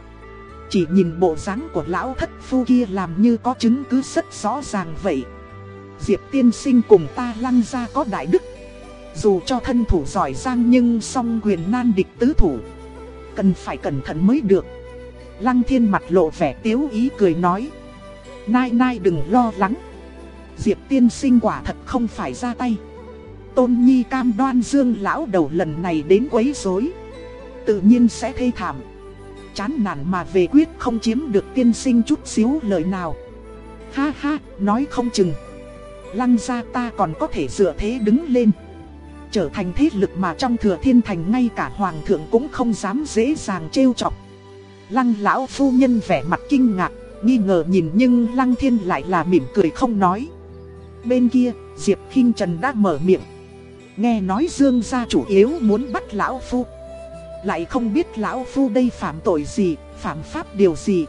A: Chỉ nhìn bộ dáng của lão thất phu kia làm như có chứng cứ rất rõ ràng vậy. Diệp tiên sinh cùng ta lăng ra có đại đức. Dù cho thân thủ giỏi giang nhưng song quyền nan địch tứ thủ. Cần phải cẩn thận mới được. Lăng thiên mặt lộ vẻ tiếu ý cười nói. Nai nai đừng lo lắng. Diệp tiên sinh quả thật không phải ra tay. Tôn Nhi cam đoan dương lão đầu lần này đến quấy rối Tự nhiên sẽ thê thảm Chán nản mà về quyết không chiếm được tiên sinh chút xíu lời nào Ha ha, nói không chừng Lăng ra ta còn có thể dựa thế đứng lên. Trở thành thế lực mà trong thừa thiên thành ngay cả hoàng thượng cũng không dám dễ dàng trêu chọc. Lăng lão phu nhân vẻ mặt kinh ngạc Nghi ngờ nhìn nhưng lăng thiên lại là mỉm cười không nói. Bên kia, Diệp khinh Trần đã mở miệng. Nghe nói Dương gia chủ yếu muốn bắt lão phu. Lại không biết lão phu đây phạm tội gì, phạm pháp điều gì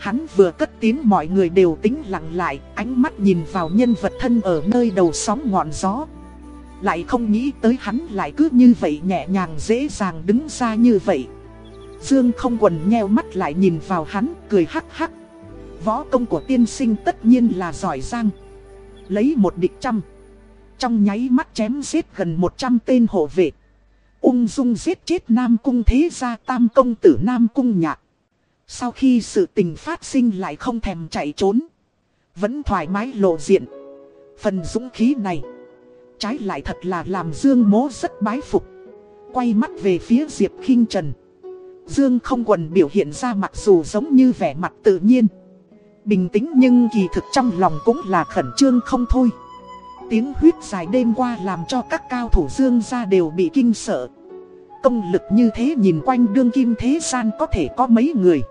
A: Hắn vừa cất tiếng mọi người đều tính lặng lại, Ánh mắt nhìn vào nhân vật thân ở nơi đầu sóng ngọn gió. Lại không nghĩ tới hắn lại cứ như vậy nhẹ nhàng dễ dàng đứng ra như vậy. Dương không quần nheo mắt lại nhìn vào hắn, cười hắc hắc. Võ công của tiên sinh tất nhiên là giỏi giang. Lấy một địch trăm. Trong nháy mắt chém giết gần 100 tên hộ vệ. Ung dung giết chết Nam Cung thế gia tam công tử Nam Cung nhạc. Sau khi sự tình phát sinh lại không thèm chạy trốn. Vẫn thoải mái lộ diện. Phần dũng khí này. Trái lại thật là làm Dương mố rất bái phục. Quay mắt về phía Diệp khinh Trần. Dương không quần biểu hiện ra mặc dù giống như vẻ mặt tự nhiên. Bình tĩnh nhưng kỳ thực trong lòng cũng là khẩn trương không thôi tiếng huyết dài đêm qua làm cho các cao thủ dương gia đều bị kinh sợ. Công lực như thế nhìn quanh đương kim thế gian có thể có mấy người.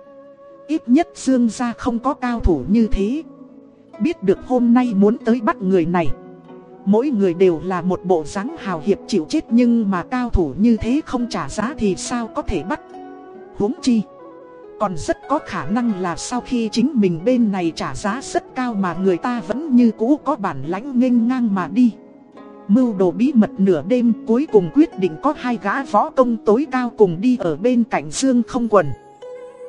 A: Ít nhất dương gia không có cao thủ như thế. Biết được hôm nay muốn tới bắt người này. Mỗi người đều là một bộ dáng hào hiệp chịu chết nhưng mà cao thủ như thế không trả giá thì sao có thể bắt. huống chi. Còn rất có khả năng là sau khi chính mình bên này trả giá rất cao mà người ta vẫn như cũ có bản lãnh nghênh ngang mà đi. Mưu đồ bí mật nửa đêm cuối cùng quyết định có hai gã võ công tối cao cùng đi ở bên cạnh Dương không quần.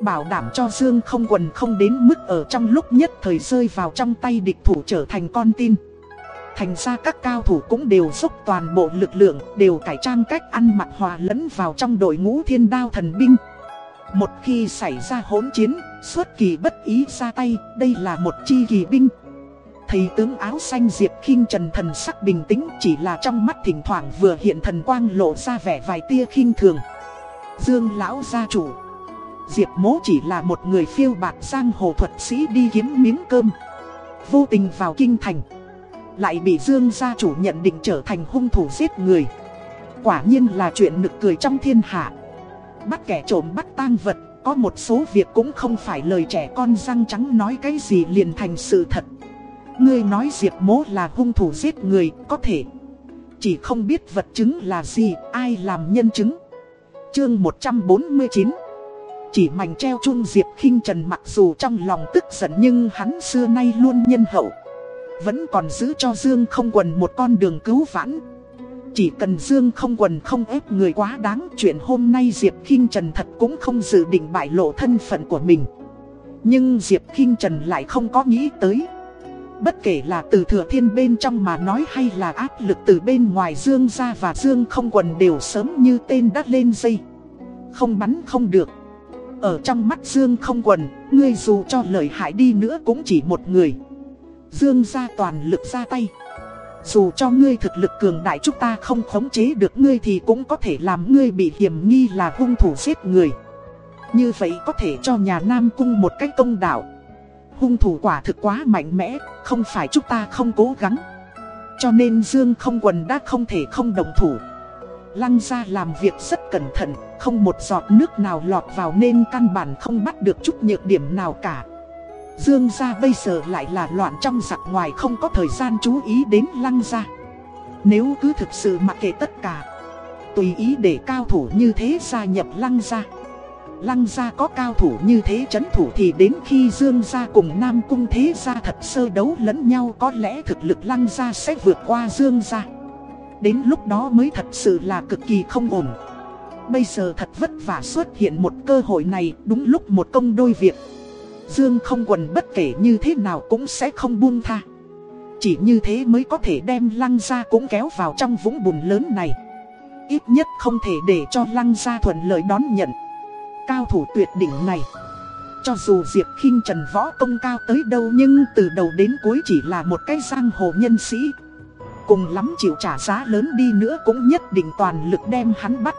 A: Bảo đảm cho Dương không quần không đến mức ở trong lúc nhất thời rơi vào trong tay địch thủ trở thành con tin. Thành ra các cao thủ cũng đều dốc toàn bộ lực lượng, đều cải trang cách ăn mặc hòa lẫn vào trong đội ngũ thiên đao thần binh. Một khi xảy ra hỗn chiến, xuất kỳ bất ý ra tay, đây là một chi kỳ binh. Thầy tướng áo xanh Diệp khinh Trần thần sắc bình tĩnh chỉ là trong mắt thỉnh thoảng vừa hiện thần quang lộ ra vẻ vài tia khinh thường. Dương lão gia chủ. Diệp mố chỉ là một người phiêu bạc sang hồ thuật sĩ đi kiếm miếng cơm. Vô tình vào kinh thành. Lại bị Dương gia chủ nhận định trở thành hung thủ giết người. Quả nhiên là chuyện nực cười trong thiên hạ. Bắt kẻ trộm bắt tang vật, có một số việc cũng không phải lời trẻ con răng trắng nói cái gì liền thành sự thật. Ngươi nói Diệp mố là hung thủ giết người, có thể. Chỉ không biết vật chứng là gì, ai làm nhân chứng. Chương 149 chỉ mảnh treo chung Diệp khinh Trần mặc dù trong lòng tức giận nhưng hắn xưa nay luôn nhân hậu. Vẫn còn giữ cho Dương không quần một con đường cứu vãn. Chỉ cần Dương không quần không ép người quá đáng, Chuyện hôm nay Diệp khinh Trần thật cũng không dự định bại lộ thân phận của mình Nhưng Diệp khinh Trần lại không có nghĩ tới Bất kể là từ thừa thiên bên trong mà nói hay là áp lực từ bên ngoài, Dương ra và Dương không quần đều sớm như tên đắt lên dây Không bắn không được ở trong mắt Dương không quần, ngươi dù cho lợi hại đi nữa cũng chỉ một người Dương ra toàn lực ra tay dù cho ngươi thực lực cường đại chúng ta không khống chế được ngươi thì cũng có thể làm ngươi bị hiểm nghi là hung thủ giết người. Như vậy có thể cho nhà Nam Cung một cách công đạo. Hung thủ quả thực quá mạnh mẽ, không phải chúng ta không cố gắng. Cho nên Dương không quần đã không thể không đồng thủ. Lăng ra làm việc rất cẩn thận, không một giọt nước nào lọt vào nên căn bản không bắt được chút nhược điểm nào cả. Dương gia bây giờ lại là loạn trong giặc ngoài không có thời gian chú ý đến lăng gia. Nếu cứ thực sự mặc kệ tất cả, Tùy ý để cao thủ như thế gia nhập lăng gia. Lăng gia có cao thủ như thế chấn thủ thì đến khi Dương gia cùng Nam Cung Thế gia thật sơ đấu lẫn nhau có lẽ thực lực lăng gia sẽ vượt qua Dương gia. Đến lúc đó mới thật sự là cực kỳ không ổn. Bây giờ thật vất vả xuất hiện một cơ hội này, đúng lúc một công đôi việc. Dương không quần bất kể như thế nào cũng sẽ không buông tha. Chỉ như thế mới có thể đem lăng gia cũng kéo vào trong vũng bùn lớn này. Ít nhất không thể để cho lăng gia thuận lợi đón nhận. Cao thủ tuyệt đỉnh này. Cho dù Diệp khinh Trần võ công cao tới đâu nhưng từ đầu đến cuối chỉ là một cái giang hồ nhân sĩ. Cùng lắm chịu trả giá lớn đi nữa cũng nhất định toàn lực đem hắn bắt.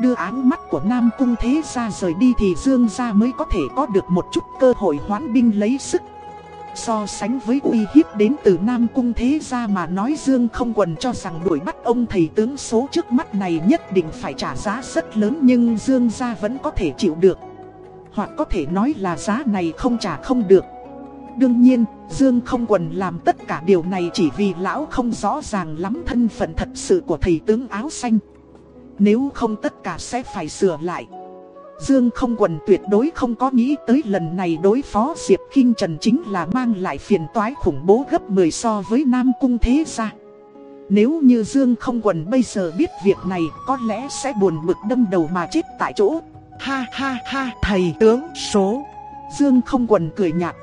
A: Đưa áng mắt của Nam Cung Thế ra rời đi thì Dương gia mới có thể có được một chút cơ hội hoán binh lấy sức. So sánh với uy hiếp đến từ Nam Cung Thế gia mà nói Dương không quần cho rằng đuổi bắt ông thầy tướng số trước mắt này nhất định phải trả giá rất lớn nhưng Dương gia vẫn có thể chịu được. Hoặc có thể nói là giá này không trả không được. Đương nhiên, Dương không quần làm tất cả điều này chỉ vì lão không rõ ràng lắm thân phận thật sự của thầy tướng áo xanh. Nếu không tất cả sẽ phải sửa lại Dương không quần tuyệt đối không có nghĩ tới lần này đối phó Diệp kinh Trần chính là mang lại phiền toái khủng bố gấp 10 so với Nam Cung Thế Gia. Nếu như Dương không quần bây giờ biết việc này, có lẽ sẽ buồn bực đâm đầu mà chết tại chỗ. Ha ha ha, thầy tướng số. Dương không quần cười nhạt.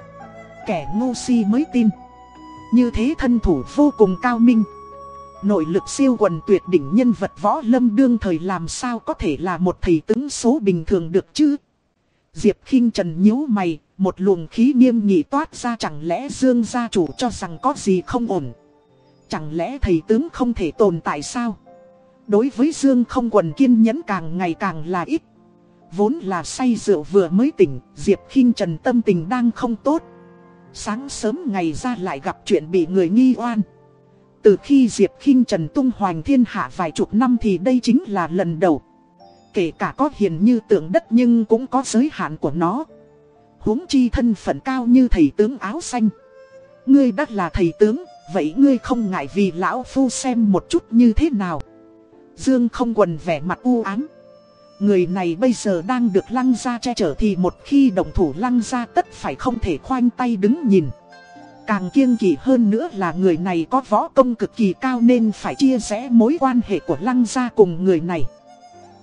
A: Kẻ ngu si mới tin. Như thế thân thủ vô cùng cao minh. Nội lực siêu quần tuyệt đỉnh nhân vật võ lâm đương thời làm sao có thể là một thầy tướng số bình thường được chứ? Diệp khinh Trần nhíu mày, một luồng khí nghiêm nghị toát ra chẳng lẽ Dương gia chủ cho rằng có gì không ổn? Chẳng lẽ thầy tướng không thể tồn tại sao? Đối với Dương không quần kiên nhẫn càng ngày càng là ít. Vốn là say rượu vừa mới tỉnh, Diệp khinh Trần tâm tình đang không tốt. Sáng sớm ngày ra lại gặp chuyện bị người nghi oan. Từ khi Diệp khinh Trần tung hoành thiên hạ vài chục năm thì đây chính là lần đầu. Kể cả có hiền như tượng đất nhưng cũng có giới hạn của nó. huống chi thân phận cao như thầy tướng áo xanh. Ngươi đã là thầy tướng, vậy ngươi không ngại vì lão phu xem một chút như thế nào. Dương không quần vẻ mặt u ám. Người này bây giờ đang được lăng ra che chở thì một khi đồng thủ lăng ra tất phải không thể khoanh tay đứng nhìn. Càng kiêng kỵ hơn nữa là người này có võ công cực kỳ cao nên phải chia sẻ mối quan hệ của lăng gia cùng người này.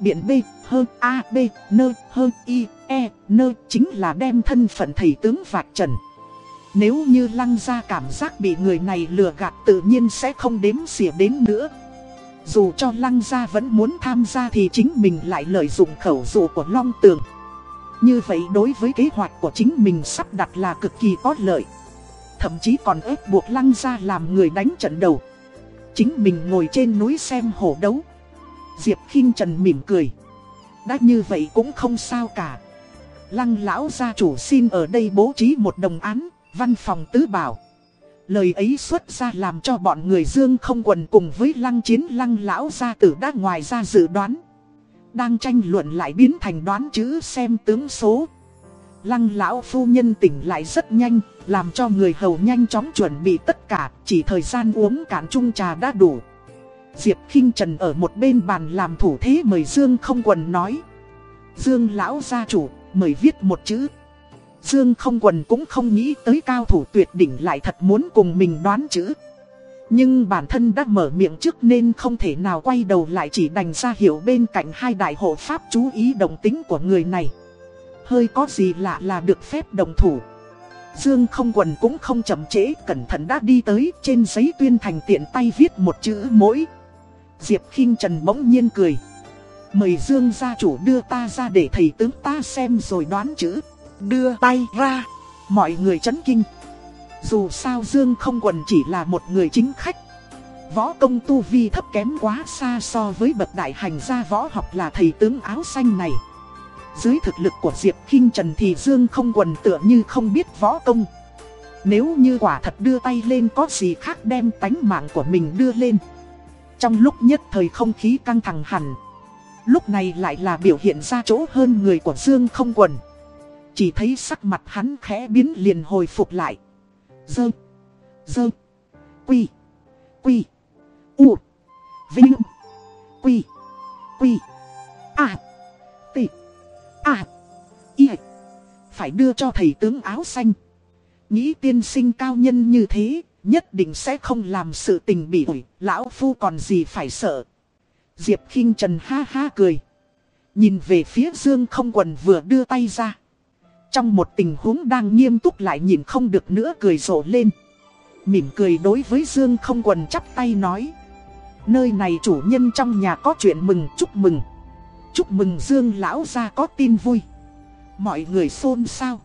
A: Biện B, hơn A, B, N, hơn I, E, N chính là đem thân phận thầy tướng vạch trần. Nếu như lăng gia cảm giác bị người này lừa gạt tự nhiên sẽ không đếm xỉa đến nữa. Dù cho lăng gia vẫn muốn tham gia thì chính mình lại lợi dụng khẩu dụ của long tường. Như vậy đối với kế hoạch của chính mình sắp đặt là cực kỳ có lợi. Thậm chí còn ép buộc lăng ra làm người đánh trận đầu. Chính mình ngồi trên núi xem hổ đấu. Diệp khinh Trần mỉm cười. Đã như vậy cũng không sao cả. Lăng lão gia chủ xin ở đây bố trí một đồng án, Văn phòng tứ bảo. Lời ấy xuất ra làm cho bọn người dương không quần cùng với lăng chiến lăng lão gia tử đã ngoài ra dự đoán. Đang tranh luận lại biến thành đoán chữ xem tướng số. Lăng lão phu nhân tỉnh lại rất nhanh, làm cho người hầu nhanh chóng chuẩn bị tất cả, chỉ thời gian uống cạn chung trà đã đủ. Diệp khinh Trần ở một bên bàn làm thủ thế mời Dương không quần nói. Dương lão gia chủ, mời viết một chữ. Dương không quần cũng không nghĩ tới cao thủ tuyệt đỉnh lại thật muốn cùng mình đoán chữ. Nhưng bản thân đã mở miệng trước nên không thể nào quay đầu lại chỉ đành ra hiểu bên cạnh hai đại hộ pháp chú ý đồng tính của người này hơi có gì lạ là được phép đồng thủ. Dương không quần cũng không chậm trễ, cẩn thận đã đi tới, trên giấy tuyên thành tiện tay viết một chữ mỗi. Diệp khinh Trần bỗng nhiên cười. Mời Dương gia chủ đưa ta ra để thầy tướng ta xem rồi đoán chữ. Đưa tay ra, mọi người chấn kinh. Dù sao Dương không quần chỉ là một người chính khách. Võ công tu vi thấp kém quá xa so với bậc đại hành gia võ học là thầy tướng áo xanh này. Dưới thực lực của Diệp Kinh Trần thì Dương không quần tựa như không biết võ công. Nếu như quả thật đưa tay lên có gì khác đem tánh mạng của mình đưa lên. Trong lúc nhất thời không khí căng thẳng hẳn. Lúc này lại là biểu hiện ra chỗ hơn người của Dương không quần. Chỉ thấy sắc mặt hắn khẽ biến liền hồi phục lại. Dơ. Dơ. Quy. Quy. U. Vinh. Quy. Quy. À. À. Y. Phải đưa cho thầy tướng áo xanh. Nghĩ tiên sinh cao nhân như thế, nhất định sẽ không làm sự tình bị ủi, lão phu còn gì phải sợ. Diệp khinh Trần ha ha cười. Nhìn về phía Dương không quần vừa đưa tay ra. Trong một tình huống đang nghiêm túc lại nhìn không được nữa cười rộ lên. Mỉm cười đối với Dương không quần chắp tay nói. Nơi này chủ nhân trong nhà có chuyện mừng chúc mừng. Chúc mừng Dương lão gia có tin vui. Mọi người xôn xao.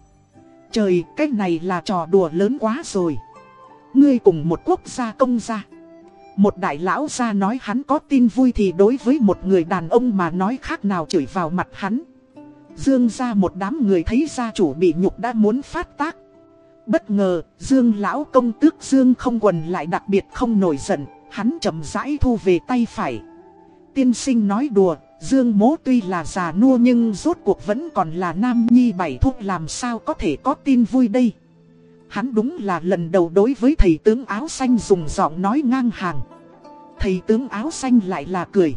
A: Trời, cái này là trò đùa lớn quá rồi. Ngươi cùng một quốc gia công gia. Một đại lão gia nói hắn có tin vui thì đối với một người đàn ông mà nói khác nào chửi vào mặt hắn. Dương ra một đám người thấy gia chủ bị nhục đã muốn phát tác. Bất ngờ, Dương lão công tước Dương không quần lại đặc biệt không nổi giận, hắn chậm rãi thu về tay phải. Tiên sinh nói đùa, Dương mố tuy là già nua nhưng rốt cuộc vẫn còn là nam nhi bảy thuốc làm sao có thể có tin vui đây. Hắn đúng là lần đầu đối với thầy tướng áo xanh dùng giọng nói ngang hàng. Thầy tướng áo xanh lại là cười.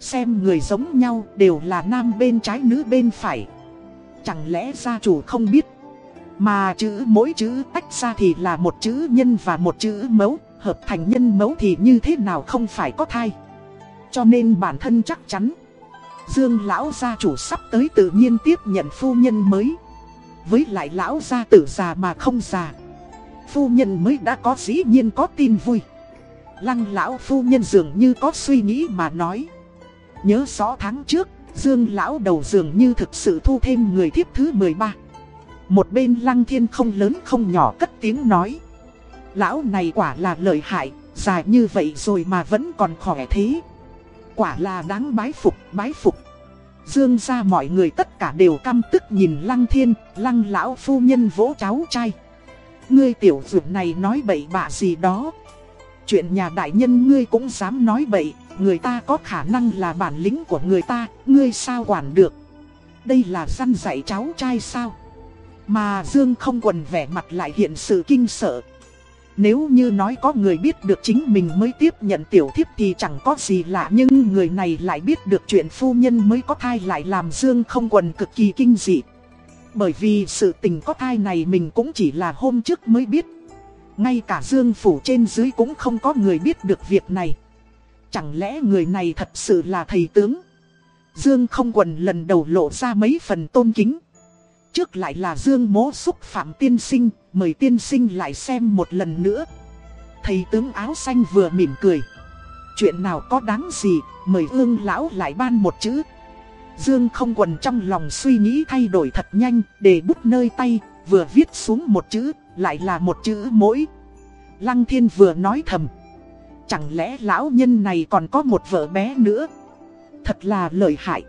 A: Xem người giống nhau đều là nam bên trái nữ bên phải. Chẳng lẽ gia chủ không biết. Mà chữ mỗi chữ tách ra thì là một chữ nhân và một chữ mấu. Hợp thành nhân mấu thì như thế nào không phải có thai. Cho nên bản thân chắc chắn. Dương lão gia chủ sắp tới tự nhiên tiếp nhận phu nhân mới. Với lại lão gia tử già mà không già. Phu nhân mới đã có dĩ nhiên có tin vui. Lăng lão phu nhân dường như có suy nghĩ mà nói. Nhớ rõ tháng trước, Dương lão đầu dường như thực sự thu thêm người thiếp thứ 13. Một bên lăng thiên không lớn không nhỏ cất tiếng nói. Lão này quả là lợi hại, dài như vậy rồi mà vẫn còn khỏe thế. Quả là đáng bái phục, bái phục. Dương ra mọi người tất cả đều căm tức nhìn lăng thiên, lăng lão phu nhân vỗ cháu trai. Ngươi tiểu dược này nói bậy bạ gì đó. Chuyện nhà đại nhân ngươi cũng dám nói bậy, người ta có khả năng là bản lĩnh của người ta, ngươi sao quản được. Đây là săn dạy cháu trai sao. Mà Dương không quần vẻ mặt lại hiện sự kinh sợ. Nếu như nói có người biết được chính mình mới tiếp nhận tiểu thiếp thì chẳng có gì lạ, Nhưng người này lại biết được chuyện phu nhân mới có thai lại làm Dương không quần cực kỳ kinh dị. Bởi vì sự tình có thai này mình cũng chỉ là hôm trước mới biết. Ngay cả Dương phủ trên dưới cũng không có người biết được việc này. Chẳng lẽ người này thật sự là thầy tướng? Dương không quần lần đầu lộ ra mấy phần tôn kính. Trước lại là Dương mố xúc phạm tiên sinh, mời tiên sinh lại xem một lần nữa. Thầy tướng áo xanh vừa mỉm cười. Chuyện nào có đáng gì, mời ương lão lại ban một chữ. Dương không quần trong lòng suy nghĩ thay đổi thật nhanh, để bút nơi tay, vừa viết xuống một chữ, lại là một chữ mỗi. Lăng thiên vừa nói thầm. Chẳng lẽ lão nhân này còn có một vợ bé nữa? Thật là lợi hại.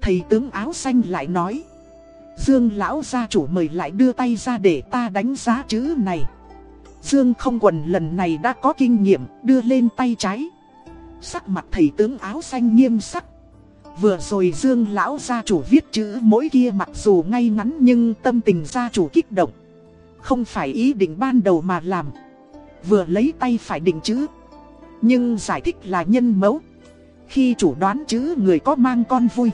A: Thầy tướng áo xanh lại nói. Dương lão gia chủ mời lại đưa tay ra để ta đánh giá chữ này. Dương không quần lần này đã có kinh nghiệm, đưa lên tay trái. Sắc mặt thầy tướng áo xanh nghiêm sắc. Vừa rồi Dương lão gia chủ viết chữ mỗi kia mặc dù ngay ngắn nhưng tâm tình gia chủ kích động. Không phải ý định ban đầu mà làm. Vừa lấy tay phải định chữ. Nhưng giải thích là nhân mẫu. Khi chủ đoán chữ người có mang con vui.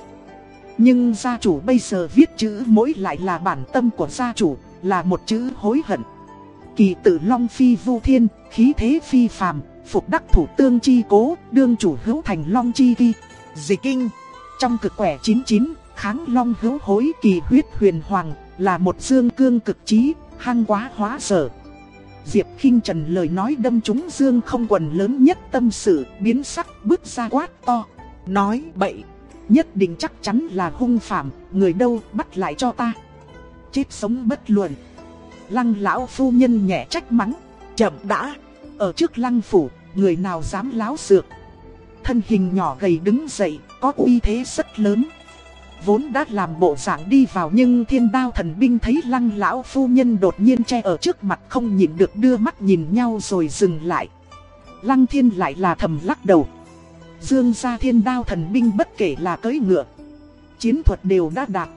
A: Nhưng gia chủ bây giờ viết chữ mỗi lại là bản tâm của gia chủ, là một chữ hối hận. Kỳ tử Long Phi vu thiên, khí thế phi phàm, phục đắc thủ tương chi cố, đương chủ hữu thành Long chi vi. Dịch kinh, trong cực quẻ 99, kháng Long hữu hối kỳ huyết huyền hoàng, là một dương cương cực trí, hăng quá hóa sở. Diệp khinh Trần lời nói đâm trúng dương không quần lớn nhất tâm sự, biến sắc bước ra quát to, nói bậy. Nhất định chắc chắn là hung phạm, người đâu bắt lại cho ta. Chết sống bất luận. Lăng lão phu nhân nhẹ trách mắng, chậm đã. Ở trước lăng phủ, người nào dám láo xược. Thân hình nhỏ gầy đứng dậy, có uy thế rất lớn. Vốn đã làm bộ dạng đi vào nhưng thiên đao thần binh thấy lăng lão phu nhân đột nhiên che ở trước mặt không nhìn được đưa mắt nhìn nhau rồi dừng lại. Lăng thiên lại là thầm lắc đầu. Dương gia thiên đao thần binh bất kể là cưỡi ngựa, Chiến thuật đều đã đạt,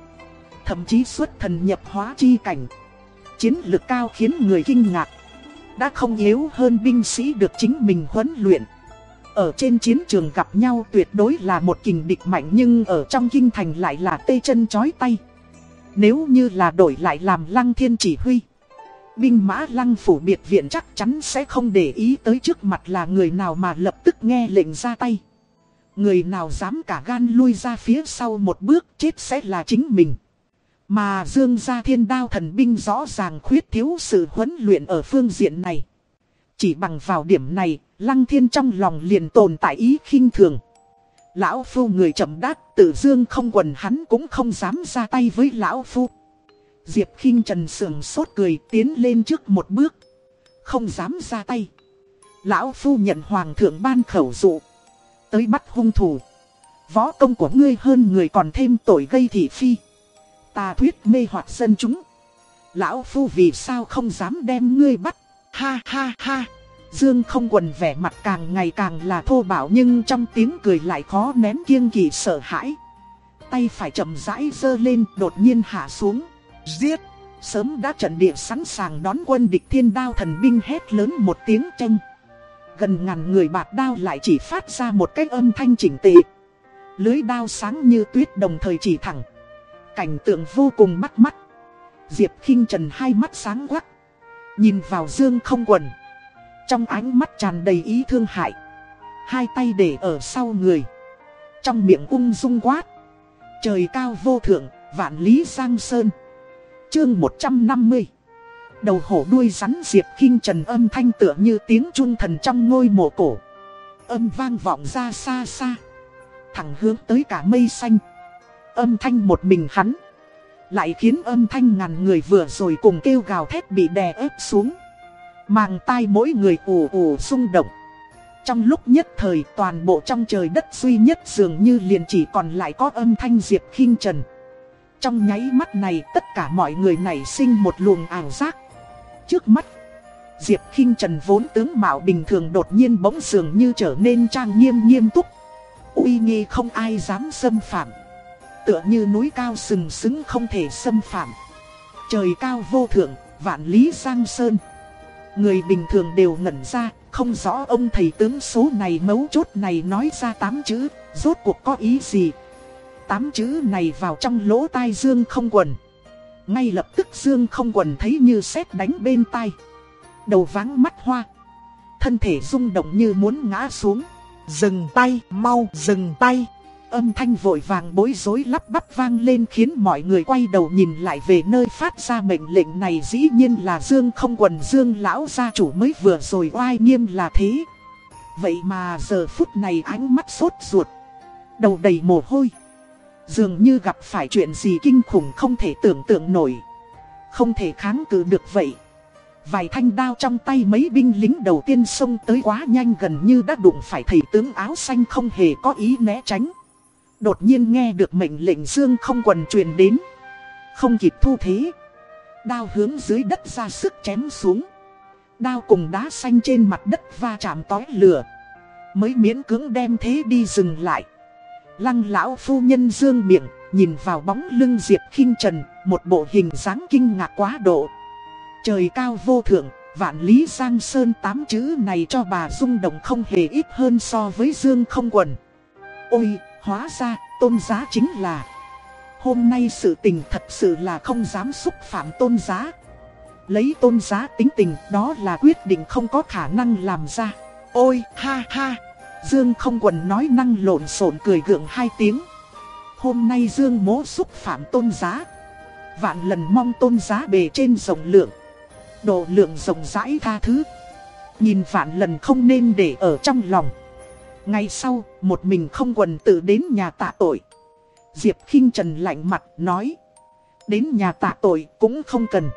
A: Thậm chí xuất thần nhập hóa chi cảnh. Chiến lực cao khiến người kinh ngạc, Đã không yếu hơn binh sĩ được chính mình huấn luyện. Ở trên chiến trường gặp nhau tuyệt đối là một kình địch mạnh Nhưng ở trong kinh thành lại là tê chân chói tay. Nếu như là đổi lại làm lăng thiên chỉ huy, Binh mã lăng phủ biệt viện chắc chắn sẽ không để ý tới trước mặt là người nào mà lập tức nghe lệnh ra tay. Người nào dám cả gan lui ra phía sau một bước chết sẽ là chính mình. Mà dương gia thiên đao thần binh rõ ràng khuyết thiếu sự huấn luyện ở phương diện này. Chỉ bằng vào điểm này, lăng thiên trong lòng liền tồn tại ý khinh thường. Lão phu người chậm đát, tự dương không quần hắn cũng không dám ra tay với lão phu. Diệp khinh Trần sườn sốt cười tiến lên trước một bước. Không dám ra tay. Lão phu nhận hoàng thượng ban khẩu dụ. Tới bắt hung thủ. Võ công của ngươi hơn người còn thêm tội gây thị phi. Tà thuyết mê hoặc dân chúng. Lão phu vì sao không dám đem ngươi bắt. Ha ha ha. Dương không quần vẻ mặt càng ngày càng là thô bạo nhưng trong tiếng cười lại khó nén kiêng kỳ sợ hãi. Tay phải chậm rãi dơ lên, đột nhiên hạ xuống. Giết! Sớm đã trận địa sẵn sàng đón quân địch thiên đao thần binh hét lớn một tiếng tranh. Gần ngàn người bạc đao lại chỉ phát ra một cái âm thanh chỉnh tề. Lưới đao sáng như tuyết đồng thời chỉ thẳng. Cảnh tượng vô cùng bắt mắt. Diệp khinh Trần hai mắt sáng quắc. Nhìn vào dương không quần. Trong ánh mắt tràn đầy ý thương hại. Hai tay để ở sau người. Trong miệng ung dung quát. Trời cao vô thượng, vạn lý giang sơn. Chương 150 Đầu hổ đuôi rắn Diệp kinh Trần âm thanh tựa như tiếng trung thần trong ngôi mộ cổ. Âm vang vọng ra xa xa. Thẳng hướng tới cả mây xanh. Âm thanh một mình hắn. Lại khiến âm thanh ngàn người vừa rồi cùng kêu gào thét bị đè ép xuống. Màng tai mỗi người ủ ủ rung động. Trong lúc nhất thời, toàn bộ trong trời đất duy nhất dường như liền chỉ còn lại có âm thanh Diệp kinh Trần. Trong nháy mắt này, tất cả mọi người nảy sinh một luồng ảo giác. Trước mắt, Diệp khinh Trần vốn tướng mạo bình thường đột nhiên bỗng dường như trở nên trang nghiêm nghiêm túc. uy nghi không ai dám xâm phạm. Tựa như núi cao sừng sững không thể xâm phạm. Trời cao vô thượng, vạn lý giang sơn. Người bình thường đều ngẩn ra, không rõ ông thầy tướng số này mấu chốt này nói ra tám chữ, rốt cuộc có ý gì tám chữ này vào trong lỗ tai Dương không quần. Ngay lập tức Dương không quần thấy như sét đánh bên tai. Đầu váng mắt hoa. Thân thể rung động như muốn ngã xuống. Dừng tay, mau, dừng tay. Âm thanh vội vàng bối rối lắp bắp vang lên khiến mọi người quay đầu nhìn lại về nơi phát ra mệnh lệnh này dĩ nhiên là Dương không quần Dương lão gia chủ mới vừa rồi oai nghiêm là thế. Vậy mà giờ phút này ánh mắt sốt ruột. Đầu đầy mồ hôi. Dường như gặp phải chuyện gì kinh khủng không thể tưởng tượng nổi. Không thể kháng cự được vậy. Vài thanh đao trong tay mấy binh lính đầu tiên xông tới quá nhanh gần như đã đụng phải thầy tướng áo xanh không hề có ý né tránh. Đột nhiên nghe được mệnh lệnh dương không quần truyền đến. Không kịp thu thế. Đao hướng dưới đất ra sức chém xuống. Đao cùng đá xanh trên mặt đất va chạm tói lửa. Mới miễn cưỡng đem thế đi dừng lại. Lăng lão phu nhân dương miệng, nhìn vào bóng lưng Diệp khinh Trần, một bộ hình dáng kinh ngạc quá độ. Trời cao vô thượng, vạn lý giang sơn tám chữ này cho bà rung động không hề ít hơn so với dương không quần. Ôi, hóa ra, tôn giá chính là... Hôm nay sự tình thật sự là không dám xúc phạm tôn giá. Lấy tôn giá tính tình đó là quyết định không có khả năng làm ra. Ôi, ha ha! Dương không quần nói năng lộn xộn cười gượng hai tiếng. Hôm nay Dương mố xúc phạm tôn giá. Vạn lần mong tôn giá bề trên rộng lượng. Độ lượng rộng rãi tha thứ. Nhìn vạn lần không nên để ở trong lòng. Ngày sau, một mình không quần tự đến nhà tạ tội. Diệp khinh Trần lạnh mặt nói. Đến nhà tạ tội cũng không cần.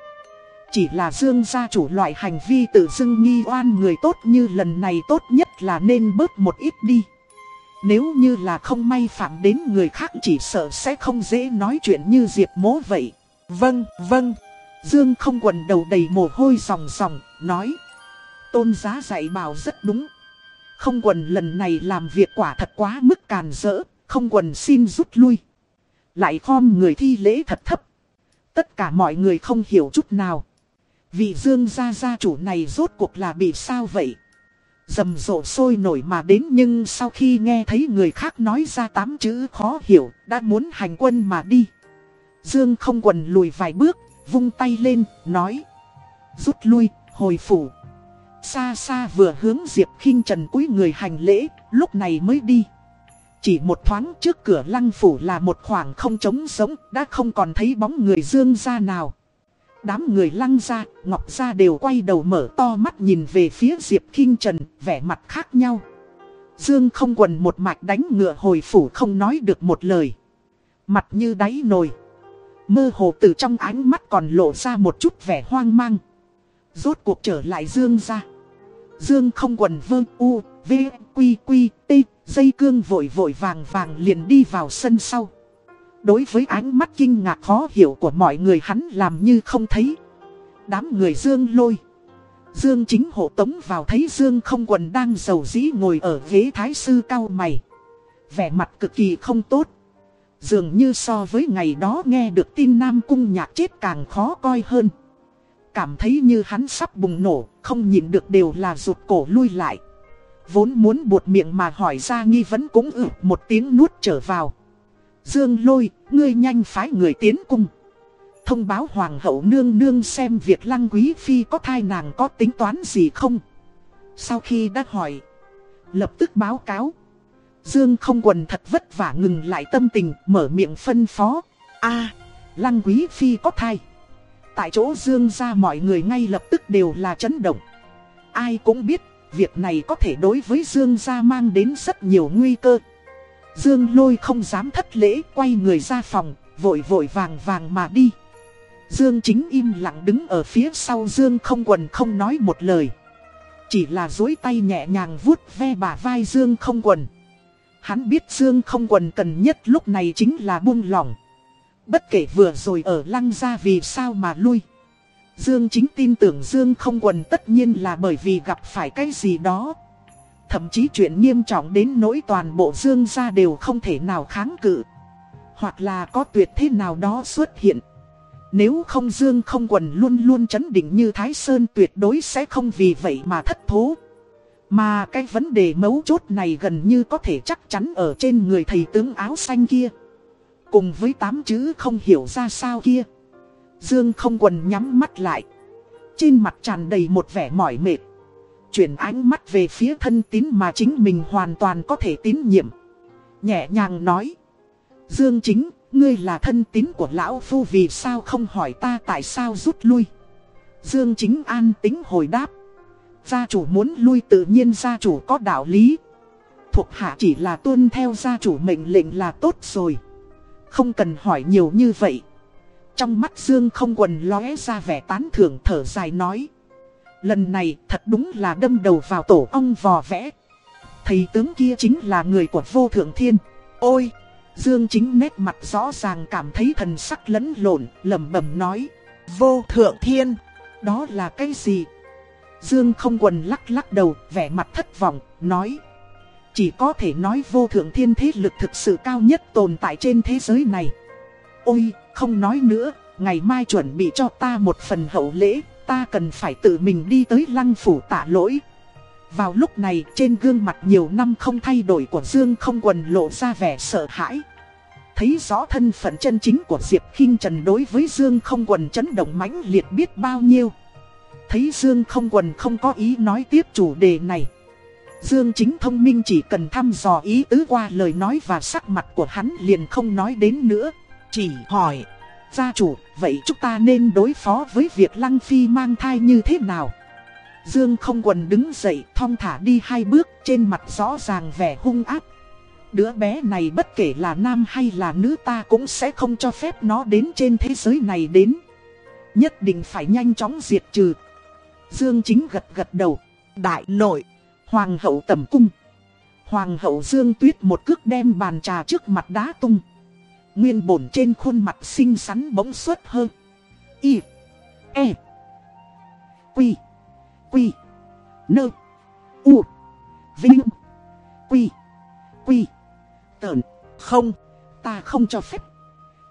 A: Chỉ là Dương gia chủ loại hành vi tự dưng nghi oan người tốt như lần này tốt nhất là nên bớt một ít đi. Nếu như là không may phạm đến người khác chỉ sợ sẽ không dễ nói chuyện như Diệp mố vậy. Vâng, vâng. Dương không quần đầu đầy mồ hôi ròng ròng, nói. Tôn giá dạy bảo rất đúng. Không quần lần này làm việc quả thật quá mức càn rỡ, không quần xin rút lui. Lại khom người thi lễ thật thấp. Tất cả mọi người không hiểu chút nào. Vị dương gia gia chủ này rốt cuộc là bị sao vậy? Dầm rộ sôi nổi mà đến nhưng sau khi nghe thấy người khác nói ra tám chữ khó hiểu, đã muốn hành quân mà đi. Dương không quần lùi vài bước, vung tay lên, nói. Rút lui, hồi phủ. Xa xa vừa hướng Diệp khinh Trần cúi người hành lễ, lúc này mới đi. Chỉ một thoáng trước cửa lăng phủ là một khoảng không trống sống, đã không còn thấy bóng người dương ra nào. Đám người lăng ra, ngọc ra đều quay đầu mở to mắt nhìn về phía Diệp kinh Trần, vẻ mặt khác nhau. Dương không quần một mạch đánh ngựa hồi phủ không nói được một lời. Mặt như đáy nồi. Mơ hồ từ trong ánh mắt còn lộ ra một chút vẻ hoang mang. Rốt cuộc trở lại Dương ra. Dương không quần vơ u, v, quy quy, t, dây cương vội vội vàng vàng liền đi vào sân sau. Đối với ánh mắt kinh ngạc khó hiểu của mọi người hắn làm như không thấy. Đám người Dương lôi. Dương chính hộ tống vào thấy Dương không quần đang giàu dĩ ngồi ở ghế thái sư cao mày. Vẻ mặt cực kỳ không tốt. Dường như so với ngày đó nghe được tin Nam Cung nhạc chết càng khó coi hơn. Cảm thấy như hắn sắp bùng nổ, không nhìn được đều là rụt cổ lui lại. Vốn muốn buột miệng mà hỏi ra nghi vấn cũng ử một tiếng nuốt trở vào. Dương lôi, ngươi nhanh phái người tiến cung. Thông báo hoàng hậu nương nương xem việc lăng quý phi có thai nàng có tính toán gì không. Sau khi đã hỏi, lập tức báo cáo. Dương không quần thật vất vả ngừng lại tâm tình, mở miệng phân phó. a lăng quý phi có thai. Tại chỗ Dương ra mọi người ngay lập tức đều là chấn động. Ai cũng biết, việc này có thể đối với Dương gia mang đến rất nhiều nguy cơ. Dương lôi không dám thất lễ, quay người ra phòng, vội vội vàng vàng mà đi. Dương chính im lặng đứng ở phía sau Dương không quần không nói một lời. Chỉ là dối tay nhẹ nhàng vuốt ve bả vai Dương không quần. Hắn biết Dương không quần cần nhất lúc này chính là buông lỏng. Bất kể vừa rồi ở lăng ra vì sao mà lui. Dương chính tin tưởng Dương không quần tất nhiên là bởi vì gặp phải cái gì đó. Thậm chí chuyện nghiêm trọng đến nỗi toàn bộ Dương gia đều không thể nào kháng cự. Hoặc là có tuyệt thế nào đó xuất hiện. Nếu không Dương không quần luôn luôn chấn định như Thái Sơn tuyệt đối sẽ không vì vậy mà thất thố. Mà cái vấn đề mấu chốt này gần như có thể chắc chắn ở trên người thầy tướng áo xanh kia. Cùng với tám chữ không hiểu ra sao kia. Dương không quần nhắm mắt lại. Trên mặt tràn đầy một vẻ mỏi mệt. Chuyển ánh mắt về phía thân tín mà chính mình hoàn toàn có thể tín nhiệm. Nhẹ nhàng nói. Dương chính, ngươi là thân tín của lão phu vì sao không hỏi ta tại sao rút lui. Dương chính an tính hồi đáp. Gia chủ muốn lui tự nhiên gia chủ có đạo lý. Thuộc hạ chỉ là tuân theo gia chủ mệnh lệnh là tốt rồi. Không cần hỏi nhiều như vậy. Trong mắt Dương không quần lóe ra vẻ tán thưởng thở dài nói. Lần này thật đúng là đâm đầu vào tổ ong vò vẽ. Thầy tướng kia chính là người của vô thượng thiên. Ôi! Dương chính nét mặt rõ ràng cảm thấy thần sắc lẫn lộn, lẩm bẩm nói. Vô thượng thiên! Đó là cái gì? Dương không quần lắc lắc đầu, vẻ mặt thất vọng, nói. Chỉ có thể nói vô thượng thiên thế lực thực sự cao nhất tồn tại trên thế giới này. Ôi, không nói nữa, ngày mai chuẩn bị cho ta một phần hậu lễ, ta cần phải tự mình đi tới lăng phủ tạ lỗi. Vào lúc này trên gương mặt nhiều năm không thay đổi của Dương không quần lộ ra vẻ sợ hãi. Thấy rõ thân phận chân chính của Diệp khinh Trần đối với Dương không quần chấn động mãnh liệt biết bao nhiêu. Thấy Dương không quần không có ý nói tiếp chủ đề này. Dương chính thông minh chỉ cần thăm dò ý tứ qua lời nói và sắc mặt của hắn liền không nói đến nữa. Chỉ hỏi, gia chủ, vậy chúng ta nên đối phó với việc Lăng Phi mang thai như thế nào? Dương không quần đứng dậy, thong thả đi hai bước, trên mặt rõ ràng vẻ hung ác. Đứa bé này bất kể là nam hay là nữ ta cũng sẽ không cho phép nó đến trên thế giới này đến. Nhất định phải nhanh chóng diệt trừ. Dương chính gật gật đầu. Đại nội, hoàng hậu tẩm cung. Hoàng hậu Dương Tuyết một cước đem bàn trà trước mặt đá tung. Nguyên bổn trên khuôn mặt xinh xắn bỗng xuất hơn. Y. E. Quy. Quy. Nơ. U. Vinh. Quy. Quy. Tờn. Không. Ta không cho phép.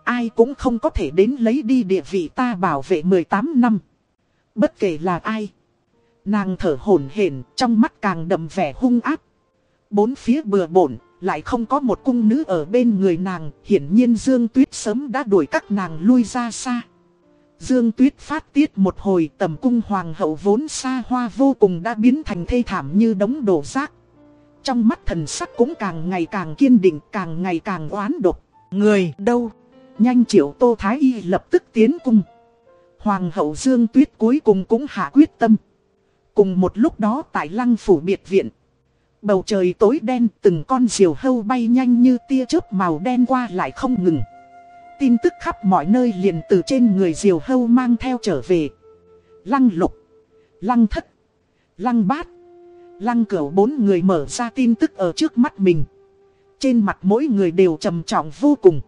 A: Ai cũng không có thể đến lấy đi địa vị ta bảo vệ 18 năm. Bất kể là ai. Nàng thở hổn hển trong mắt càng đậm vẻ hung áp. Bốn phía bừa bổn, lại không có một cung nữ ở bên người nàng. Hiển nhiên Dương Tuyết sớm đã đuổi các nàng lui ra xa. Dương Tuyết phát tiết một hồi tầm cung hoàng hậu vốn xa hoa vô cùng đã biến thành thê thảm như đống đổ rác. Trong mắt thần sắc cũng càng ngày càng kiên định, càng ngày càng oán độc.
B: Người đâu?
A: Nhanh triệu Tô Thái Y lập tức tiến cung. Hoàng hậu Dương Tuyết cuối cùng cũng hạ quyết tâm. Cùng một lúc đó tại lăng phủ biệt viện. Bầu trời tối đen từng con diều hâu bay nhanh như tia chớp màu đen qua lại không ngừng. Tin tức khắp mọi nơi liền từ trên người diều hâu mang theo trở về. Lăng lục, lăng thất, lăng bát, lăng cửu bốn người mở ra tin tức ở trước mắt mình. Trên mặt mỗi người đều trầm trọng vô cùng.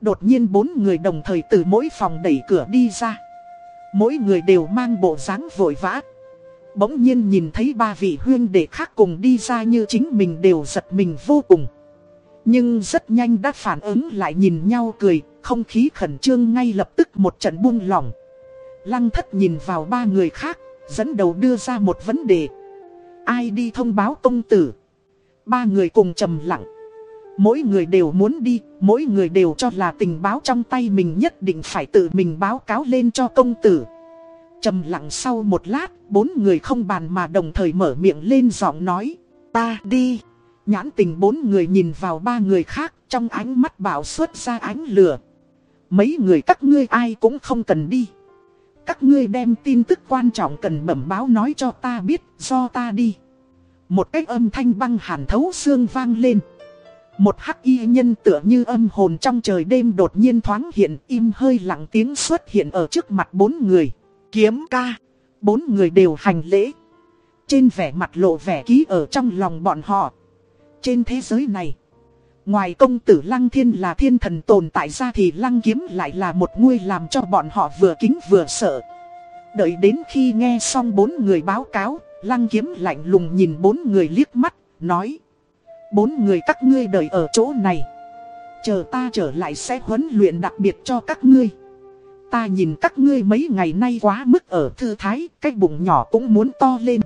A: Đột nhiên bốn người đồng thời từ mỗi phòng đẩy cửa đi ra. Mỗi người đều mang bộ dáng vội vã. Bỗng nhiên nhìn thấy ba vị huyên đệ khác cùng đi ra như chính mình đều giật mình vô cùng. Nhưng rất nhanh đã phản ứng lại nhìn nhau cười, không khí khẩn trương ngay lập tức một trận buông lỏng. Lăng thất nhìn vào ba người khác, dẫn đầu đưa ra một vấn đề. Ai đi thông báo công tử? Ba người cùng trầm lặng. Mỗi người đều muốn đi, mỗi người đều cho là tình báo trong tay mình nhất định phải tự mình báo cáo lên cho công tử trầm lặng sau một lát, bốn người không bàn mà đồng thời mở miệng lên giọng nói. Ta đi. Nhãn tình bốn người nhìn vào ba người khác, trong ánh mắt bảo xuất ra ánh lửa. Mấy người các ngươi ai cũng không cần đi. Các ngươi đem tin tức quan trọng cần bẩm báo nói cho ta biết, do ta đi. Một cách âm thanh băng hàn thấu xương vang lên. Một hắc y nhân tựa như âm hồn trong trời đêm đột nhiên thoáng hiện im hơi lặng tiếng xuất hiện ở trước mặt bốn người. Kiếm ca. Bốn người đều hành lễ. Trên vẻ mặt lộ vẻ ký ở trong lòng bọn họ. Trên thế giới này. Ngoài công tử Lăng Thiên là thiên thần tồn tại ra thì Lăng Kiếm lại là một nguy làm cho bọn họ vừa kính vừa sợ. Đợi đến khi nghe xong bốn người báo cáo, Lăng Kiếm lạnh lùng nhìn bốn người liếc mắt, nói bốn người các ngươi đợi ở chỗ này. Chờ ta trở lại sẽ huấn luyện đặc biệt cho các ngươi. Ta nhìn các ngươi mấy ngày nay quá mức ở thư thái, cái bụng nhỏ cũng muốn to lên.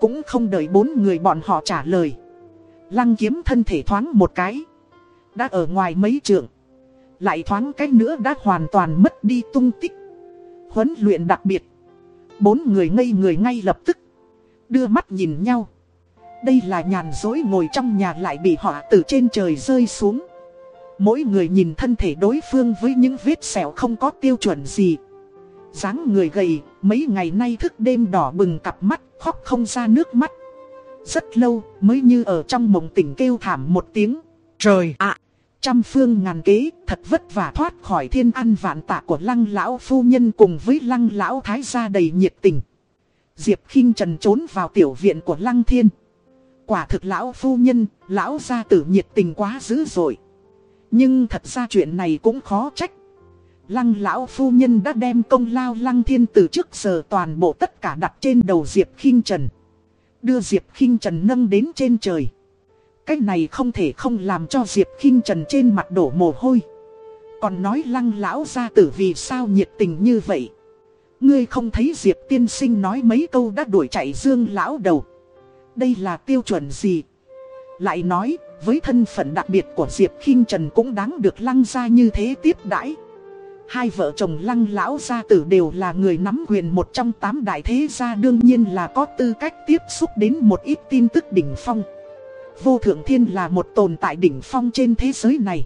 A: Cũng không đợi bốn người bọn họ trả lời. Lăng kiếm thân thể thoáng một cái. Đã ở ngoài mấy trường. Lại thoáng cái nữa đã hoàn toàn mất đi tung tích. Huấn luyện đặc biệt. Bốn người ngây người ngay lập tức. Đưa mắt nhìn nhau. Đây là nhàn dối ngồi trong nhà lại bị họ từ trên trời rơi xuống. Mỗi người nhìn thân thể đối phương với những vết sẹo không có tiêu chuẩn gì. dáng người gầy, mấy ngày nay thức đêm đỏ bừng cặp mắt, khóc không ra nước mắt. Rất lâu mới như ở trong mộng tỉnh kêu thảm một tiếng. Trời ạ! trăm phương ngàn kế, thật vất vả thoát khỏi thiên ăn vạn tạ của lăng lão phu nhân cùng với lăng lão thái gia đầy nhiệt tình. Diệp khinh Trần trốn vào tiểu viện của lăng thiên. Quả thực lão phu nhân, lão gia tử nhiệt tình quá dữ dội. Nhưng thật ra chuyện này cũng khó trách. Lăng lão phu nhân đã đem công lao lăng thiên từ trước giờ toàn bộ tất cả đặt trên đầu Diệp khinh Trần. Đưa Diệp khinh Trần nâng đến trên trời. Cái này không thể không làm cho Diệp khinh Trần trên mặt đổ mồ hôi. Còn nói lăng lão gia tử vì sao nhiệt tình như vậy. Ngươi không thấy Diệp tiên sinh nói mấy câu đã đuổi chạy dương lão đầu đây là tiêu chuẩn gì? Lại nói, với thân phận đặc biệt của Diệp khinh Trần cũng đáng được lăng ra như thế tiếp đãi. Hai vợ chồng lăng lão gia tử đều là người nắm quyền một trong tám đại thế gia, đương nhiên là có tư cách tiếp xúc đến một ít tin tức đỉnh phong. Vô thượng thiên là một tồn tại đỉnh phong trên thế giới này.